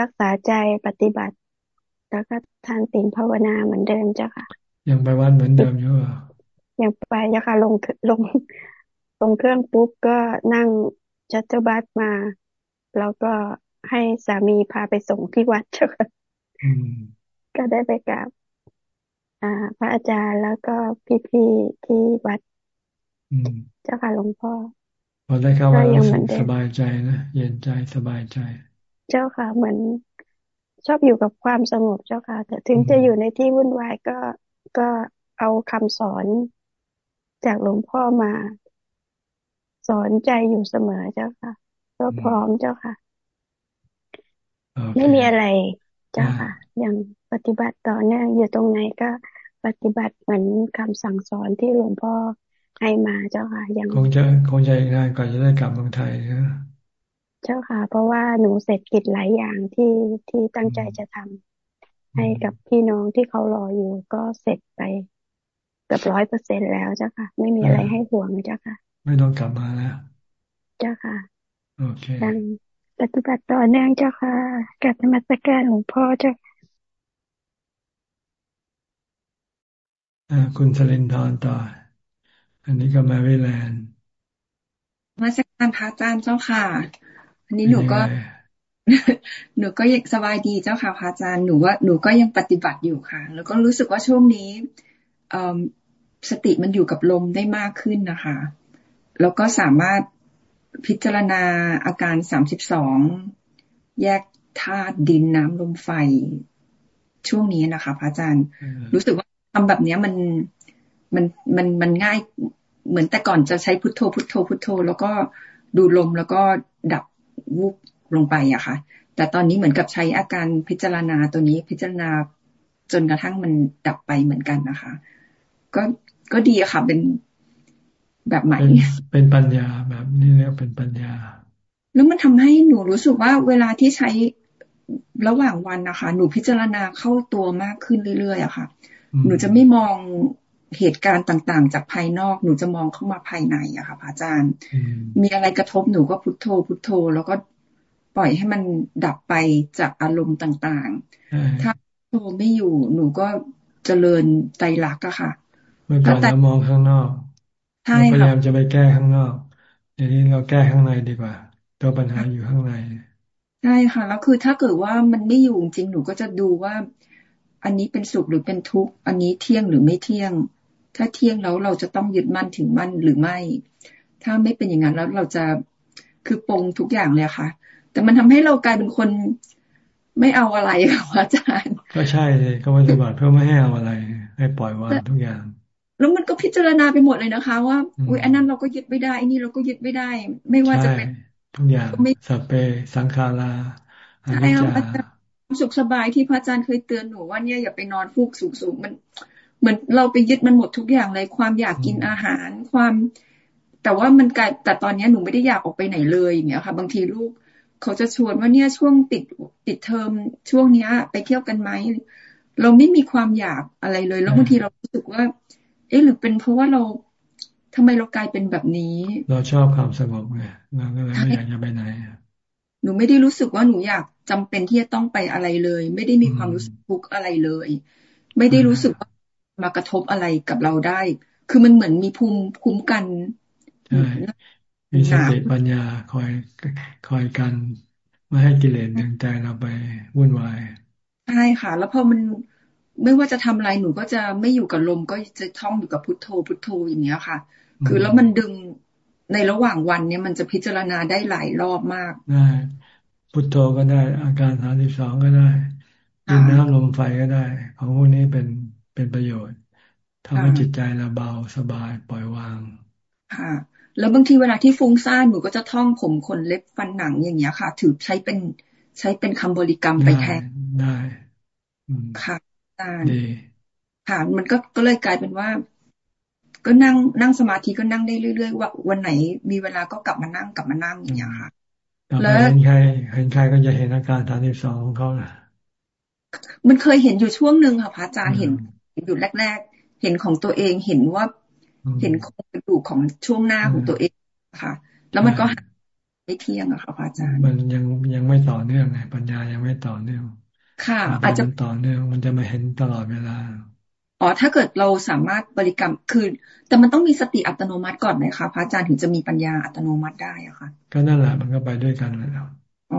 รักษาใจปฏิบัติ แล้วก็ทานสิ่งภาวนาเหมือนเดิมเจ้าค่ะ ยังไปวัดเหมือนเดิมอยู่อะยังไปเจ้าค่ะลงลง ลงเครื่องปุ๊บก็นั่งจัตบัตมา แล้วก็ให้สามีพาไปส่งที่วัดเจ้าค่ะก็ได้ไปกับอ่า พระอาจารย์แล้วก็พี่ๆที่วัดเจ้าค่ะหลวงพ่อพอได้เข้าว่ารู้สึกสบายใจนะเย็นใจสบายใจ เจ้าค่ะ เหมือนชอบอยู่กับความสงบเจ้าค่ะ แต่ถึงจะอยู่ในที่วุ่นวายก็ก็เอาคำสอนจากหลวงพ่อมา สอนใจอยู่เสมอเจ้าค่ะ ก็พร้อมเจ้าค่ะ ไม่มีอะไรเจ้าค่ะ ยังปฏิบัติต่อเนื่องอยู่ตรงไหนก็ปฏิบัติเหมือนคำสั่งสอนที่หลวงพ่อให้มาเจ้าค่ะ ยังคงจะคงจะงานก่อนจะได้กลับเมืองไทยนะเจ้าค่ะ เพราะว่าหนูเสร็จกิจหลายอย่างที่ที่ตั้งใจจะทำให้กับพี่น้องที่เขารออยู่ก็เสร็จไปเกือบร้อยเปอร์เซ็นแล้วเจ้าค่ะ ไม่มีอะไรให้ห่วงเจ้าค่ะ ไม่ต้องกลับมาแล้ว เจ้าค่ะ โอเคยังปฏิบัติต่อเนื่องเจ้าค่ะกับธรรมสการหลวงพ่อเจ้าคุณสลินทร์ต่อ อันนี้ก็มาวิแลนด์มาสักการพระอาจารย์เจ้าค่ะ อันนี้หนูก็ หนูก็ยังสบายดีเจ้าค่ะพระอาจารย์ หนูว่าหนูก็ยังปฏิบัติอยู่ค่ะ แล้วก็รู้สึกว่าช่วงนี้สติมันอยู่กับลมได้มากขึ้นนะคะ แล้วก็สามารถพิจารณาอาการสามสิบสองแยกธาตุดินน้ำลมไฟช่วงนี้นะคะพระอาจารย์ รู้สึกว่าทำแบบนี้มันมันมันมันง่ายเหมือนแต่ก่อนจะใช้พุทโธพุทโธพุทโธ แล้วก็ดูลมแล้วก็ดับวุบลงไปอะค่ะ แต่ตอนนี้เหมือนกับใช้อาการพิจารณาตัวนี้พิจารณาจนกระทั่งมันดับไปเหมือนกันนะคะ ก็ก็ดีอะค่ะ เป็น แบบใหม่เป็นปัญญาแบบนี้เรียกเป็นปัญญา แล้วมันทำให้หนูรู้สึกว่าเวลาที่ใช้ระหว่างวันนะคะ หนูพิจารณาเข้าตัวมากขึ้นเรื่อยๆอะค่ะ หนูจะไม่มองเหตุการณ์ต่างๆ จากภายนอก หนูจะมองเข้ามาภายในอะค่ะพระอาจารย์ มีอะไรกระทบหนูก็พุทโธ พุทโธ แล้วก็ปล่อยให้มันดับไปจากอารมณ์ต่างๆ ถ้าโธไม่อยู่หนูก็เจริญใจรักอะค่ะเมื่อก่อนเรามองข้างนอก เราพยายามจะไปแก้ข้างนอกเดี๋ยวนี้เราแก้ข้างในดีกว่า ตัวปัญหาอยู่ข้างในใช่ค่ะแล้วคือถ้าเกิดว่ามันไม่อยู่จริงหนูก็จะดูว่า อันนี้เป็นสุขหรือเป็นทุกข์อันนี้เที่ยงหรือไม่เที่ยง ถ้าเที่ยงแล้วเราจะต้องยึดมั่นถึงมั่นหรือไม่ ถ้าไม่เป็นอย่างนั้นแล้วเราจะคือปรงทุกอย่างเลยค่ะ แต่มันทำให้เรากลายเป็นคนไม่เอาอะไรค่ะอาจารย์ ก็ใช่เลยก็ปฏิบัติเพื่อไม่ให้เอาอะไร ให้ปล่อยวางทุกอย่าง แล้วมันก็พิจารณาไปหมดเลยนะคะ ว่าอุ้ยอันนั้นเราก็ยึดไม่ได้อันนี้เราก็ยึดไม่ได้ ไม่ว่าจะเป็นทุกอย่างสัพเพสังขาราใช่ค่ะอาจารย์สุขสบายที่พระอาจารย์เคยเตือนหนูว่าเนี่ยอย่าไปนอนฟูกสูงๆมันเหมือนเราไปยึดมันหมดทุกอย่างเลยความอยากกินอาหารความ แต่ว่ามันกลายแต่ตอนนี้หนูไม่ได้อยากออกไปไหนเลยอย่างเงี้ยค่ะ บางทีลูกเขาจะชวนว่าเนี่ยช่วงติดติดเทอมช่วงเนี้ย ไปเที่ยวกันไหมเราไม่มีความอยากอะไรเลย แล้วบางทีเรารู้สึกว่า เอ๊ะหรือเป็นเพราะว่าเราทำไมเรากลายเป็นแบบนี้ เราชอบความสงบไงเราก็เลยไม่อยากจะไปไหนหนูไม่ได้รู้สึกว่าหนูอยากจำเป็นที่จะต้องไปอะไรเลย ไม่ได้มีความรู้สึกทุกข์อะไรเลย ไม่ได้รู้สึกว่ามากระทบอะไรกับเราได้ คือมันเหมือนมีภูมิคุ้มกันมีสติปัญญาคอยคอยกัน ไม่ให้กิเลสดึงใจเราไปวุ่นวายใช่ค่ะ แล้วพอมัน ไม่ว่าจะทำอะไรหนูก็จะไม่อยู่กับลมก็จะท่องอยู่กับพุทโธ พุทโธอย่างเงี้ยค่ะ คือแล้วมันดึงในระหว่างวันเนี่ยมันจะพิจารณาได้หลายรอบมากได้พุทโธก็ได้ อาการสามสิบสองก็ได้ดินน้ำลมไฟก็ได้ของพวกนี้เป็นเป็นประโยชน์ทำให้จิตใจเราเบาสบายปล่อยวางค่ะแล้วบางทีเวลาที่ฟุ้งซ่านหนูก็จะท่องผมขนเล็บฟันหนังอย่างเงี้ยค่ะ ถือใช้เป็นใช้เป็นคำบริกรรมไปแทนได้ค่ะ อาจารย์ค่ะมันก็ก็เลยกลายเป็นว่า ก็นั่งนั่งสมาธิก็นั่งได้เรื่อยๆว่าวันไหนมีเวลาก็กลับมานั่งกลับมานั่งอย่างเงี้ยค่ะแล้วเห็นใครเห็นใครก็จะเห็นอาการทางที่สองของเขาแหละมันเคยเห็นอยู่ช่วงหนึ่งค่ะพระอาจารย์เห็นอยู่แรก ๆ เห็นของตัวเองเห็นว่าเห็นโครงกระดูกของช่วงหน้าของตัวเองค่ะ แล้วมันก็ไม่เที่ยงอะค่ะพระอาจารย์ มันยังยังไม่ต่อเนื่องไงปัญญายังไม่ต่อเนื่อง ค่ะอาจจะต่อเนื่องมันจะมาเห็นตลอดเวลาอ๋อถ้าเกิดเราสามารถบริกรรมคือ แต่มันต้องมีสติอัตโนมัติก่อนไหมคะพระอาจารย์ถึงจะมีปัญญาอัตโนมัติได้อะค่ะก็นั่นแหละมันก็ไปด้วยกันแล้วอ๋อ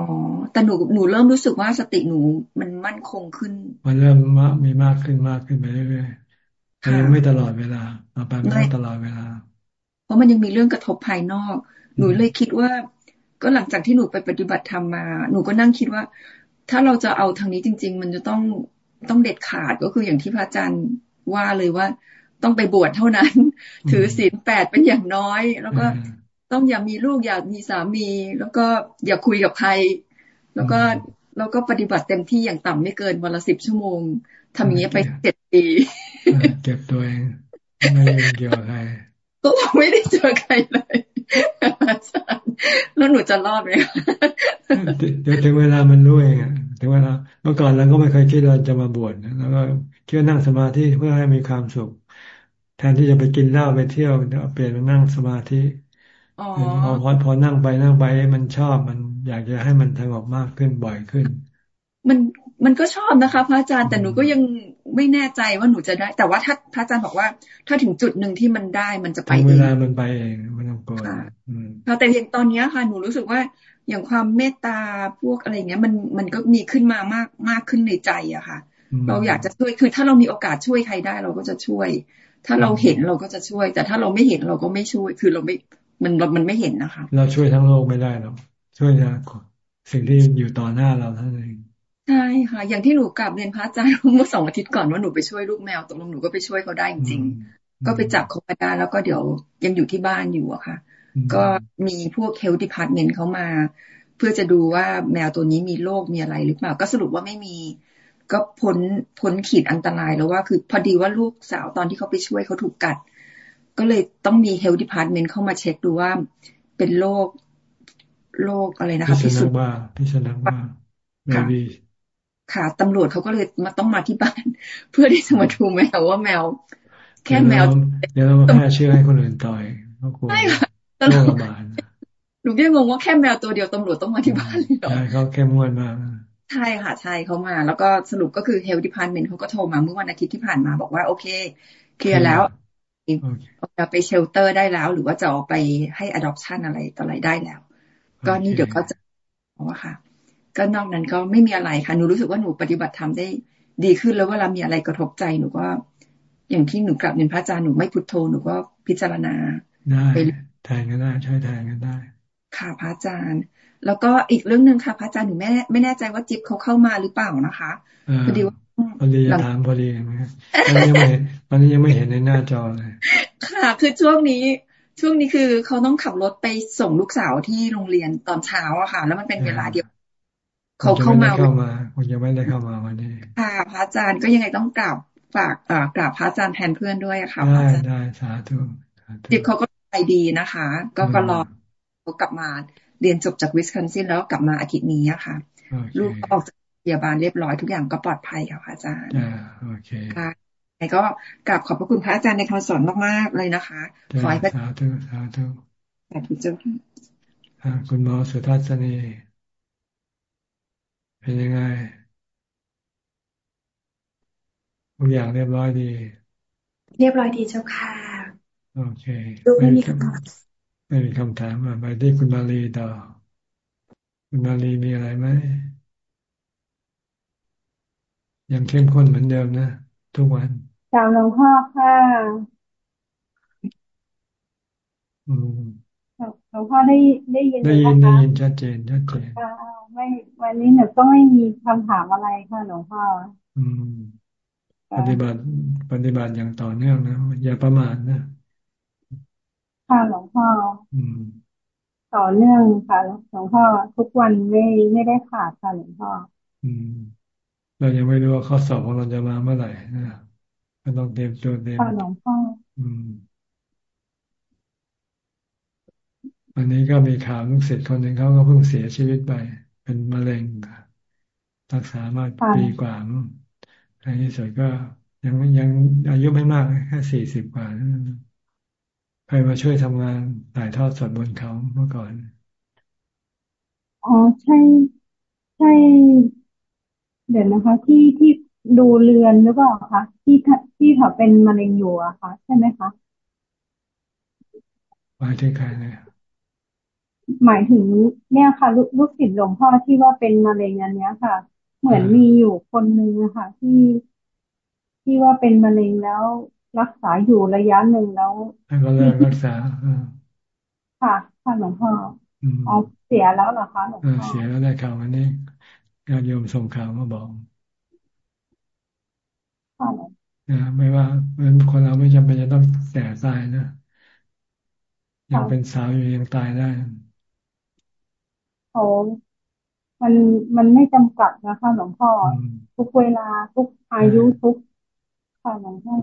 แต่หนูหนูเริ่มรู้สึกว่าสติหนูมันมั่นคงขึ้น มันเริ่มมากมีมากขึ้นมากขึ้นไปเรื่อยๆแต่ยังไม่ตลอดเวลาต่อไปไม่ตลอดเวลา เพราะมันยังมีเรื่องกระทบภายนอก หนูเลยคิดว่า ก็หลังจากที่หนูไปปฏิบัติธรรมมา หนูก็นั่งคิดว่า ถ้าเราจะเอาทางนี้จริง ๆ มันจะต้องต้องเด็ดขาดก็คืออย่างที่พระอาจารย์ว่าเลยว่า ต้องไปบวชเท่านั้น ถือศีลแปดเป็นอย่างน้อย แล้วก็ต้องอย่ามีลูกอย่ามีสามี แล้วก็อย่าคุยกับใคร แล้วก็เราก็ปฏิบัติเต็มที่อย่างต่ำไม่เกินวันละสิบชั่วโมงทำอย่างนี้ไปเจ็ดปี เก็บตัวเองไม่เกี่ยวกับใคร ก็ไม่ได้เจอใครเลยแล้วหนูจะรอดไหมเดี๋ยวถึงเวลามันรู้เองอะถึงเวลาเมื่อก่อนเราก็ไม่เคยคิดเราจะมาบวชแล้วก็คิดนั่งสมาธิเพื่อให้มีความสุข แทนที่จะไปกินเหล้าไปเที่ยวเปลี่ยนมานั่งสมาธิพอพอพอนั่งไปนั่งไปมันชอบมันอยากจะให้มันสงบมากขึ้นบ่อยขึ้น มัน มันก็ชอบนะคะ พระอาจารย์แต่หนูก็ยังไม่แน่ใจว่าหนูจะได้ แต่ว่าถ้าพระอาจารย์บอกว่า ถ้าถึงจุดหนึ่งที่มันได้มันจะไปเองเวลามันไปเองมันต้องกลัวแต่อย่างตอนนี้ค่ะหนูรู้สึกว่าอย่างความเมตตาพวกอะไรเงี้ย มันมันก็มีขึ้นมามากมากขึ้นในใจอะค่ะ เราอยากจะช่วยคือถ้าเรามีโอกาสช่วยใครได้เราก็จะช่วย ถ้าเราเห็นเราก็จะช่วย แต่ถ้าเราไม่เห็นเราก็ไม่ช่วย คือเราไม่มันเรามันไม่เห็นนะคะ เราช่วยทั้งโลกไม่ได้หรอกช่วยนะสิ่งที่อยู่ต่อหน้าเราเท่านั้นเอง ใช่ค่ะ อย่างที่หนูกลับเรียนพระอาจารย์เมื่อสองอาทิตย์ก่อนว่าหนูไปช่วยลูกแมวตกลงหนูก็ไปช่วยเขาได้จริงๆก็ไปจับเขามาได้แล้วก็เดี๋ยวยังอยู่ที่บ้านอยู่อะค่ะ ก็มีพวก Health Department เขามา เพื่อจะดูว่าแมวตัวนี้มีโรคมีอะไรหรือเปล่า ก็สรุปว่าไม่มี ก็พ้นพ้นขีดอันตรายแล้วว่าคือพอดีว่าลูกสาวตอนที่เขาไปช่วยเขาถูกกัด ก็เลยต้องมี Health Department เข้ามาเช็คดูว่าเป็นโรคโรคอะไรนะคะพิษสุนัขบ้าพิษสุนัขบ้าเบบี ค่ะตำรวจเขาก็เลยมาต้องมาที่บ้าน เพื่อที่จะมาดูแมวว่าแมว แค่แมว เดี๋ยวเราแพร่เชื้อให้คนอื่นต่อยก็กลัวโรคระบาดหนูแค่งงว่าแค่แมวตัวเดียวตำรวจต้องมาที่บ้านเลยเหรอใช่เขาเข้มงวดมากใช่ค่ะใช่เขามา แล้วก็สรุปก็คือ Health Department เขาก็โทรมาเมื่อวันอาทิตย์ที่ผ่านมาบอกว่าโอเค เคลียร์แล้วจะไปเชลเตอร์ได้แล้ว หรือว่าจะออกไปให้ adoption อะไรต่ออะไรได้แล้ว ก็นี่เดี๋ยวก็จะว่าค่ะ ก็นอกนั้นก็ไม่มีอะไรค่ะหนูรู้สึกว่าหนูปฏิบัติธรรมได้ดีขึ้นแล้วเวลามีอะไรกระทบใจหนูก็อย่างที่หนูกลับเรียนพระอาจารย์หนูไม่พุทโธหนูก็พิจารณาได้แทนก็ได้ช่วยแทนกันได้ ค่ะพระอาจารย์ แล้วก็อีกเรื่องหนึ่งค่ะพระอาจารย์หนูไม่ไม่แน่ใจว่าจิ๊บเขาเข้ามาหรือเปล่านะคะพอดีว่าพอดีจะถามพอดีนะตอนนี้ยังไม่ตอนนี้ยังไม่เห็นในหน้าจอเลย ค่ะ คือช่วงนี้ช่วงนี้คือเขาต้องขับรถไปส่งลูกสาวที่โรงเรียนตอนเช้าอะค่ะ แล้วมันเป็นเวลาเดียว เขาเข้ามาเข้ามาคงยังไม่ได้เข้ามาวันนี้ค่ะพระอาจารย์ก็ยังไงต้องกราบฝากกราบพระอาจารย์แทนเพื่อนด้วยค่ะได้ได้สาธุจิตเขาก็ใจดีนะคะ ก็ก็รอเขากลับมาเรียนจบจากวิสคอนซินแล้วกลับมาอาทิตย์นี้ค่ะลูกออกจากพยาบาลเรียบร้อยทุกอย่างก็ปลอดภัยค่ะพระอาจารย์โอเคค่ะก็กราบขอบพระคุณพระอาจารย์ในคำสอนมากๆเลยนะคะขอให้พระสาธุสาธุสาธุเจ้าค่ะคุณหมอสุทัศนี เป็นยังไงทุกอย่างเรียบร้อยดี เรียบร้อยดีเจ้าค่ะ โอเคดูไม่มีคำถามไม่มีคำถามมาไปที่คุณมาลีต่อ คุณมาลีมีอะไรไหมยังเข้มข้นเหมือนเดิมนะ ทุกวันจำหลวงพ่อค่ะ อืม หลวงพ่อได้ได้ยินได้ยินได้ยินชัดเจนชัดเจนไม่วันนี้หนูก็ไม่มีคำถามอะไรค่ะหลวงพ่ออืม ปฏิบัติปฏิบัติอย่างต่อเนื่องนะอย่าประมาทนะค่ะหลวงพ่ออืม ต่อเนื่องค่ะหลวงพ่อทุกวันไม่ไม่ได้ขาดค่ะหลวงพ่ออืม เรายังไม่รู้ว่าข้อสอบของเราจะมาเมื่อไหร่นะก็ต้องเตรียมตัวเตรียมหลวงพ่ออืม วันนี้ก็มีข่าวลูกศิษย์คนหนึ่งเขาก็เพิ่งเสียชีวิตไป เป็นมะเร็งรักษามาปีกว่าในที่สุดก็ยังยังอายุไม่มากแค่สี่สิบกว่าใครมาช่วยทำงานถ่ายทอดสดบนเขาเมื่อก่อน อ๋อใช่ ใช่ เดี๋ยวนะคะ ที่ที่ดูเรือนหรือเปล่าคะที่ที่เขาเป็นมะเร็งอยู่อะคะใช่ไหมคะหมายถึงใครเนี่ย หมายถึงเนี่ยค่ะลูกลูกศิษย์หลวงพ่อที่ว่าเป็นมะเร็งอันเนี้ยค่ะ เหมือนมีอยู่คนนึงค่ะ ที่ที่ว่าเป็นมะเร็งแล้วรักษาอยู่ระยะหนึ่งแล้วก็เลิกรักษาค่ะค่ะหลวงพ่ออ๋อเสียแล้วเหรอคะหลวงพ่อเสียแล้วได้ข่าววันนี้ญาติโยมส่งข่าวมาบอกนะไม่ว่าเป็นคนเราไม่จำเป็นจะต้องแก่ตายนะยังเป็นสาวอยู่ยังตายได้ โอ้มันมันไม่จำกัดนะคะ หลวงพ่อ ทุกเวลาทุกอายุทุกค่ะหลวงพ่อ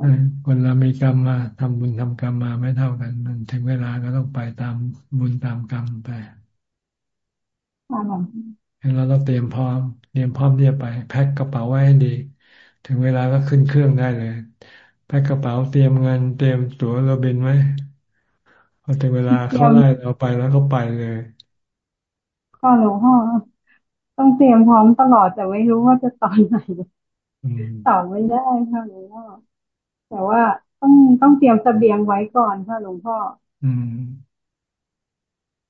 คนเรามีกรรมมาทำบุญทำกรรมมาไม่เท่ากัน มันถึงเวลาก็ต้องไปตามบุญตามกรรมไปค่ะหลวงพ่อเราต้องเตรียมพร้อม เตรียมพร้อมที่จะไป แพ็คกระเป๋าไว้ให้ดี ถึงเวลาก็ขึ้นเครื่องได้เลย แพ็คกระเป๋าเตรียมเงิน เตรียมตั๋วเราบินไว้พอถึงเวลาเขาไล่เราไปแล้วก็ไปเลย ค่ะหลวงพ่อต้องเตรียมพร้อมตลอดแต่ไม่รู้ว่าจะตอนไหนตอบไม่ได้ค่ะหลวงพ่อแต่ว่าต้องต้องเตรียมเสบียงไว้ก่อนค่ะหลวงพ่อ อืม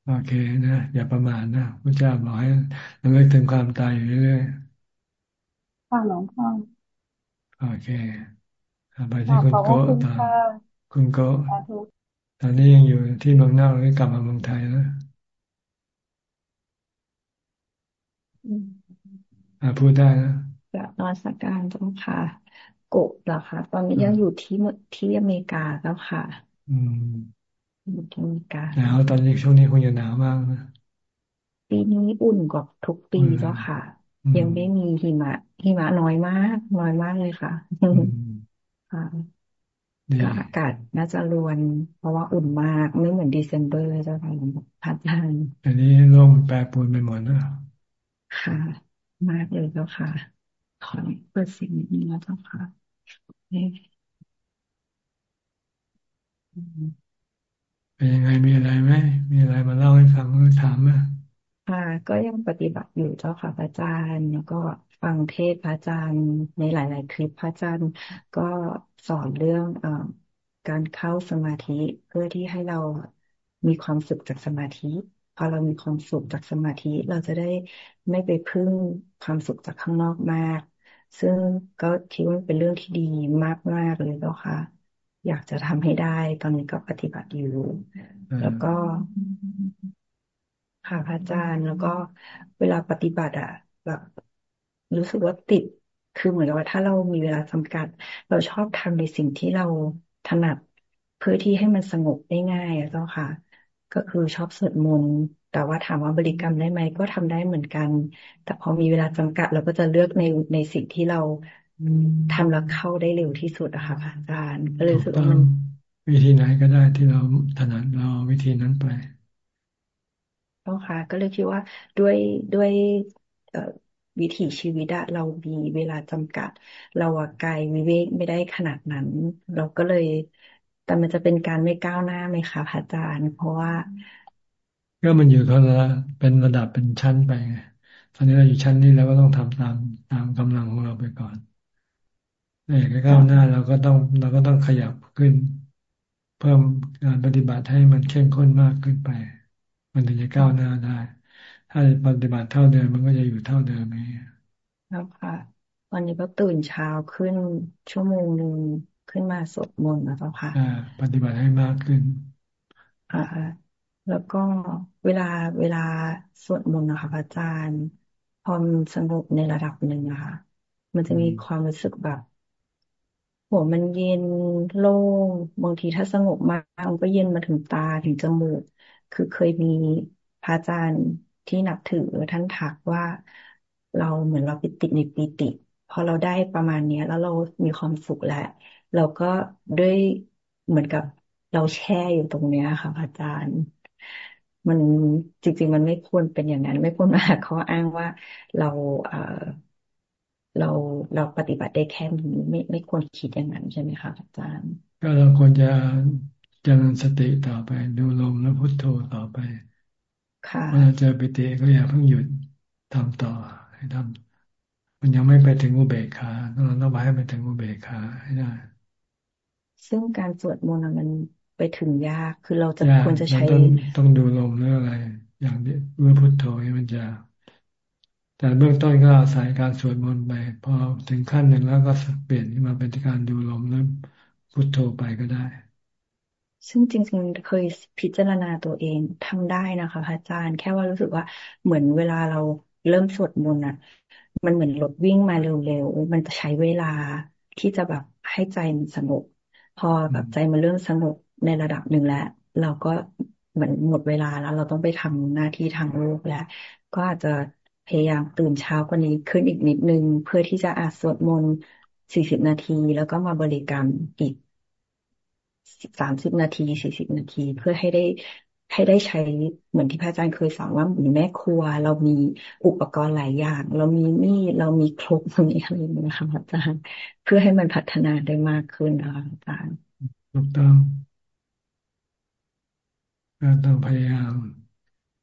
โอเคนะ อย่าประมาทนะพระเจ้าบอกให้เราเลิกถึงความตายอยู่เรื่อยๆค่ะหลวงพ่อ โอเคไปที่คุณโก้ต่อคุณโก้ตอนนี้ยังอยู่ที่เมืองนอกหรือกลับมาเมืองไทยแล้วอ่า พูดได้นะจะนอนสักการจ้าค่ะกบเหรอคะตอนนี้ยังอยู่ที่ที่อเมริกาแล้วค่ะ อืมอยู่ที่อเมริกาหนาวตอนนี้ช่วงนี้คงจะหนาวมากนะปีนี้อุ่นกว่าทุกปีเจ้าค่ะ ยังไม่มีหิมะหิมะน้อยมาก น้อยมากเลยค่ะค่ะอากาศน่าจะรวน เพราะว่าอุ่นมากไม่เหมือนเดซ ember เลยเจ้าค่ะพัดทานอันนี้โลกแปรปรวนไปหมดนะค่ะ มากเลยเจ้าค่ะ ขอเปิดสิ่งนี้นะเจ้าค่ะเป็นยังไงมีอะไรไหมมีอะไรมาเล่าให้ฟังหรือถามไหมค่ะ ก็ยังปฏิบัติอยู่เจ้าค่ะพระอาจารย์ แล้วก็ฟังเทศพระอาจารย์ในหลาย ๆ คลิปพระอาจารย์ ก็สอนเรื่องอการเข้าสมาธิเพื่อที่ให้เรามีความสุขจากสมาธิ พอเรามีความสุขจากสมาธิเราจะได้ไม่ไปพึ่งความสุขจากข้างนอกมาก ซึ่งก็คิดว่าเป็นเรื่องที่ดีมากๆเลยเจ้าค่ะ อยากจะทำให้ได้ ตอนนี้ก็ปฏิบัติอยู่ แล้วก็ค่ะพระอาจารย์แล้วก็เวลาปฏิบัติอะแบบรู้สึกว่าติดคือเหมือนกับว่าถ้าเรามีเวลาจำกัด เราชอบทำในสิ่งที่เราถนัดเพื่อที่ให้มันสงบได้ง่ายอะเจ้าค่ะ ก็คือชอบสวดมนต์แต่ว่าถามว่าบริกรรมได้ไหมก็ทำได้เหมือนกัน แต่พอมีเวลาจำกัดเราก็จะเลือกในในสิ่งที่เราทำแล้วเข้าได้เร็วที่สุดอะค่ะอาจารย์ก็เลยรู้สึกว่ามันวิธีไหนก็ได้ที่เราถนัดเราวิธีนั้นไปเจ้าค่ะ ก็เลยคิดว่าด้วยด้วยวิถีชีวิตอะเรามีเวลาจำกัด เราอะกายวิเวกไม่ได้ขนาดนั้น เราก็เลย แต่มันจะเป็นการไม่ก้าวหน้าไหมคะพระอาจารย์ เพราะว่า ก็มันอยู่เท่าละเป็นระดับเป็นชั้นไปไงตอนนี้เราอยู่ชั้นนี้เราก็ต้องทำตามตามกำลังของเราไปก่อนเนี่ยก้าวหน้าเราก็ต้องเราก็ต้องขยับขึ้น เพิ่มการปฏิบัติให้มันเข้มข้นมากขึ้นไป มันถึงจะก้าวหน้าได้ ถ้าปฏิบัติเท่าเดิมมันก็จะอยู่เท่าเดิมนี้แล้วค่ะวันนี้ก็ตื่นเช้าขึ้นชั่วโมงหนึ่ง ขึ้นมาสวดมนต์นะเจ้าค่ะปฏิบัติให้มากขึ้นอ่าแล้วก็เวลาเวลาสวดมนต์นะคะพระอาจารย์พอมสงบในระดับหนึ่งนะคะมันจะมีความรู้สึกแบบหัวมันเย็นโล่งบางทีถ้าสงบมากมันก็เย็นมาถึงตาถึงจมูก คือเคยมีพระอาจารย์ที่นับถือท่านถักว่าเราเหมือนเราไปติดในปีติพอเราได้ประมาณนี้แล้วเรามีความสุขแล้ว เราก็ด้วยเหมือนกับเราแช่อยู่ตรงเนี้ยค่ะอาจารย์ มันจริง ๆ มันไม่ควรเป็นอย่างนั้น ไม่ควรมาเขาอ้างว่าเราเออเราเราปฏิบัติได้แค่นี้ไม่ไม่ควรคิดอย่างนั้นใช่ไหมคะอาจารย์ ก็เราควรจะเจริญสติต่อไป ดูลมแล้วพุทโธต่อไปค่ะเวลาเจอปิติก็อย่าเพิ่งหยุดทำต่อให้ทำมันยังไม่ไปถึงอุเบกขาเราต้องไปให้ไปถึงอุเบกขาให้ได้ ซึ่งการสวดมนต์มันไปถึงยาก คือเราจะควรจะใช้ต้องดูลมหรืออะไร อย่างเมื่อพุทโธมันจะ แต่เบื้องต้นก็อาศัยการสวดมนต์ไป พอถึงขั้นหนึ่งแล้วก็เปลี่ยนมาเป็นการดูลมแล้วพุทโธไปก็ได้ ซึ่งจริงๆเคยพิจารณาตัวเองทำได้นะคะอาจารย์ แค่ว่ารู้สึกว่าเหมือนเวลาเราเริ่มสวดมนต์อะ มันเหมือนรถวิ่งมาเร็วๆ มันจะใช้เวลาที่จะแบบให้ใจมันสงบ พอแบบใจมันเริ่มสงบในระดับหนึ่งแล้วเราก็เหมือนหมดเวลาแล้ว เราต้องไปทำหน้าที่ทางโลกแล้ว ก็อาจจะพยายามตื่นเช้ากว่านี้ขึ้นอีกนิดนึง เพื่อที่จะอาจสวดมนต์สี่สิบนาทีแล้วก็มาบริกรรมอีกสามสิบนาทีสี่สิบนาที เพื่อให้ได้ ให้ได้ใช้เหมือนที่พระอาจารย์เคยสอนว่าเหมือนแม่ครัว เรามีอุปกรณ์หลายอย่าง เรามีมีดเรามีครกตรงนี้อะไรอย่างเงี้ยค่ะอาจารย์เพื่อให้มันพัฒนาได้มากขึ้นนะคะอาจารย์ถูกต้องก็ต้องพยายาม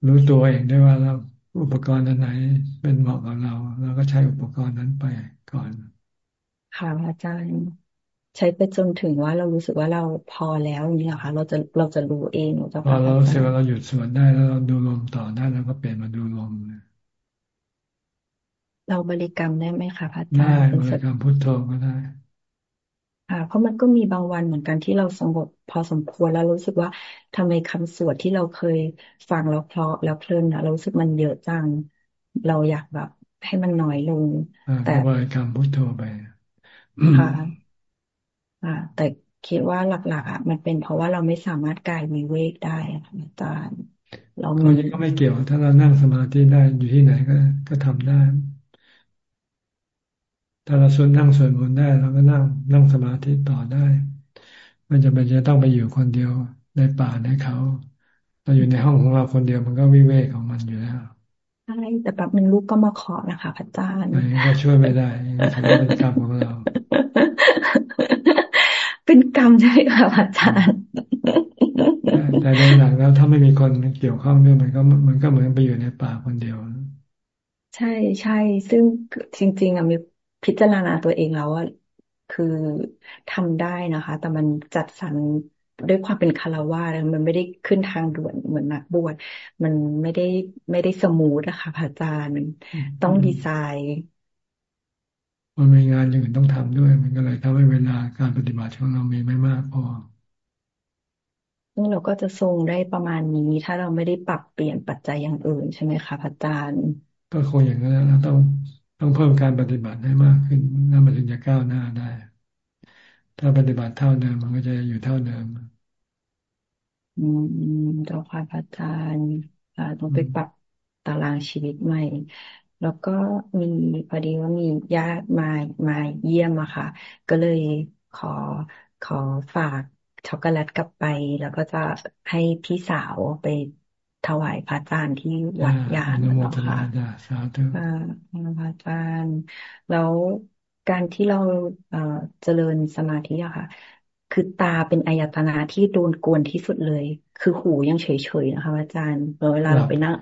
รู้ตัวเองได้ว่าเราอุปกรณ์อันไหน เป็นเหมาะกับเราเราก็ใช้อุปกรณ์นั้นไปก่อนค่ะอาจารย์ ใช้ไปจนถึงว่าเรารู้สึกว่าเราพอแล้วนี่ค่ะเราจะเราจะรู้เองเราจะพอเราเสียว่าเราหยุดสวดได้แล้วเราดูลมต่อได้แล้วก็เปลี่ยนมาดูลมเราบริกรรมได้ไหมคะพระอาจารย์ได้บริกรรมพุทโธก็ได้ค่ะเพราะมันก็มีบางวันเหมือนกันที่เราสงบพอสมควรแล้วรู้สึกว่าทำไมคำสวดที่เราเคยฟังแล้วเพราะแล้วเพลินอะเรารู้สึกมันเยอะจัง เราอยากแบบให้มันน้อยลง แต่บริกรรมพุทโธไปค่ะอ่า แต่คิดว่าหลักๆอะมันเป็นเพราะว่าเราไม่สามารถกายวิเวกได้อาจารย์เราก็ไม่เกี่ยว ถ้าเรานั่งสมาธิได้อยู่ที่ไหนก็ก็ทำได้ ถ้าเราสวดนั่งสวดมนต์ได้เราก็นั่งนั่งสมาธิต่อได้ มันจะเป็นจะต้องไปอยู่คนเดียวในป่าในเขาเราอยู่ในห้องของเราคนเดียวมันก็วิเวกของมันอยู่แล้วใช่แต่แบบหนึ่งลูกก็มาขอนะคะพระอาจารย์ก็ช่วยไม่ได้ถือว่าเป็นกรรมของเรา เป็นกรำใช่ค่ะอาจารย์แต่ในหลังแล้วถ้าไม่มีคนเกี่ยวข้องด้วยมันก็มันก็เหมือนไปอยู่ในป่าคนเดียว ใช่ใช่ ซึ่งจริง ๆอะมีพิจารณาตัวเองแล้วว่าคือทำได้นะคะ แต่มันจัดสรรด้วยความเป็นคารวะมันไม่ได้ขึ้นทางด่วนเหมือนนักบวชมันไม่ได้ไม่ได้สมูทนะคะพระอาจารย์มันต้องดีไซน์ มันมีงานอย่างอื่นต้องทำด้วย มันก็เลยทำให้เวลาการปฏิบัติของเรามีไม่มากพอซึ่งเราก็จะทรงได้ประมาณนี้ ถ้าเราไม่ได้ปรับเปลี่ยนปัจจัยอย่างอื่นใช่ไหมคะพระอาจารย์ ก็คงอย่างนั้นนะต้องต้องเพิ่มการปฏิบัติให้มากขึ้นนั่นมันถึงจะก้าวหน้าได้ ถ้าปฏิบัติเท่าเดิมมันก็จะอยู่เท่าเดิมอืมเจ้าค่ะพระอาจารย์ต้องไปปรับตารางชีวิตใหม่ แล้วก็มีพอดีว่ามีญาติมามาเยี่ยมอะค่ะ ก็เลยขอขอฝากช็อกโกแลตกลับไป แล้วก็จะให้พี่สาวไปถวายพระอาจารย์ที่วัดยานนะค่ะสาธุพระอาจารย์ แล้วการที่เราเจริญสมาธิอะค่ะ คือตาเป็นอายตนะที่โดนกวนที่สุดเลย คือหูยังเฉยๆนะคะอาจารย์เวลาเราไปนั่ง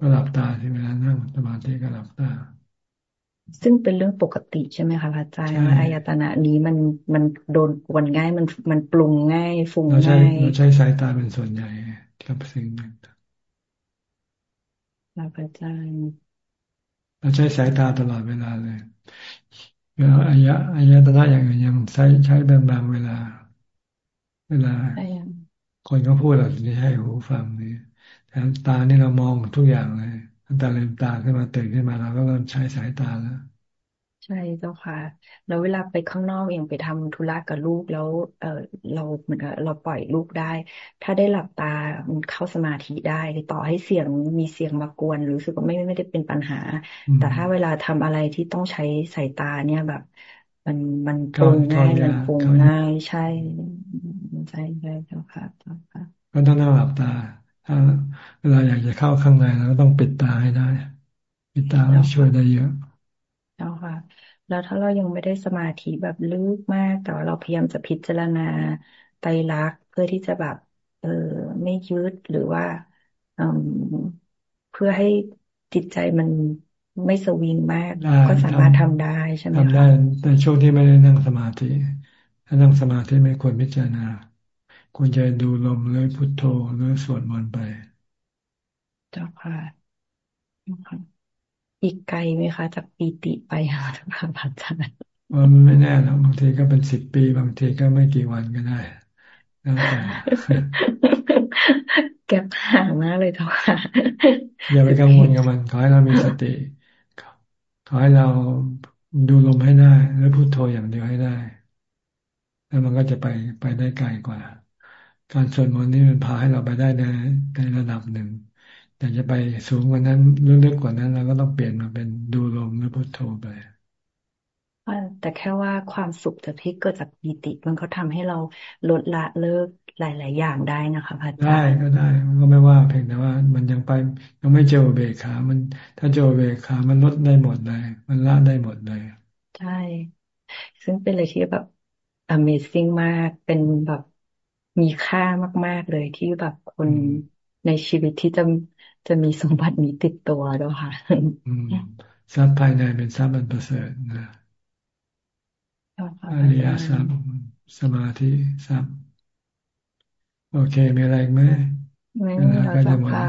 ก็หลับตาที่เวลานั่งสมาธิก็หลับตา ซึ่งเป็นเรื่องปกติใช่ไหมคะอาจารย์อายตนะนี้มันมันโดนกวนง่ายมันมันปรุงง่ายฟุ้งง่ายเราใช้สายตาเป็นส่วนใหญ่กับสิ่งนั้นเราอาจารย์เราใช้สายตาตลอดเวลาเลยแล้วอายะอายะตนะอย่างอื่นยังใช้ใช้เป็นบางเวลา เวลาคนเขาพูดเราจะให้หูฟังนี่แต่ตานี่เรามองทุกอย่างเลยตั้งแต่ลืมตาขึ้นมาตื่นขึ้นมาเราก็เริ่มใช้สายตาแล้ว ใช่เจ้าค่ะ แล้วเวลาไปข้างนอกอย่างไปทำธุระกับลูกแล้วเออเราเหมือนกับเราปล่อยลูกได้ ถ้าได้หลับตามันเข้าสมาธิได้ต่อให้เสียงมีเสียงมากวนรู้สึกว่าไม่ไม่ได้เป็นปัญหา แต่ถ้าเวลาทำอะไรที่ต้องใช้สายตาเนี่ยแบบ มันมันปรุงง่ายมันปรุงง่ายใช่ใช่ใช่เจ้าค่ะเจ้าค่ะก็ต้องนั่งหลับตา ถ้าเวลาอยากจะเข้าข้างในเราก็ต้องปิดตาให้ได้ ปิดตาช่วยได้เยอะเจ้าค่ะ แล้วถ้าเรายังไม่ได้สมาธิแบบลึกมาก แต่ว่าเราพยายามจะพิจารณาไตรลักษณ์เพื่อที่จะแบบ เออไม่ยึดหรือว่าเพื่อให้จิตใจมันไม่สวิงมาก ก็สามารถทำได้ใช่ไหมคะทำได้ในช่วงที่ไม่ได้นั่งสมาธิ ถ้านั่งสมาธิไม่ควรพิจารณา ควรจะดูลมหรือพุทโธหรือสวดมนต์ไป เจ้าค่ะอีกไกลไหมคะ จากปีติไปหาพระอาจารย์มันไม่แน่หรอกบางทีก็เป็นสิบปี บางทีก็ไม่กี่วันก็ได้แล้วแต่แก็บห่างมากเลยท้อค่ะอย่าไปกังวลกับมัน ขอให้เรามีสติ ขอให้เราดูลมให้ได้ แล้วพูดโทอย่างเดียวให้ได้ แล้วมันก็จะไปไปได้ไกลกว่า การสวดมนต์นี่มันพาให้เราไปได้ในในระดับหนึ่งอยากจะไปสูงกว่านั้นลึกๆกว่านั้นเราก็ต้องเปลี่ยนมาเป็นดูลมหรือพุทโธไปแต่แค่ว่าความสุขจากที่เกิดจากปีติ มันก็ทำให้เราลดละเลิกหลาย ๆ อย่างได้นะคะพระอาจารย์ได้ก็ได้ มันก็ไม่ว่าเพียงแต่ว่า มันยังไปยังไม่เจอเบคขามันถ้าเจอเบคขามันลดได้หมดเลย มันละได้หมดเลย ใช่ ซึ่งเป็นอะไรที่แบบ Amazing มากเป็นแบบ มีค่ามาก ๆเลยที่แบบคนในชีวิตที่จะจะมีสมบัติมีติดตัวด้วยค่ะทรัพย์ภายในเป็นทรัพย์อันประเสริฐนะอริยทรัพย์สมาธิทรัพย์โอเคมีอะไรไหมไม่มีแล้วจ้าค่ะ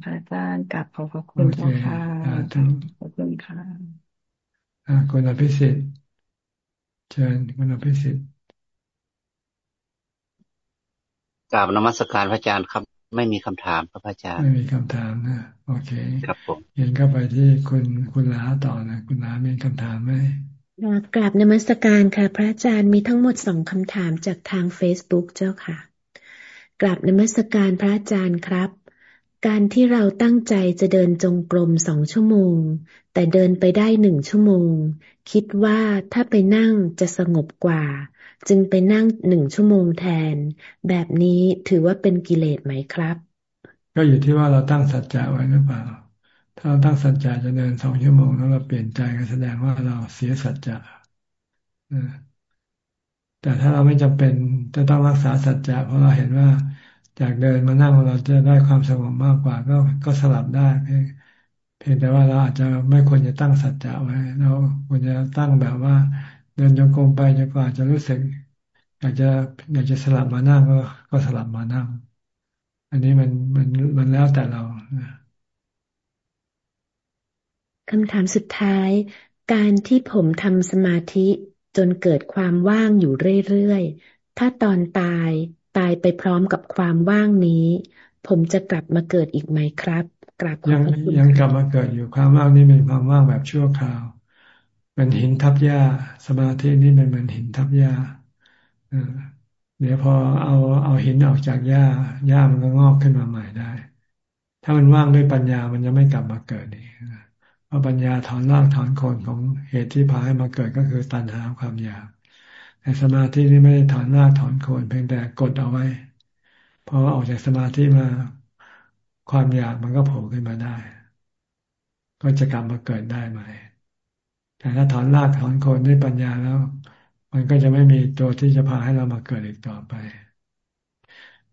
พระอาจารย์กลับขอบพระคุณเจ้าค่ะขอบคุณค่ะคุณอภิสิทธิ์เชิญคุณอภิสิทธิ์ กราบนมัสการพระอาจารย์ครับ ไม่มีคำถามครับอาจารย์ ไม่มีคำถามนะโอเค ครับผมเห็นเข้าไปที่คุณคุณลาต่อนะคุณลามีคำถามไหมกราบนมัสการค่ะ พระอาจารย์มีทั้งหมดสองคำถามจากทาง Facebook เจ้าค่ะ กราบนมัสการพระอาจารย์ครับ การที่เราตั้งใจจะเดินจงกรมสองชั่วโมง แต่เดินไปได้หนึ่งชั่วโมง คิดว่าถ้าไปนั่งจะสงบกว่า จึงไปนั่งหนึ่งชั่วโมงแทน แบบนี้ถือว่าเป็นกิเลสไหมครับ ก็อยู่ที่ว่าเราตั้งสัจจะไว้หรือเปล่า ถ้าเราตั้งสัจจะจะเดินสองชั่วโมงแล้วเราเปลี่ยนใจก็แสดงว่าเราเสียสัจจะแต่ถ้าเราไม่จำเป็นจะต้องรักษาสัจจะเพราะเราเห็นว่าจากเดินมานั่งเราจะได้ความสงบมากกว่า ก็ก็สลับได้เพียงแต่ว่าเราอาจจะไม่ควรจะตั้งสัจจะไว้เราควรจะตั้งแบบว่า เดินจงกรมไปจนกว่าจะรู้สึก อยากจะอยากจะสลับมานั่งก็ก็สลับมานั่ง อันนี้มันมันมันแล้วแต่เราคำถามสุดท้าย การที่ผมทำสมาธิจนเกิดความว่างอยู่เรื่อยๆ ถ้าตอนตายตายไปพร้อมกับความว่างนี้ ผมจะกลับมาเกิดอีกไหมครับกลับยังยังกลับมาเกิดอยู่ความว่างนี้เป็นความว่างแบบชั่วคราว เป็นหินทับหญ้า สมาธินี่เป็นเหมือนหินทับหญ้าเดี๋ยวพอเอาเอาหินออกจากหญ้าหญ้ามันก็งอกขึ้นมาใหม่ได้ ถ้ามันว่างด้วยปัญญามันจะไม่กลับมาเกิดอีกเพราะปัญญาถอนรากถอนโคนของเหตุที่พาให้มาเกิดก็คือตัณหาความอยากแต่สมาธินี่ไม่ได้ถอนรากถอนโคนเพียงแต่กดเอาไว้พอออกจากสมาธิมาความอยากมันก็โผล่ขึ้นมาได้ ก็จะกลับมาเกิดได้ใหม่ แต่ถ้าถอนรากถอนโคนด้วยปัญญาแล้ว มันก็จะไม่มีตัวที่จะพาให้เรามาเกิดอีกต่อไป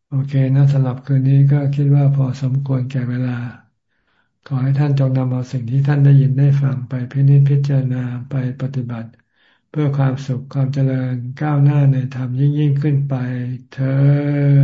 โอเคนะสำหรับคืนนี้ก็คิดว่าพอสมควรแก่เวลา ขอให้ท่านจงนำเอาสิ่งที่ท่านได้ยินได้ฟังไปพินิจพิจารณาไปปฏิบัติ เพื่อความสุขความเจริญก้าวหน้าในธรรมยิ่งยิ่งขึ้นไปเธอ